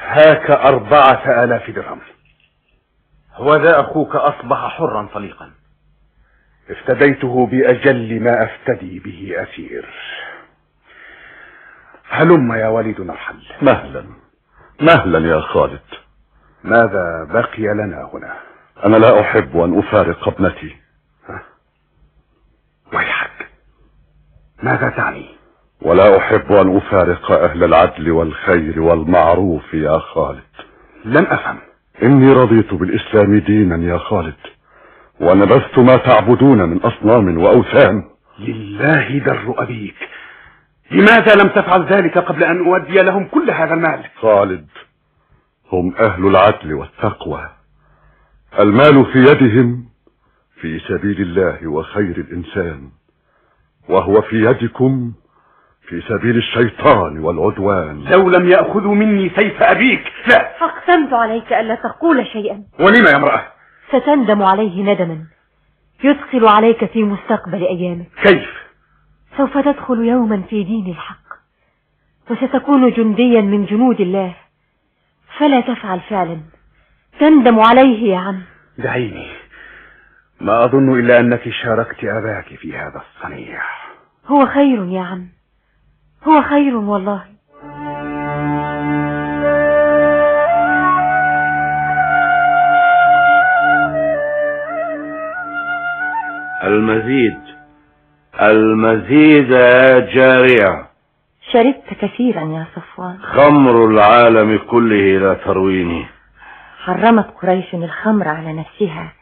هاك أربعة آلاف درهم. وذا أخوك أصبح حرا طليقا. افتديته بأجل ما أفتدي به أسير. هلم يا والدنا الحل مهلا. مهلا يا خالد. ماذا بقي لنا هنا؟ أنا لا أحب أن أفارق ابنتي. ويحك. ماذا تعني؟ ولا أحب أن أفارق أهل العدل والخير والمعروف يا خالد. لم أفهم. إني رضيت بالإسلام دينا يا خالد. ونبذت ما تعبدون من أصنام وأوثان. لله در أبيك. لماذا لم تفعل ذلك قبل أن أودي لهم كل هذا المال؟ خالد هم أهل العدل والتقوى. المال في يدهم في سبيل الله وخير الإنسان وهو في يدكم في سبيل الشيطان والعدوان. لو لم يأخذوا مني سيف أبيك لا. أقسمت عليك ألا تقول شيئا. ولم يا امرأة؟ ستندم عليه ندما يثقل عليك في مستقبل أيامك. كيف؟ سوف تدخل يوما في دين الحق وستكون جنديا من جنود الله فلا تفعل فعلا. تندم عليه يا عم. دعيني. ما أظن إلا أنك شاركت أباك في هذا الصنيع. هو خير يا عم. هو خير والله. المزيد. المزيد يا جارية. شربت كثيرا يا صفوان. خمر العالم كله لا ترويني. حرمت قريش الخمر على نفسها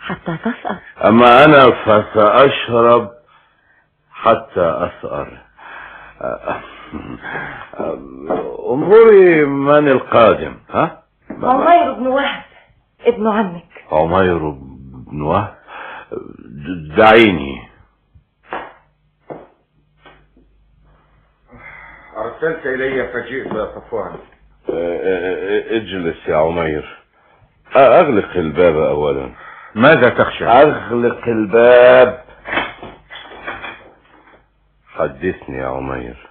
حتى تسأر. أما أنا فسأشرب حتى أسأر. انظري من القادم ها؟ عمير بن وهب ابن عمك. عمير بن وهب؟ دعيني. أرسلت إلي فجئت يا صفوان. اجلس يا عمير. أغلق الباب أولا. ماذا تخشى؟ أغلق الباب. حدثني يا عمير.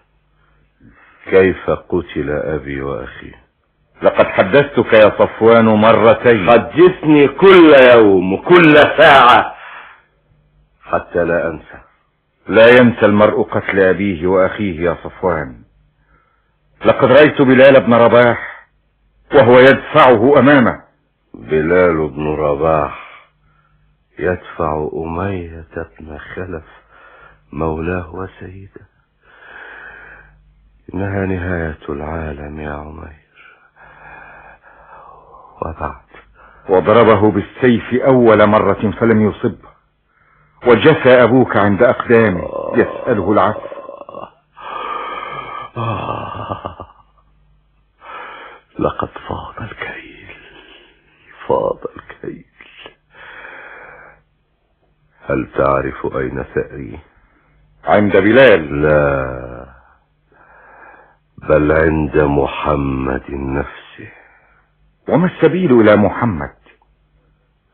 كيف قتل أبي وأخي؟ لقد حدثتك يا صفوان مرتين. حدثني كل يوم كل ساعة. حتى لا أنسى. لا ينسى المرء قتل أبيه وأخيه يا صفوان. لقد رأيت بلال بن رباح وهو يدفعه أمامه. بلال بن رباح يدفع أمية بن خلف مولاه وسيده. إنها نهاية العالم يا عمير. وبعد. وضربه بالسيف أول مرة فلم يصبه. وجثى أبوك عند أقدامه يسأله العفو. لقد فاض الكيل. فاض الكيل. هل تعرف أين ثأري؟ عند بلال. لا. بل عند محمد نفسه. وما السبيل إلى محمد؟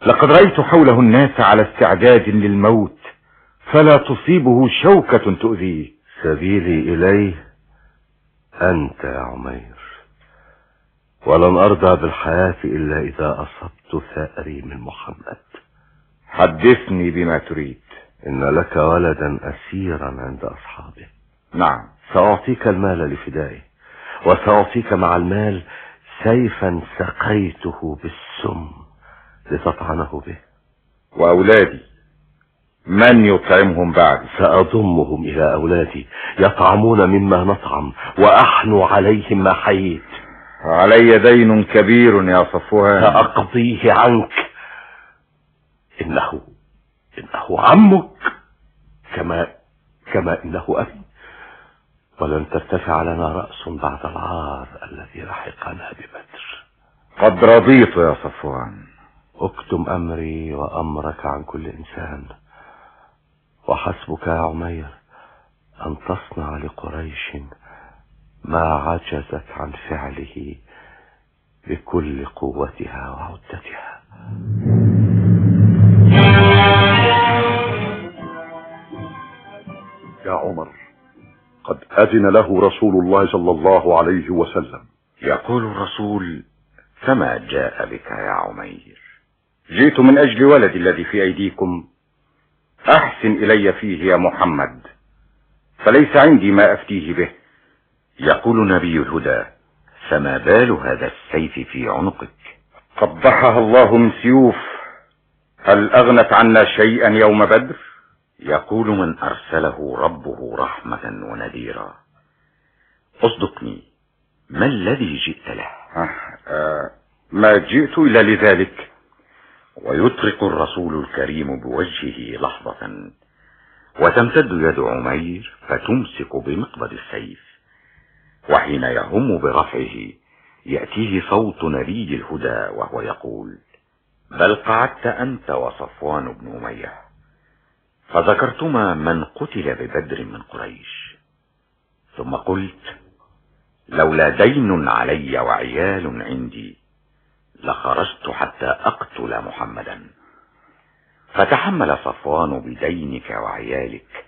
لقد رأيت حوله الناس على استعداد للموت فلا تصيبه شوكة تؤذيه. سبيلي إليه أنت يا عمير. ولن أرضى بالحياة إلا إذا أصبت ثأري من محمد. حدثني بما تريد. إن لك ولدا أسيرا عند أصحابه. نعم. سأعطيك المال لفدائه وسأعطيك مع المال سيفا سقيته بالسم. لتطعنه به. وأولادي من يطعمهم بعد؟ سأضمهم إلى أولادي يطعمون مما نطعم وأحنو عليهم ما حييت. علي دين كبير يا صفوان. سأقضيه عنك. إنه إنه عمك كما كما إنه أبي. ولن ترتفع لنا رأس بعد العار الذي لحقنا ببدر. قد رضيت يا صفوان. اكتم أمري وأمرك عن كل إنسان وحسبك يا عمير أن تصنع لقريش ما عجزت عن فعله بكل قوتها وعدتها. يا عمر قد أذن له رسول الله صلى الله عليه وسلم. يقول الرسول فما جاء بك يا عمير؟ جئت من أجل ولدي الذي في أيديكم. أحسن إلي فيه يا محمد. فليس عندي ما أفتيه به. يقول نبي الهدى فما بال هذا السيف في عنقك؟ قبحها الله من سيوف. هل أغنت عنا شيئا يوم بدر؟ يقول من أرسله ربه رحمة ونذيرا. اصدقني ما الذي جئت له؟ آه آه ما جئت إلا لذلك. ويطرق الرسول الكريم بوجهه لحظة وتمتد يد عمير فتمسك بمقبض السيف وحين يهم برفعه يأتيه صوت نبي الهدى وهو يقول بل قعدت أنت وصفوان بن أمية فذكرتما من قتل ببدر من قريش. ثم قلت لولا دين علي وعيال عندي لخرجت حتى أقتل محمدا. فتحمل صفوان بدينك وعيالك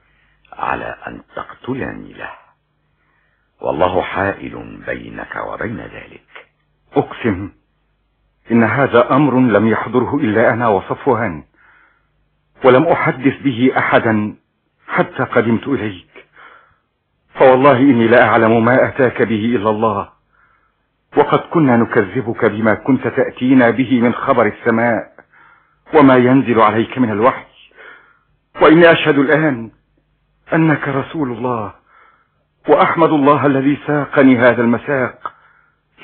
على أن تقتلني له. والله حائل بينك وبين ذلك. أقسم إن هذا أمر لم يحضره إلا أنا وصفوان ولم أحدث به أحدا حتى قدمت إليك. فوالله إني لا أعلم ما أتاك به إلا الله. وقد كنا نكذبك بما كنت تأتينا به من خبر السماء وما ينزل عليك من الوحي. وإني أشهد الآن أنك رسول الله وأحمد الله الذي ساقني هذا المساق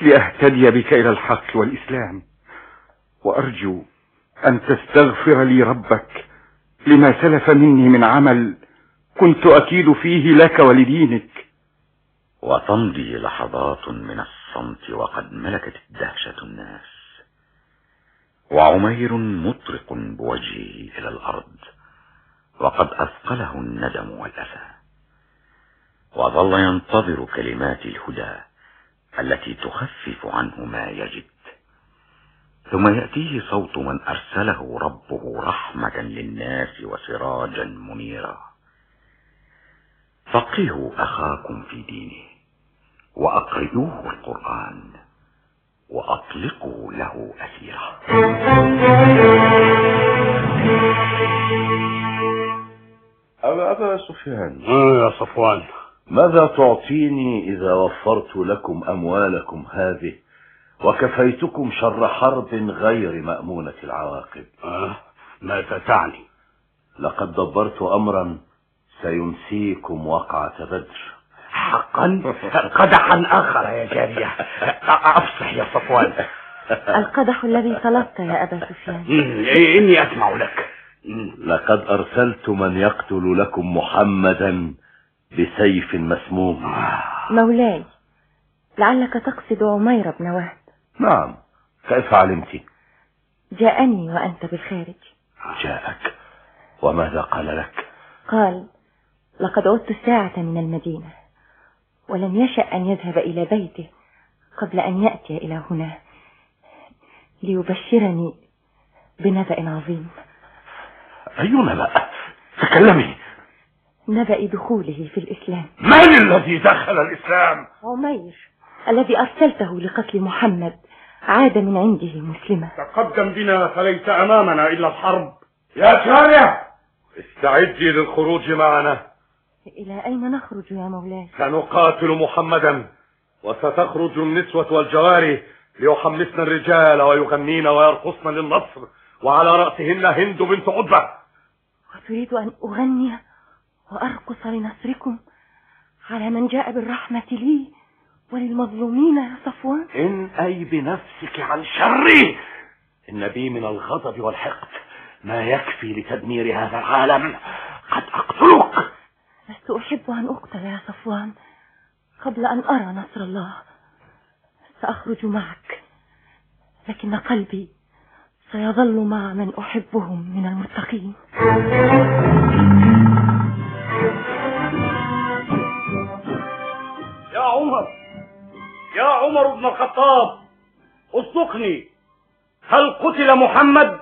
لأهتدي بك إلى الحق والإسلام. وأرجو أن تستغفر لي ربك لما سلف مني من عمل كنت أكيد فيه لك ولدينك. وتمضي لحظات من الصمت وقد ملكت الدهشة الناس. وعمير مطرق بوجهه إلى الأرض وقد أثقله الندم والأسى وظل ينتظر كلمات الهدى التي تخفف عنه ما يجد. ثم يأتيه صوت من أرسله ربه رحمة للناس وسراجا منيرا. فقهوا أخاكم في دينه. وأقرئوه القرآن وأطلقوا له أسيرا أما أبا سفيان آه يا صفوان. ماذا تعطيني إذا وفرت لكم أموالكم هذه وكفيتكم شر حرب غير مأمونة العواقب؟ آه ماذا تعني؟ لقد دبرت أمرا سينسيكم وقعة بدر. حقا قدحا آخر يا جارية. أفصح يا صفوان. القدح الذي طلبت يا أبا سفيان. إني أسمع لك. لقد أرسلت من يقتل لكم محمدا بسيف مسموم. مولاي لعلك تقصد عمير بن وهب. نعم كيف علمت؟ جاءني وأنت بالخارج. جاءك. وماذا قال لك؟ قال لقد عدت ساعة من المدينة. ولم يشأ أن يذهب إلى بيته قبل أن يأتي إلى هنا ليبشرني بنبأ عظيم. أي نبأ؟ تكلمي. نبأ دخوله في الإسلام. من الذي دخل الإسلام؟ عمير الذي أرسلته لقتل محمد عاد من عنده مسلما تقدم بنا فليس أمامنا إلا الحرب. يا جارية استعدي للخروج معنا. إلى أين نخرج يا مولاي؟ سنقاتل محمدا وستخرج النسوة والجواري ليحمسن الرجال ويغنين ويرقصن للنصر وعلى رأسهن هند بنت عتبة. وتريد أن أغني وأرقص لنصركم على من جاء بالرحمة لي وللمظلومين يا صفوان؟ إن أي بنفسك عن شري إن بي من الغضب والحقد. ما يكفي لتدمير هذا العالم قد أقتلك. لست أحب أن أقتل يا صفوان. قبل أن أرى نصر الله سأخرج معك. لكن قلبي سيظل مع من أحبهم من المتقين. يا عمر يا عمر بن الخطاب أصدقني. هل قتل محمد؟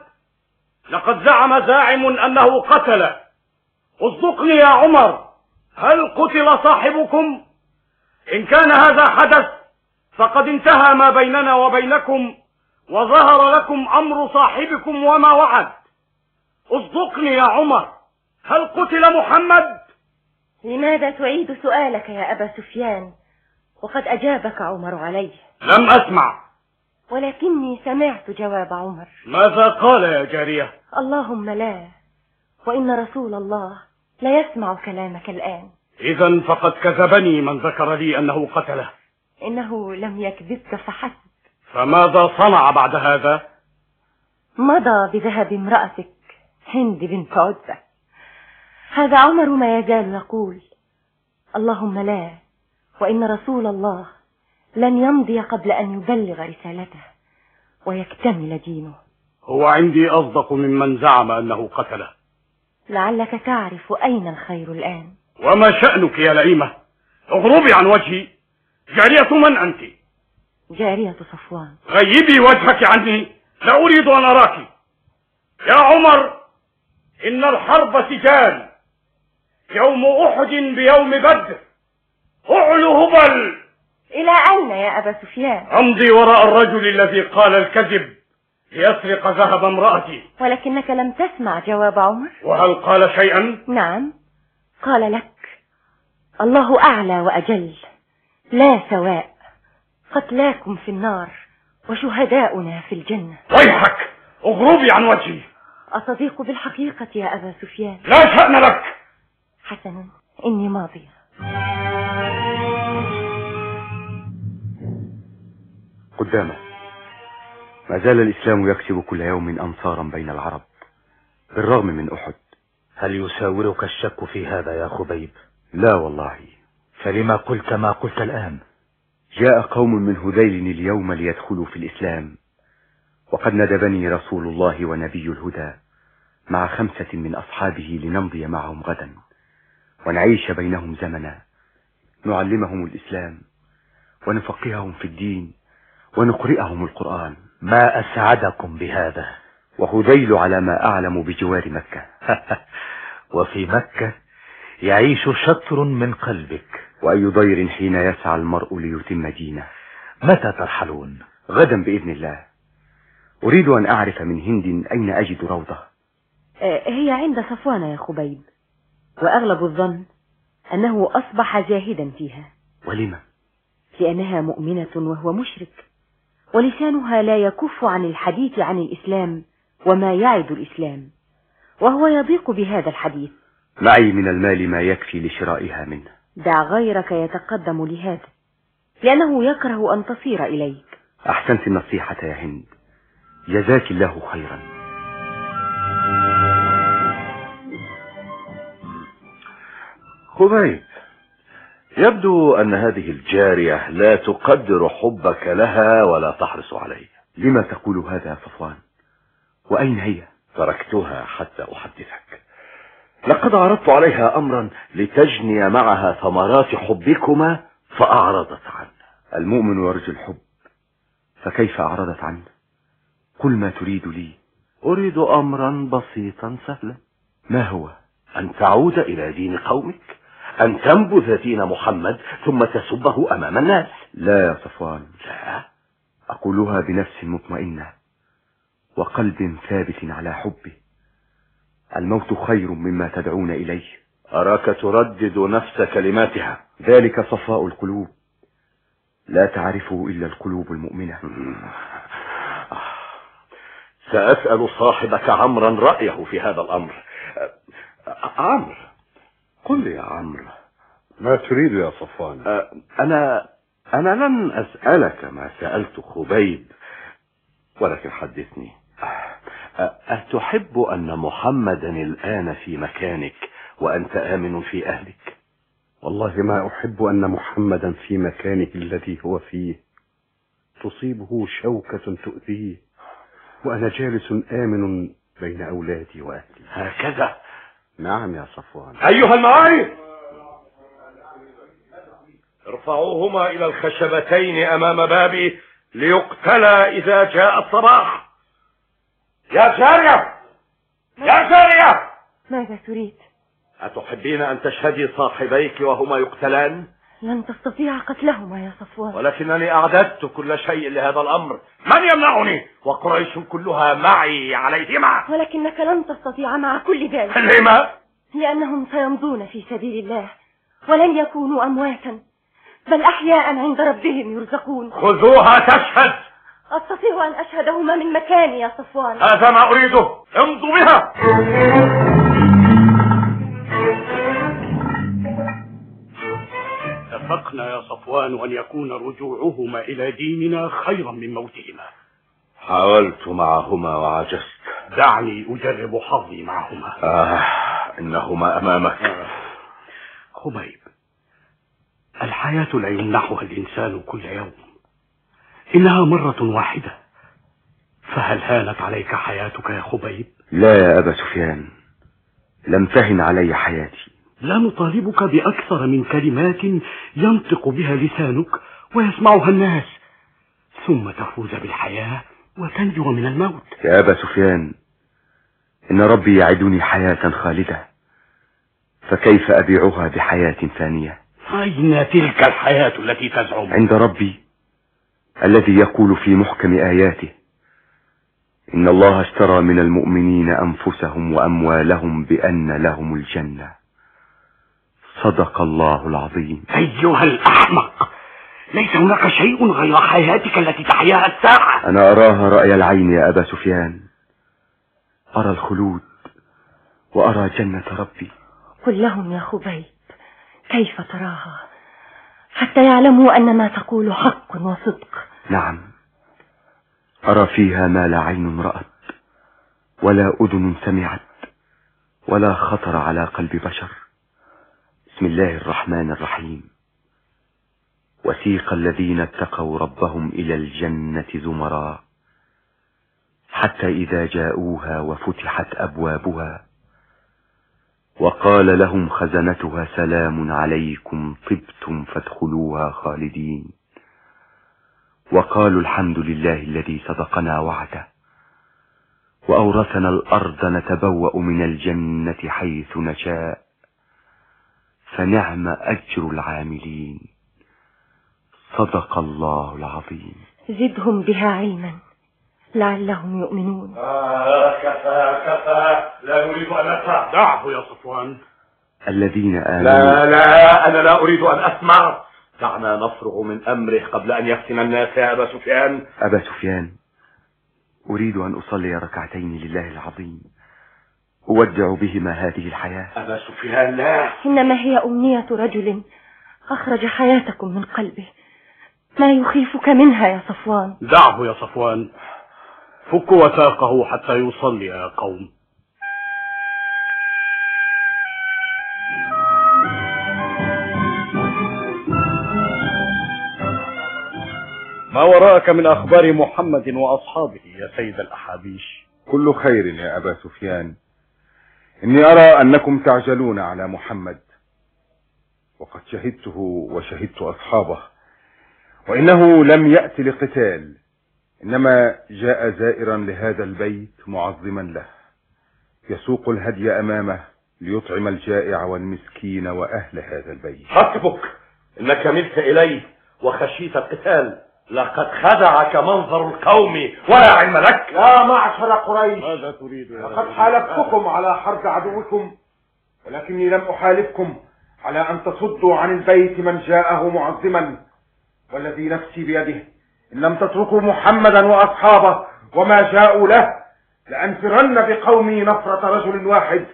لقد زعم زاعم أنه قتل أصدقني يا عمر. هل قتل صاحبكم؟ إن كان هذا حدث فقد انتهى ما بيننا وبينكم وظهر لكم أمر صاحبكم وما وعد. اصدقني يا عمر هل قتل محمد؟ لماذا تعيد سؤالك يا أبا سفيان؟ وقد أجابك عمر عليه. لم أسمع. ولكني سمعت جواب عمر. ماذا قال يا جارية؟ اللهم لا وإن رسول الله لا يسمع كلامك الآن. إذا فقد كذبني من ذكر لي أنه قتله. إنه لم يكذبك فحسب. فماذا صنع بعد هذا؟ مضى بذهب امرأتك هند بنت عتبة هذا عمر ما يزال يقول اللهم لا وإن رسول الله لن يمضي قبل أن يبلغ رسالته ويكتمل دينه. هو عندي أصدق ممن زعم أنه قتله. لعلك تعرف أين الخير الآن. وما شأنك يا لئيمة؟ اغربي عن وجهي. جارية من أنت؟ جارية صفوان. غيبي وجهك عني. لا أريد أن أراك. يا عمر إن الحرب سجال. يوم أحد بيوم بدر. أعلو هبل. إلى أين يا أبا سفيان؟ أمضي وراء الرجل الذي قال الكذب. ليسرق ذهب امرأتي. ولكنك لم تسمع جواب عمر. وهل قال شيئا؟ نعم قال لك الله أعلى وأجل لا سواء قتلاكم في النار وشهداؤنا في الجنة. ويحك! اغربي عن وجهي. أصديق بالحقيقة يا أبا سفيان. لا شأن لك! حسنا إني ماضية. قدامه ما زال الإسلام يكسب كل يوم أنصارا بين العرب بالرغم من أحد. هل يساورك الشك في هذا يا خبيب؟ لا والله. فلما قلت ما قلت الآن؟ جاء قوم من هذيل اليوم ليدخلوا في الإسلام وقد ندبني رسول الله ونبي الهدى مع خمسة من أصحابه لنمضي معهم غدا ونعيش بينهم زمنا. نعلمهم الإسلام ونفقههم في الدين ونقرئهم القرآن. ما أسعدكم بهذا؟ وهذيل على ما أعلم بجوار مكة. وفي مكة يعيش شطر من قلبك. وأي ضير حين يسعى المرء ليتم دينه. متى ترحلون؟ غدا بإذن الله. أريد أن أعرف من هند أين أجد روضة. آه، هي عند صفوان يا خبيب. وأغلب الظن أنه أصبح زاهدا فيها. ولم؟ لأنها مؤمنة وهو مشرك. ولسانها لا يكف عن الحديث عن الإسلام وما يعد الإسلام وهو يضيق بهذا الحديث. معي من المال ما يكفي لشرائها منه. دع غيرك يتقدم لهذا لأنه يكره أن تصير إليك. أحسنت النصيحة يا هند. جزاك الله خيرا. خبيب يبدو أن هذه الجارية لا تقدر حبك لها ولا تحرص عليه لما تقول هذا يا صفوان وأين هي؟ تركتها حتى أحدثك. لقد عرضت عليها أمرا لتجني معها ثمرات حبكما فأعرضت عنه. المؤمن يرجو الحب فكيف أعرضت عنه؟ قل ما تريد لي. أريد أمرا بسيطا سهلا. ما هو؟ أن تعود إلى دين قومك؟ أن تنبذ دين محمد ثم تسبه أمام الناس. لا يا صفوان. لا. أقولها بنفس مطمئنة وقلب ثابت على حبه. الموت خير مما تدعون إليه. أراك تردد نفس كلماتها. ذلك صفاء القلوب. لا تعرفه إلا القلوب المؤمنة. سأسأل صاحبك عمرا رأيه في هذا الأمر. عمرو قل لي يا عمرو ما تريد يا صفوان؟ أنا أنا لن أسألك ما سألت خبيب ولكن حدثني. أتحب أن محمدا الآن في مكانك وأنت آمن في أهلك؟ والله ما أحب أن محمدا في مكانه الذي هو فيه. تصيبه شوكة تؤذيه وأنا جالس آمن بين أولادي وأهلي. هكذا؟ نعم يا صفوان. أيها المعايب ارفعوهما إلى الخشبتين أمام بابي ليقتلا إذا جاء الصباح. يا جارية! يا جارية! ماذا تريد؟ أتحبين أن تشهدي صاحبيك وهما يقتلان؟ لن تستطيع قتلهما يا صفوان. ولكنني أعددت كل شيء لهذا الأمر. من يمنعني؟ وقريش كلها معي عليهما. ولكنك لن تستطيع مع كل ذلك. لما؟ لأنهم سيمضون في سبيل الله ولن يكونوا أمواتا بل أحياء عند ربهم يرزقون. خذوها تشهد. أستطيع أن أشهدهما من مكاني يا صفوان. هذا ما أريده. امضوا بها. اتفقنا يا صفوان أن يكون رجوعهما إلى ديننا خيرا من موتهما. حاولت معهما وعجزت. دعني أجرب حظي معهما. آه إنهما أمامك. خبيب الحياة لا يمنحها الإنسان كل يوم. إنها مرة واحدة. فهل هانت عليك حياتك يا خبيب؟ لا يا أبا سفيان. لم تهن علي حياتي. لا نطالبك بأكثر من كلمات ينطق بها لسانك ويسمعها الناس ثم تفوز بالحياة وتنجو من الموت. يا أبا سفيان إن ربي يعدني حياة خالدة فكيف أبيعها بحياة ثانية؟ أين تلك الحياة التي تزعم؟ عند ربي الذي يقول في محكم آياته إن الله اشترى من المؤمنين أنفسهم وأموالهم بأن لهم الجنة. صدق الله العظيم. أيها الأحمق ليس هناك شيء غير حياتك التي تحياها الساعة. أنا أراها رأي العين يا أبا سفيان. أرى الخلود وأرى جنة ربي. قل لهم يا خبيب كيف تراها؟ حتى يعلموا أن ما تقول حق وصدق. نعم. أرى فيها ما لا عين رأت ولا أذن سمعت ولا خطر على قلب بشر. بسم الله الرحمن الرحيم. وسيق الذين اتقوا ربهم إلى الجنة زمرا. حتى إذا جاءوها وفتحت أبوابها. وقال لهم خزنتها سلام عليكم طبتم فادخلوها خالدين. وقالوا الحمد لله الذي صدقنا وعده. وأورثنا الأرض نتبوأ من الجنة حيث نشاء. فنعم أجر العاملين. صدق الله العظيم. زدهم بها علما. لعلهم يؤمنون. آه كفى كفى. لا نريد أن أسمع. دعه يا صفوان. الذين آمنوا. لا لا أنا لا أريد أن أسمع. دعنا نفرغ من أمره قبل أن يفتن الناس يا أبا سفيان. أبا سفيان أريد أن أصلي ركعتين لله العظيم. أودع بهما هذه الحياة. أبا سفيان لا. إنما هي أمنية رجل أخرج حياتكم من قلبه. ما يخيفك منها يا صفوان؟ دعه يا صفوان. فك وثاقه حتى يصلي يا قوم. ما وراءك من أخبار محمد وأصحابه يا سيد الأحابيش. كل خير يا أبا سفيان. إني أرى أنكم تعجلون على محمد. وقد شهدته وشهدت أصحابه. وإنه لم يأت لقتال. إنما جاء زائرا لهذا البيت معظما له. يسوق الهدي أمامه ليطعم الجائع والمسكين وأهل هذا البيت. حسبك إنك ملت إليه وخشيت القتال. لقد خدعك منظر القوم ولا علم لك. يا معشر قريش ماذا تريد يا لقد حالفتكم على حرب عدوكم ولكني لم أحالفكم على أن تصدوا عن البيت من جاءه معظما والذي نفسي بيده إن لم تتركوا محمدا وأصحابه وما جاءوا له لأنفرن بقومي نفرة رجل واحد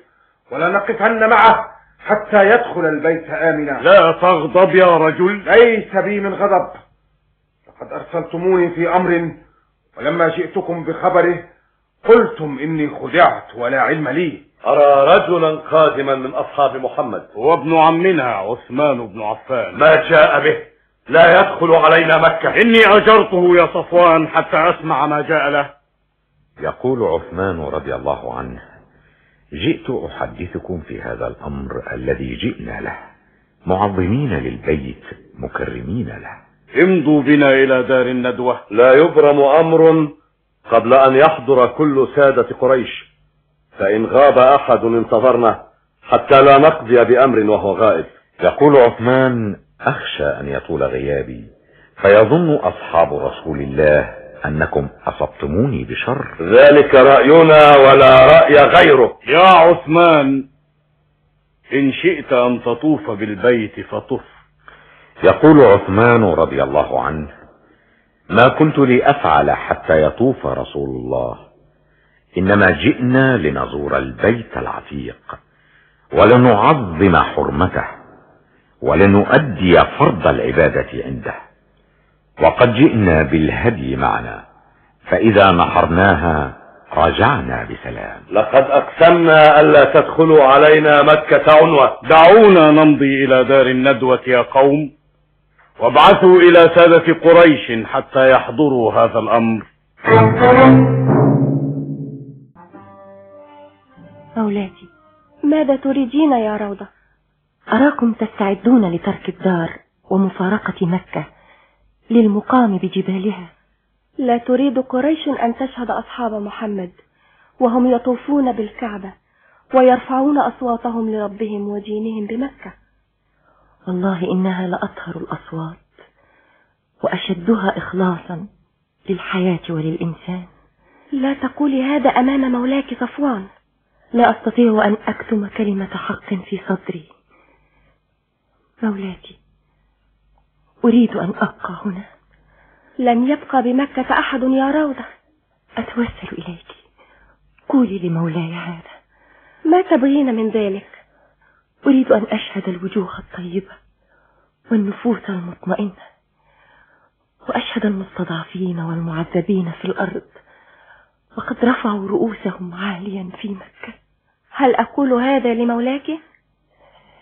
ولنقفن معه حتى يدخل البيت آمنا. لا تغضب يا رجل. ليس بي من غضب. لقد أرسلتموني في أمر ولما جئتكم بخبره قلتم إني خدعت ولا علم لي. أرى رجلا قادما من أصحاب محمد. هو ابن عمنا عثمان بن عفان. ما جاء به. لا يدخل علينا مكة. إني أجرته يا صفوان حتى أسمع ما جاء له. يقول عثمان رضي الله عنه جئت أحدثكم في هذا الأمر الذي جئنا له معظمين للبيت مكرمين له. امضوا بنا إلى دار الندوة. لا يبرم أمر قبل أن يحضر كل سادة قريش فإن غاب أحد انتظرنا حتى لا نقضي بأمر وهو غائب. يقول عثمان أخشى أن يطول غيابي فيظن أصحاب رسول الله أنكم أصبتموني بشر. ذلك رأينا ولا رأي غيره. يا عثمان إن شئت أن تطوف بالبيت فطف. يقول عثمان رضي الله عنه ما كنت لأفعل حتى يطوف رسول الله إنما جئنا لنزور البيت العتيق ولنعظم حرمته ولنؤدي فرض العبادة عنده. وقد جئنا بالهدي معنا فإذا نحرناها رجعنا بسلام. لقد أقسمنا ألا تدخلوا علينا مكة عنوة. دعونا نمضي إلى دار الندوة يا قوم وابعثوا إلى سادة قريش حتى يحضروا هذا الأمر. مولاتي ماذا تريدين يا روضة؟ أراكم تستعدون لترك الدار ومفارقة مكة للمقام بجبالها. لا تريد قريش أن تشهد أصحاب محمد وهم يطوفون بالكعبة ويرفعون أصواتهم لربهم ودينهم بمكة. والله إنها لأطهر الأصوات وأشدها إخلاصا للحياة وللإنسان. لا تقولي هذا أمام مولاك صفوان. لا أستطيع أن أكتم كلمة حق في صدري. مولاتي أريد أن أبقى هنا. لن يبقى بمكة أحد يا روضة. أتوسل إليك. قولي لمولاي هذا. ما تبغين من ذلك؟ أريد أن أشهد الوجوه الطيبة والنفوس المطمئنة وأشهد المستضعفين والمعذبين في الأرض وقد رفعوا رؤوسهم عاليا في مكة. هل أقول هذا لمولاك؟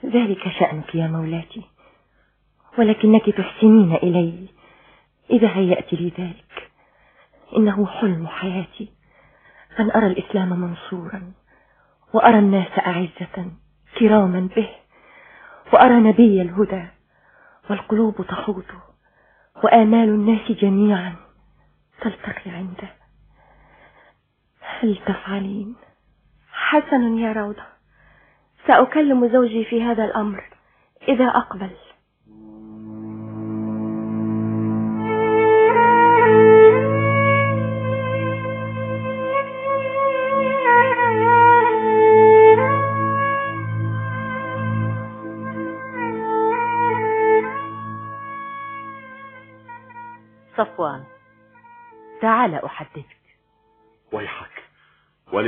ذلك شأنك يا مولاتي ولكنك تحسنين إلي. إذا هيأت لي ذلك إنه حلم حياتي. أن أرى الإسلام منصورا وأرى الناس أعزة. كراما به وأرى نبي الهدى والقلوب تحوط وآمال الناس جميعا تلتقي عنده. هل تفعلين؟ حسن يا روضة سأكلم زوجي في هذا الأمر إذا أقبل.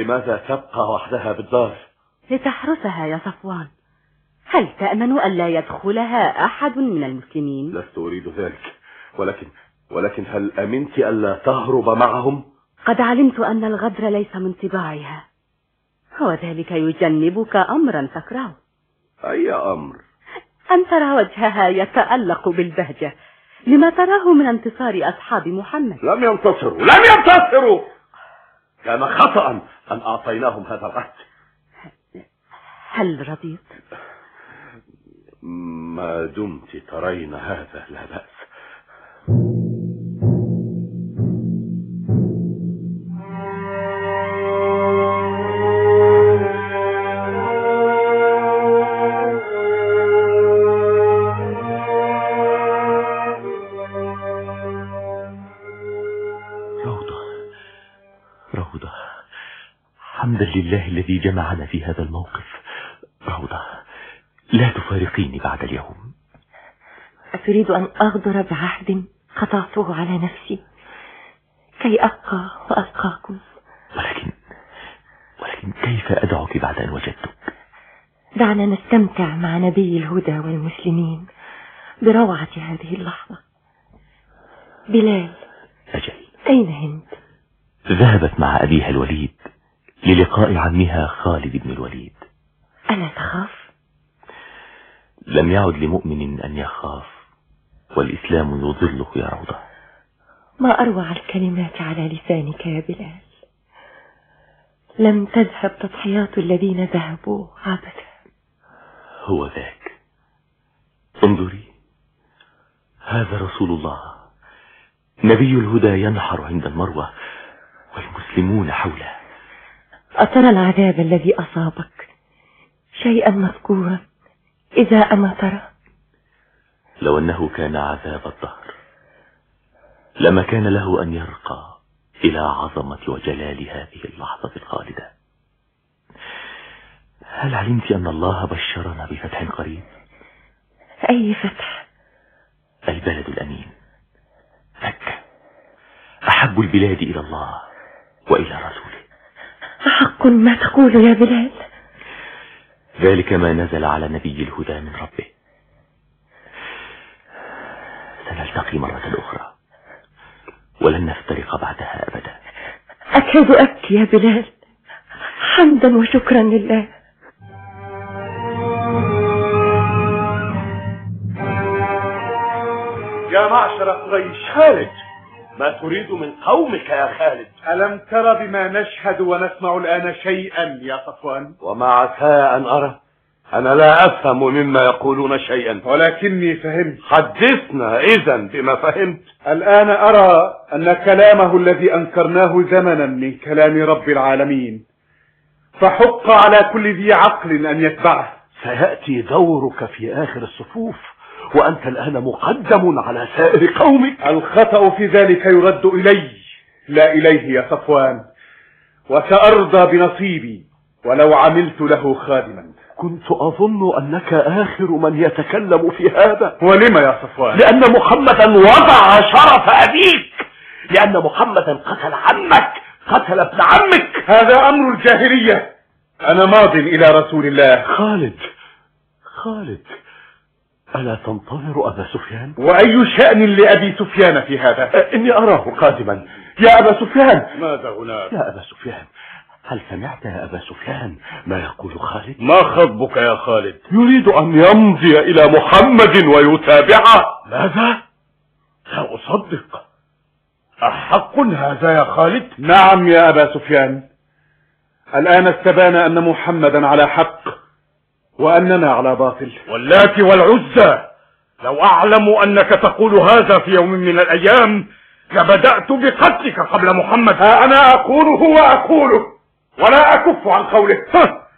ولماذا تبقى وحدها بالدار؟ لتحرسها يا صفوان. هل تأمن ألا يدخلها أحد من المسلمين؟ لست أريد ذلك. ولكن ولكن هل أمنت ألا تهرب معهم؟ قد علمت أن الغدر ليس من طباعها. وذلك يجنبك أمرا تكرهه. أي أمر؟ أن ترى وجهها يتألق بالبهجة. لما تراه من انتصار أصحاب محمد. لم ينتصروا لم ينتصروا! كان خطأ أن أعطيناهم هذا العهد هل رضيت؟ ما دمت ترين هذا لا بأس لله الذي جمعنا في هذا الموقف. روضة لا تفارقيني بعد اليوم. أتريد أن أغدر بعهد قطعته على نفسي. كي أبقى وألقاكم. ولكن ولكن كيف أدعك بعد أن وجدتك؟ دعنا نستمتع مع نبي الهدى والمسلمين بروعة هذه اللحظة. بلال أجل. أين هند ذهبت مع أبيها الوليد. للقاء عمها خالد بن الوليد. ألا تخاف؟ لم يعد لمؤمن أن يخاف والإسلام يظله يا روضة. ما أروع الكلمات على لسانك يا بلال. لم تذهب تضحيات الذين ذهبوا عبثا هو ذاك. انظري هذا رسول الله. نبي الهدى ينحر عند المروة والمسلمون حوله. أترى العذاب الذي أصابك. شيئا مذكورا. إذا أما ترى. لو أنه كان عذاب الدهر لما كان له أن يرقى إلى عظمة وجلال هذه اللحظة الخالدة. هل علمت أن الله بشرنا بفتح قريب؟ أي فتح؟ البلد الأمين. مكة أحب البلاد إلى الله وإلى رسوله. أحق ما تقول يا بلال. ذلك ما نزل على نبي الهدى من ربه. سنلتقي مرة أخرى. ولن نفترق بعدها أبدا. أكاد أبكي يا بلال. حمدا وشكرا لله. يا معشر قريش خالد. ما تريد من قومك يا خالد. ألم تر بما نشهد ونسمع الآن شيئا يا صفوان؟ وما عسى أن أرى. أنا لا أفهم مما يقولون شيئا. ولكني فهمت. حدثنا إذا بما فهمت. الآن أرى أن كلامه الذي أنكرناه زمنا من كلام رب العالمين. فحق على كل ذي عقل أن يتبعه. سيأتي دورك في آخر الصفوف. وأنت الآن مقدم على سائر قومك. الخطأ في ذلك يرد إلي. لا إليه يا صفوان. وسأرضى بنصيبي ولو عملت له خادما. كنت أظن أنك آخر من يتكلم في هذا. ولم يا صفوان؟ لأن محمدا وضع شرف أبيك. لأن محمدا قتل عمك قتل ابن عمك. هذا أمر الجاهلية. أنا ماض إلى رسول الله. خالد خالد. ألا تنتظر أبا سفيان؟ وأي شأن لأبي سفيان في هذا؟ إني أراه قادما. يا أبا سفيان! ماذا هناك؟ يا أبا سفيان هل سمعت يا أبا سفيان ما يقول خالد؟ ما خطبك يا خالد؟ يريد أن يمضي إلى محمد ويتابعه. ماذا؟ لا أصدق. أحق هذا يا خالد؟ نعم يا أبا سفيان. الآن استبان أن محمدا على حق. وأننا على باطل. واللات والعزى لو أعلم أنك تقول هذا في يوم من الأيام لبدأت بقتلك قبل محمد. ها أنا أقوله وأقوله ولا أكف عن قوله.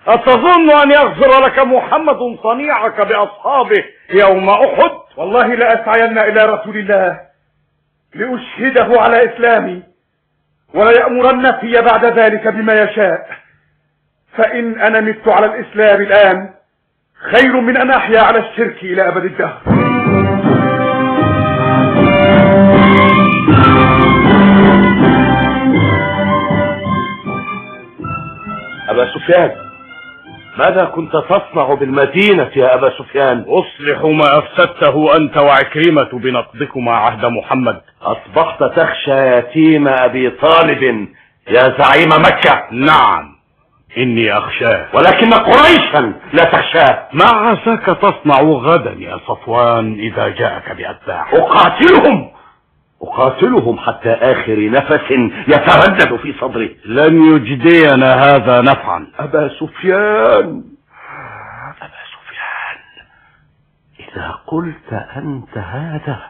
أتظن أن يغفر لك محمد صنيعك بأصحابه يوم أحد؟ والله لأسعين إلى رسول الله لأشهده على إسلامي وليأمرن في بعد ذلك بما يشاء. فإن أنا مت على الإسلام الآن خير من أن أحيا على الشرك إلى أبد الدهر. أبا سفيان ماذا كنت تصنع بالمدينة يا أبا سفيان؟ أصلح ما أفسدته أنت وعكرمة بنقضكما عهد محمد. أصبحت تخشى يتيم أبي طالب يا زعيم مكة. نعم. إني أخشاه ولكن قريشا لا تخشاه. ما عساك تصنع غدا يا صفوان إذا جاءك بأتباع أقاتلهم! أقاتلهم حتى آخر نفس يتردد في صدري لن يجدينا هذا نفعا. أبا سفيان! أبا سفيان! إذا قلت أنت هذا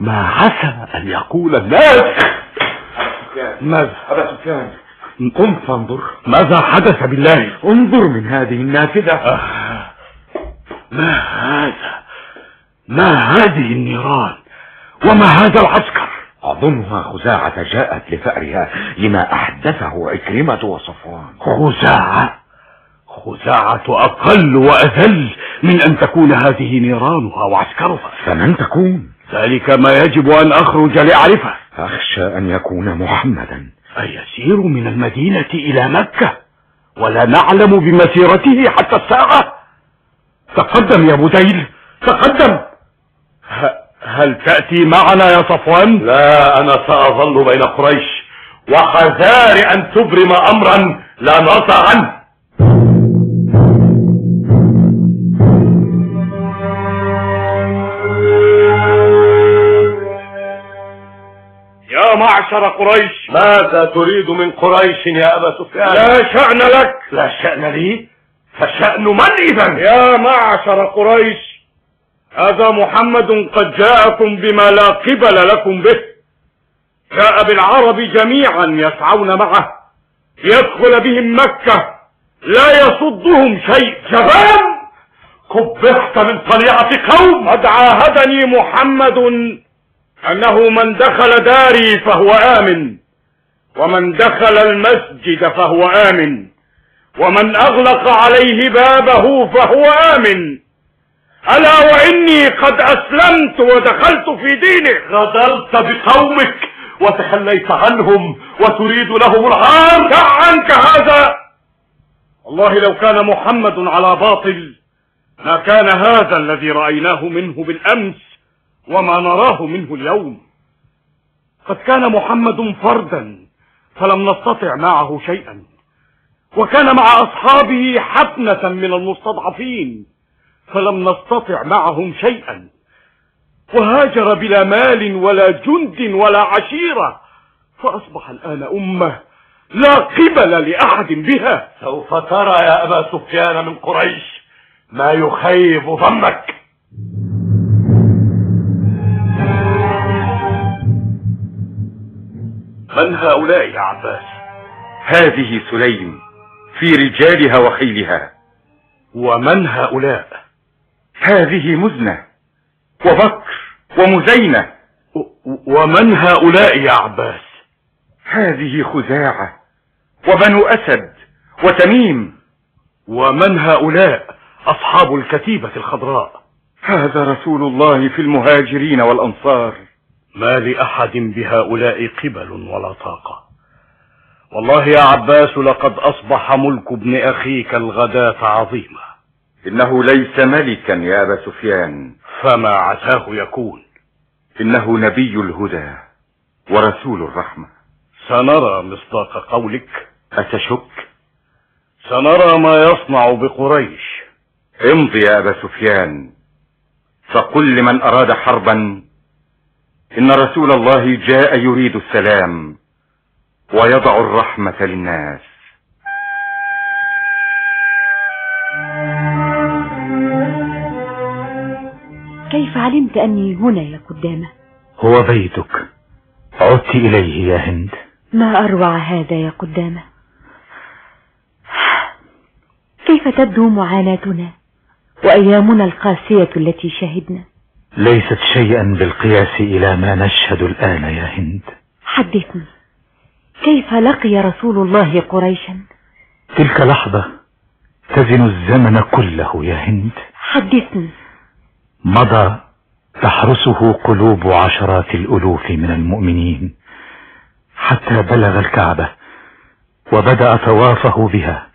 ما عسى أن يقول الناس ماذا؟ أبا سفيان. قم فانظر. ماذا حدث بالله؟ انظر من هذه النافذة. آه. ما هذا؟ ما هذه النيران؟ وما هذا العسكر؟ أظنها خزاعة جاءت لفأرها لما أحدثه عكرمة وصفوان. خزاعة؟ خزاعة أقل وأذل من أن تكون هذه نيرانها وعسكرها. فمن تكون؟ ذلك ما يجب أن أخرج لأعرفه. أخشى أن يكون محمدا. أيسير من المدينة إلى مكة؟ ولا نعلم بمسيرته حتى الساعة. تقدم يا بديل تقدم. هل تأتي معنا يا صفوان؟ لا أنا سأظل بين قريش. وحذار أن تبرم أمرا لا نرضى عنه. معشر قريش. ماذا تريد من قريش يا أبا سفيان؟ لا شأن لك. لا شأن لي؟ فشأن من إذا يا معشر قريش هذا محمد قد جاءكم بما لا قبل لكم به. جاء بالعرب جميعا يسعون معه. يدخل بهم مكة. لا يصدهم شيء. جبان! قبحت من طليعة قوم. قد عاهدني محمد أنه من دخل داري فهو آمن ومن دخل المسجد فهو آمن ومن أغلق عليه بابه فهو آمن. ألا وإني قد أسلمت ودخلت في دينه. غدرت بقومك وتخليت عنهم وتريد لهم العار. دع عنك هذا. والله لو كان محمد على باطل ما كان هذا الذي رأيناه منه بالأمس. وما نراه منه اليوم. قد كان محمد فردا فلم نستطع معه شيئا. وكان مع أصحابه حفنة من المستضعفين فلم نستطع معهم شيئا. وهاجر بلا مال ولا جند ولا عشيرة فأصبح الآن أمة لا قبل لأحد بها. سوف ترى يا أبا سفيان من قريش ما يخيب ظنك من هؤلاء يا عباس؟ هذه سليم في رجالها وخيلها. ومن هؤلاء؟ هذه مزنة وبكر ومزينة. ومن هؤلاء يا عباس؟ هذه خزاعة وبنو أسد وتميم. ومن هؤلاء؟ أصحاب الكتيبة الخضراء. هذا رسول الله في المهاجرين والأنصار. ما لأحد بهؤلاء قبل ولا طاقة. والله يا عباس لقد أصبح ملك ابن أخيك الغداة عظيما. إنه ليس ملكا يا أبا سفيان. فما عساه يكون. إنه نبي الهدى ورسول الرحمة. سنرى مصداق قولك. أتشك؟ سنرى ما يصنع بقريش. امضي يا أبا سفيان. فقل لمن أراد حربا إن رسول الله جاء يريد السلام ويضع الرحمة للناس. كيف علمت أني هنا يا قدامة؟ هو بيتك. عدت إليه يا هند. ما أروع هذا يا قدامة؟ كيف تبدو معاناتنا وأيامنا القاسية التي شهدنا؟ ليست شيئا بالقياس إلى ما نشهد الآن يا هند. حدثني. كيف لقي رسول الله قريشا؟ تلك لحظة تزن الزمن كله يا هند. حدثني. مضى تحرسه قلوب عشرات الألوف من المؤمنين حتى بلغ الكعبة وبدأ طوافه بها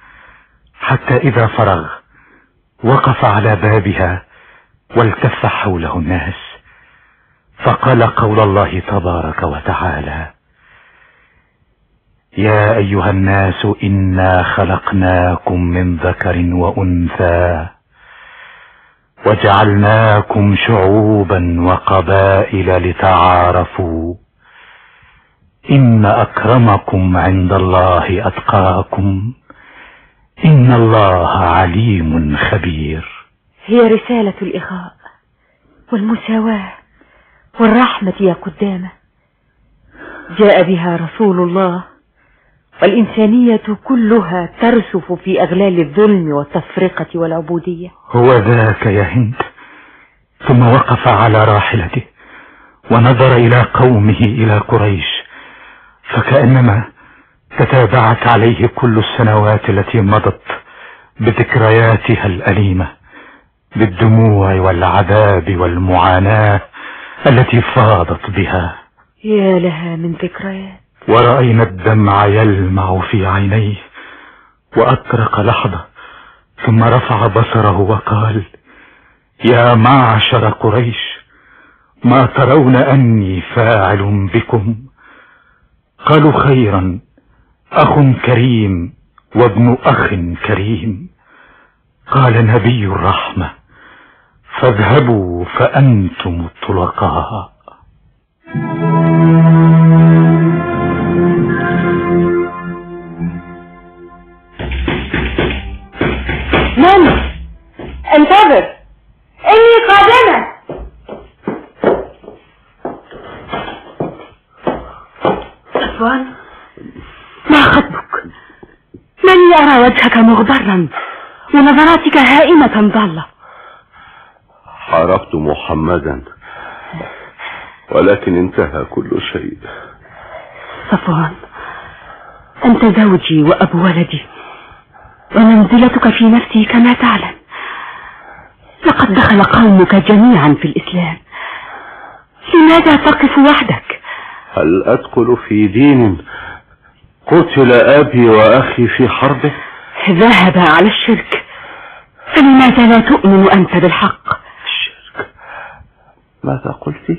حتى إذا فرغ وقف على بابها والتف حوله الناس فقال قول الله تبارك وتعالى يا أيها الناس إنا خلقناكم من ذكر وأنثى وجعلناكم شعوبا وقبائل لتعارفوا. إن أكرمكم عند الله أتقاكم إن الله عليم خبير. هي رسالة الإخاء والمساواة والرحمة يا قدامة. جاء بها رسول الله والإنسانية كلها ترسف في أغلال الظلم والتفرقة والعبودية. هو ذاك يا هند. ثم وقف على راحلته ونظر إلى قومه إلى قريش فكأنما تتابعت عليه كل السنوات التي مضت بذكرياتها الأليمة. بالدموع والعذاب والمعاناة التي فاضت بها. يا لها من ذكريات. ورأينا الدمع يلمع في عينيه وأطرق لحظة ثم رفع بصره وقال يا معشر قريش ما ترون أني فاعل بكم؟ قالوا خيرا أخ كريم وابن أخ كريم. قال نبي الرحمة فاذهبوا فأنتم الطلقاء. من انتظر. إني قادمة. صفوان ما خطبك؟ من يرى وجهك مغبرا ونظراتك هائمة ضالة. حاربت محمدا. ولكن انتهى كل شيء. صفوان أنت زوجي وأبو ولدي ومنزلتك في نفسي كما تعلم. لقد دخل قومك جميعا في الإسلام. لماذا تقف وحدك؟ هل أدخل في دين قتل أبي وأخي في حربه؟ ذهب على الشرك. فلماذا لا تؤمن أنت بالحق؟ ماذا قلت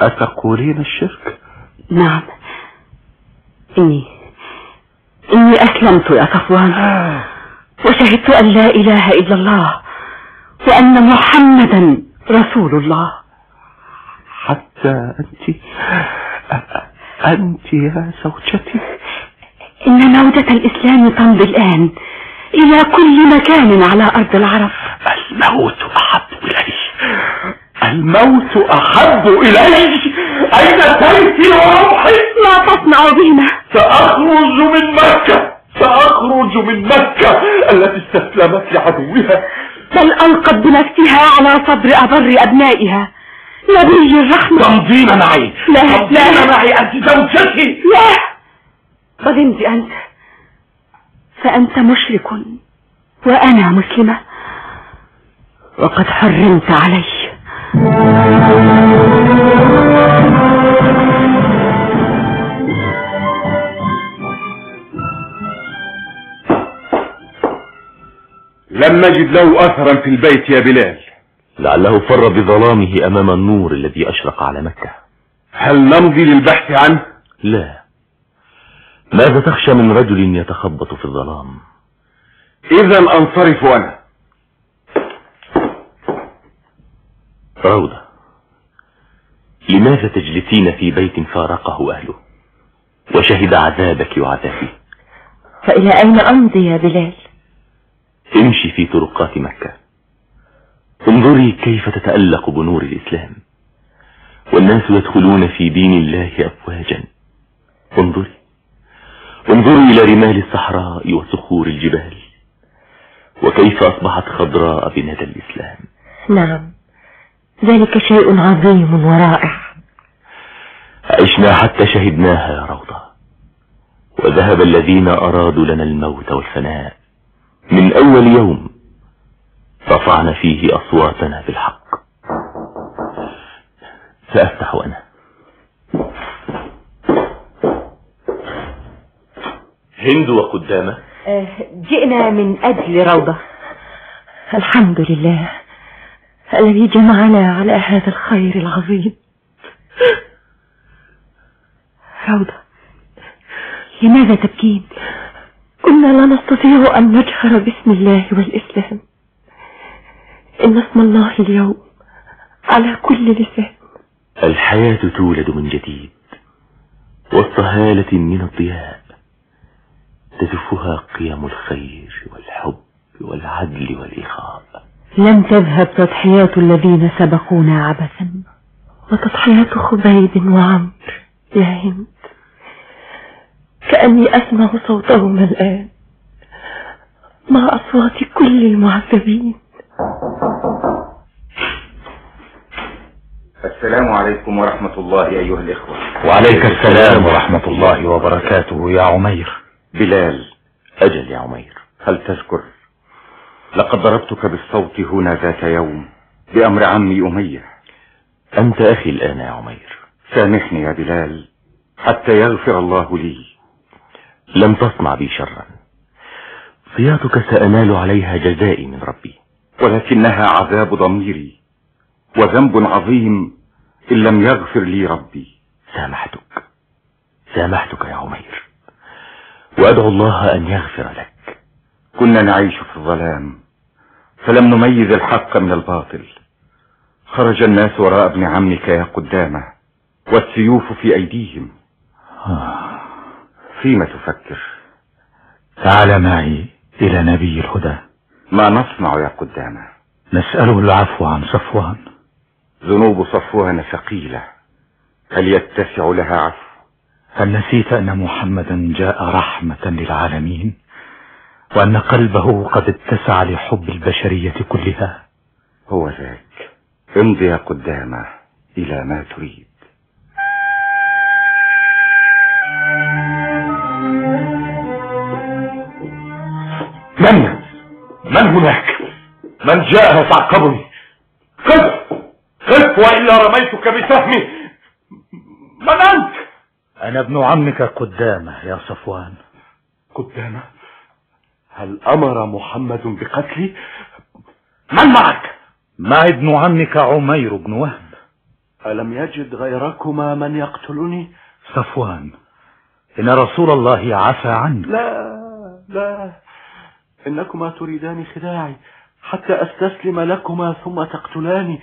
أتقولين الشرك؟ نعم. إني إني أسلمت يا صفوان. وشهدت أن لا إله إلا الله وأن محمدا رسول الله. حتى أنت أنت يا زوجتي؟ إن موجة الإسلام تمضي الآن إلى كل مكان على أرض العرب. الموت أحب إلي الموت أحب إلي أين سيفي وروحي لا تصنع بهما سأخرج من مكة. سأخرج من مكة التي استسلمت لعدوها. بل ألقت بنفسها على صدر أبر أبنائها. نبي الرحمة. تمضين معي. لا تمضين لا معي أنت زوجتي. لا. انت أنت. فأنت مشرك. وأنا مسلمة. وقد حرمت علي لم نجد له أثرا في البيت يا بلال. لعله فر بظلامه أمام النور الذي أشرق على مكة. هل نمضي للبحث عنه؟ لا. ماذا تخشى من رجل يتخبط في الظلام؟ إذا أنصرف أنا. روضة لماذا تجلسين في بيت فارقه أهله؟ وشهد عذابك وعذابي فإلى أين أمضي يا بلال؟ امشي في طرقات مكة. انظري كيف تتألق بنور الإسلام. والناس يدخلون في دين الله أفواجا. انظري. انظري إلى رمال الصحراء وصخور الجبال. وكيف أصبحت خضراء بندى الإسلام. نعم. ذلك شيء عظيم ورائع. عشنا حتى شهدناها يا روضة. وذهب الذين أرادوا لنا الموت والفناء من أول يوم رفعنا فيه أصواتنا بالحق. سأفتح أنا. هند وقدامة. آه، جئنا من أجل روضة. الحمد لله. الذي جمعنا على هذا الخير العظيم. روضة لماذا تبكين؟ كنا لا نستطيع أن نجهر باسم الله والإسلام. إن اسم الله اليوم على كل لسان. الحياة تولد من جديد وسط هالة من الضياء. تزفها قيم الخير والحب والعدل والإخاء. لم تذهب تضحيات الذين سبقونا عبثا. وتضحيات خبيب وعمر. يا هند كأني أسمع صوتهما الآن. مع أصوات كل المعذبين. السلام عليكم ورحمة الله أيها الإخوة. وعليك السلام ورحمة الله وبركاته يا عمير. بلال أجل يا عمير. هل تذكر لقد ضربتك بالصوت هنا ذات يوم بأمر عمي أمية. أنت أخي الآن يا عمير. سامحني يا بلال حتى يغفر الله لي. لم تصنع بي شرا. صياتك سأنال عليها جزائي من ربي. ولكنها عذاب ضميري وذنب عظيم إن لم يغفر لي ربي. سامحتك. سامحتك يا عمير. وأدعو الله أن يغفر لك. كنا نعيش في الظلام. فلم نميز الحق من الباطل. خرج الناس وراء ابن عمك يا قدامة والسيوف في أيديهم. فيما تفكر؟ تعال معي إلى نبي الهدى. ما نصنع يا قدامة؟ نسأله العفو عن صفوان. ذنوب صفوان ثقيلة. هل يتسع لها عفو؟ هل نسيت أن محمدا جاء رحمة للعالمين؟ وأن قلبه قد اتسع لحب البشرية كلها. هو ذاك. امضي يا قدامه إلى ما تريد. من؟ من هناك؟ من جاء يتعقبني قف! قف! وإلا رميتك بسهمي. من أنت؟ أنا ابن عمك قدامة يا صفوان. قدامة؟ هل أمر محمد بقتلي من معك؟ مع ابن عمك عمير بن وهب؟ ألم يجد غيركما من يقتلني؟ صفوان إن رسول الله عفى عنك. لا لا إنكما تريدان خداعي حتى أستسلم لكما ثم تقتلاني.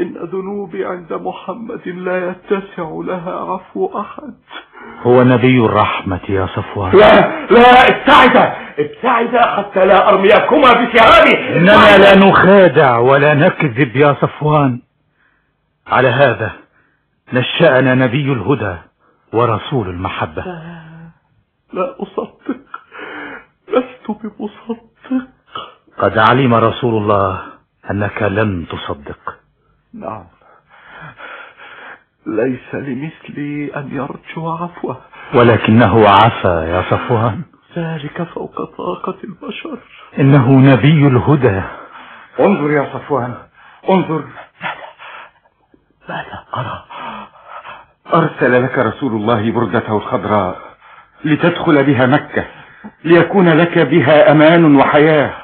إن ذنوبي عند محمد لا يتسع لها عفو أحد. هو نبي الرحمة يا صفوان. لا لا ابتعد ابتعد حتى لا أرميكما بسهامي إننا لا نخادع ولا نكذب يا صفوان. على هذا نشأنا نبي الهدى ورسول المحبة. لا أصدق لست بمصدق. قد علم رسول الله أنك لن تصدق. نعم. ليس لمثلي أن يرجو عفوه. ولكنه عفا يا صفوان. ذلك فوق طاقة البشر. إنه نبي الهدى. انظر يا صفوان انظر. ماذا؟ أرى؟ أرسل لك رسول الله بردته الخضراء لتدخل بها مكة ليكون لك بها أمان وحياة.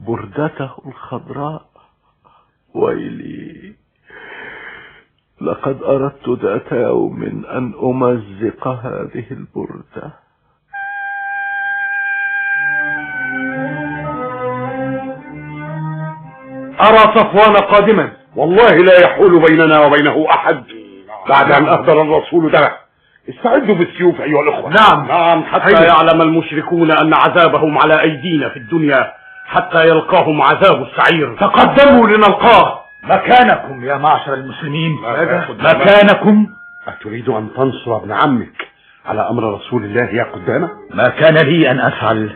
بردته الخضراء؟ ويلي. لقد أردت ذات يوم أن أمزق هذه البردة. أرى صفوان قادما. والله لا يحول بيننا وبينه أحد. بعد أن أهدر الرسول دمه استعدوا بالسيوف أيها الأخوة. نعم. نعم حتى يعلم المشركون أن عذابهم على أيدينا في الدنيا. حتى يلقاهم عذاب السعير. تقدموا لنلقاه. مكانكم يا معشر المسلمين. مكانكم. أتريد أن تنصر ابن عمك على أمر رسول الله يا قدامة؟ ما كان لي أن أفعل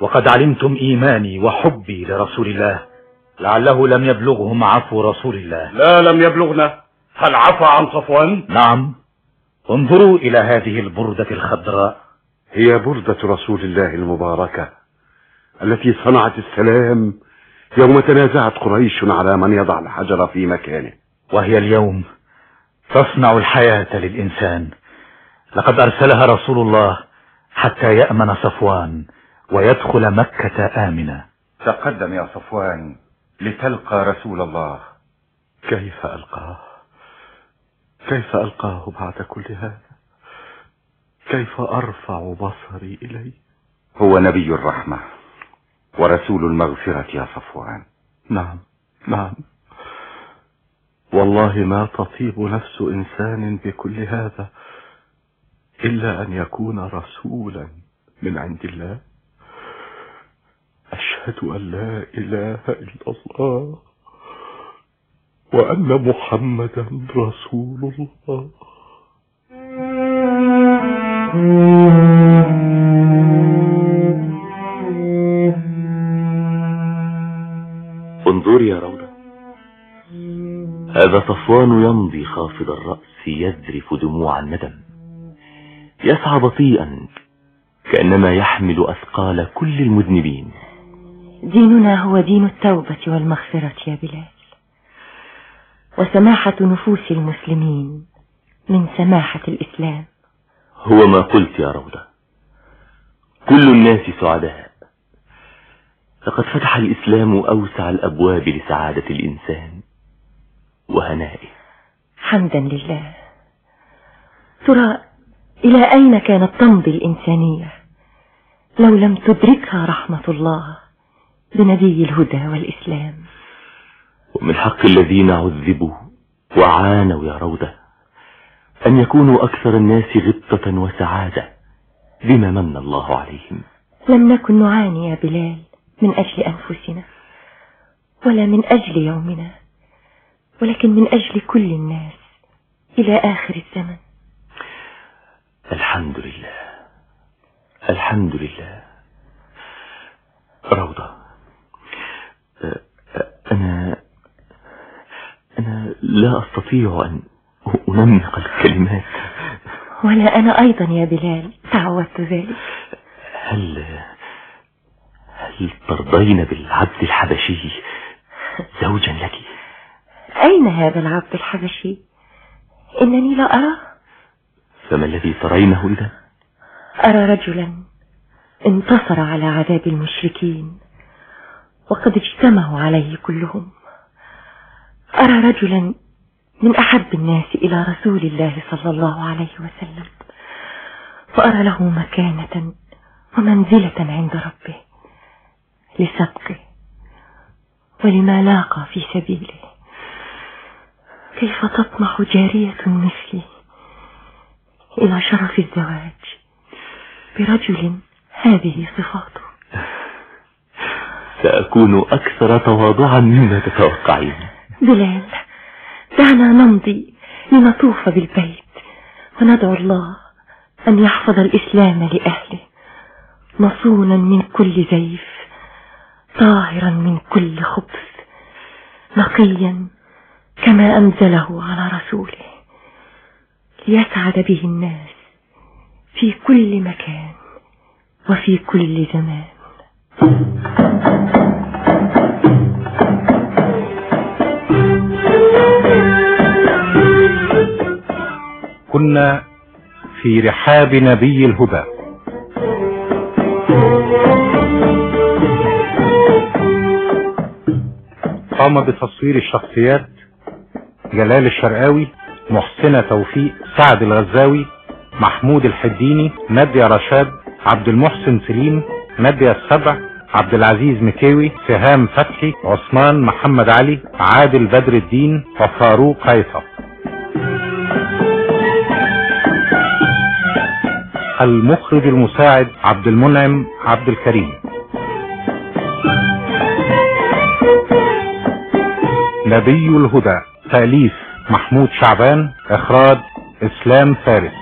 وقد علمتم إيماني وحبي لرسول الله لعله لم يبلغهم عفو رسول الله. لا لم يبلغنا. هل عفى عن صفوان؟ نعم. انظروا إلى هذه البردة الخضراء. هي بردة رسول الله المباركة. التي صنعت السلام يوم تنازعت قريش على من يضع الحجر في مكانه. وهي اليوم تصنع الحياة للإنسان. لقد أرسلها رسول الله حتى يأمن صفوان ويدخل مكة آمنا تقدم يا صفوان لتلقى رسول الله. كيف ألقاه؟ كيف ألقاه بعد كل هذا؟ كيف أرفع بصري إليه؟ هو نبي الرحمة. ورسول المغفرة يا صفوان. نعم نعم. والله ما تطيب نفس إنسان بكل هذا إلا أن يكون رسولا من عند الله. أشهد أن لا إله إلا الله وأن محمدا رسول الله. انظر يا روضة. هذا صفوان يمضي خافض الرأس يذرف دموع الندم. يسعى بطيئا كأنما يحمل أثقال كل المذنبين. ديننا هو دين التوبة والمغفرة يا بلال. وسماحة نفوس المسلمين من سماحة الإسلام. هو ما قلت يا روضة. كل الناس سعداء. لقد فتح الإسلام أوسع الأبواب لسعادة الإنسان. وهنائه حمدا لله. ترى إلى أين كانت تمضي الإنسانية؟ لو لم تدركها رحمة الله بنبي الهدى والإسلام. ومن حق الذين عذبوا وعانوا يا روضة أن يكونوا أكثر الناس غبطة وسعادة بما من الله عليهم. لم نكن نعاني يا بلال. من أجل أنفسنا ولا من أجل يومنا ولكن من أجل كل الناس إلى آخر الزمن. الحمد لله. الحمد لله. روضة. أنا أنا لا أستطيع أن أنمق الكلمات. ولا أنا أيضا يا بلال تعودت ذلك. هل هل ترضين بالعبد الحبشي. زوجا لك. أين هذا العبد الحبشي؟ إنني لا أراه فما الذي ترينه إذا؟ أرى رجلا انتصر على عذاب المشركين وقد اجتمعوا عليه كلهم. أرى رجلا من أحب الناس إلى رسول الله صلى الله عليه وسلم وأرى له مكانة ومنزلة عند ربه. لسبقه ولما لاقى في سبيله. كيف تطمح جارية مثلي إلى شرف الزواج برجل هذه صفاته؟ سأكون أكثر تواضعا مما تتوقعين. بلال دعنا نمضي لنطوف بالبيت. وندعو الله أن يحفظ الإسلام لأهله مصونا من كل زيف. طاهرا من كل خبث نقيا كما أنزله على رسوله ليسعد به الناس في كل مكان وفي كل زمان. كنا في رحاب نبي الهدى. قام بتصوير الشخصيات جلال الشرقاوي محسنة توفيق سعد الغزاوي محمود الحديني نادية رشاد عبد المحسن سليم نادية السبع عبد العزيز مكيوي سهام فتحي عثمان محمد علي عادل بدر الدين وفاروق هيثم المخرج المساعد عبد المنعم عبد الكريم. نبي الهدى تأليف محمود شعبان إخراج إسلام فارس.